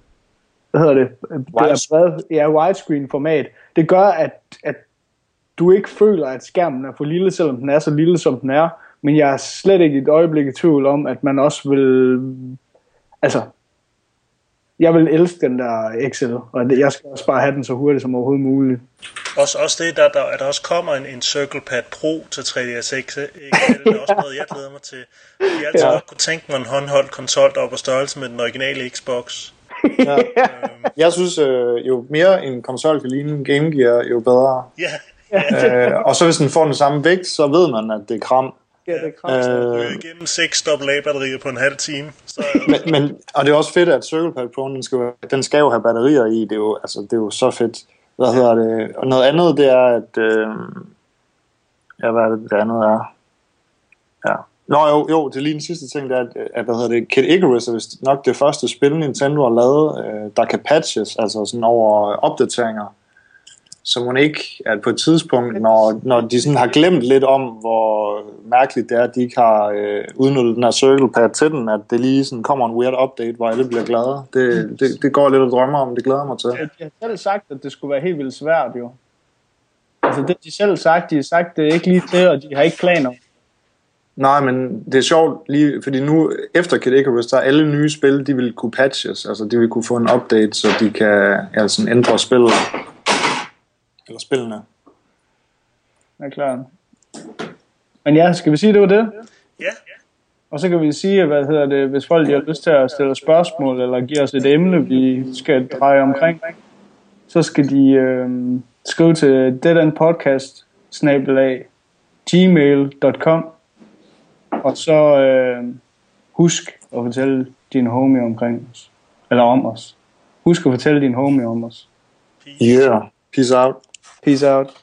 hvad hedder det, Øh, det Widescreen. brede, ja, widescreen format, det gør, at, at du ikke føler, at skærmen er for lille, selvom den er så lille, som den er. Men jeg er slet ikke et øjeblik i tvivl om, at man også vil... Altså, jeg vil elske den der XL, og det- jeg skal også bare have den så hurtigt som overhovedet muligt. Også, også det, der, der, at der også kommer en, en CirclePad Pro til 3DS XL, det er også noget, jeg glæder mig til. Jeg altid Ja. ja. kunne tænke mig en håndholdt konsol, der var på størrelse med den originale Xbox. Ja. Jeg synes, øh, jo mere en konsol kan ligne en Game Gear, jo bedre. Ja, øh, og så hvis den får den samme vægt, så ved man, at det er kram. Ja, det er kraftigt. Øh, igennem 6 AA-batterier på en halv time. Så, men, men, og det er også fedt, at CirclePad Pro, den skal, jo- den skal jo have batterier i. Det er jo, altså, det er jo så fedt. Hvad hedder det? Og noget andet, det er, at... Øh, ja, hvad er det, det andet er? Ja. Nå jo, jo, det er lige den sidste ting, der er, at, at hvad hedder det, Kid Icarus er vist nok det første spil, Nintendo har lavet, øh, der kan patches, altså sådan over opdateringer. Så må ikke, at på et tidspunkt, når, når de sådan har glemt lidt om, hvor mærkeligt det er, at de ikke har øh, udnyttet den her circle pad til den, at det lige sådan kommer en weird update, hvor alle bliver glade. Det, det, det går jeg lidt og drømmer om, det glæder jeg mig til. De har selv sagt, at det skulle være helt vildt svært, jo. Altså, det de selv sagt, de har sagt, det er ikke lige til, og de har ikke planer. Nej, men det er sjovt lige, fordi nu efter Kid Icarus, der er alle nye spil, de vil kunne patches, altså de vil kunne få en update, så de kan sådan ændre spillet. Eller spillene. Er klart. Men ja, skal vi sige, det var det? Ja, Og så kan vi sige, hvad hedder det, hvis folk de har lyst til at stille spørgsmål, eller give os et emne, vi skal dreje omkring, så skal de øh, skrive til deadendpodcast gmail.com og så øh, husk at fortælle din homie omkring os. Eller om os. Husk at fortælle din homie om os. Yeah. Peace out. Peace out.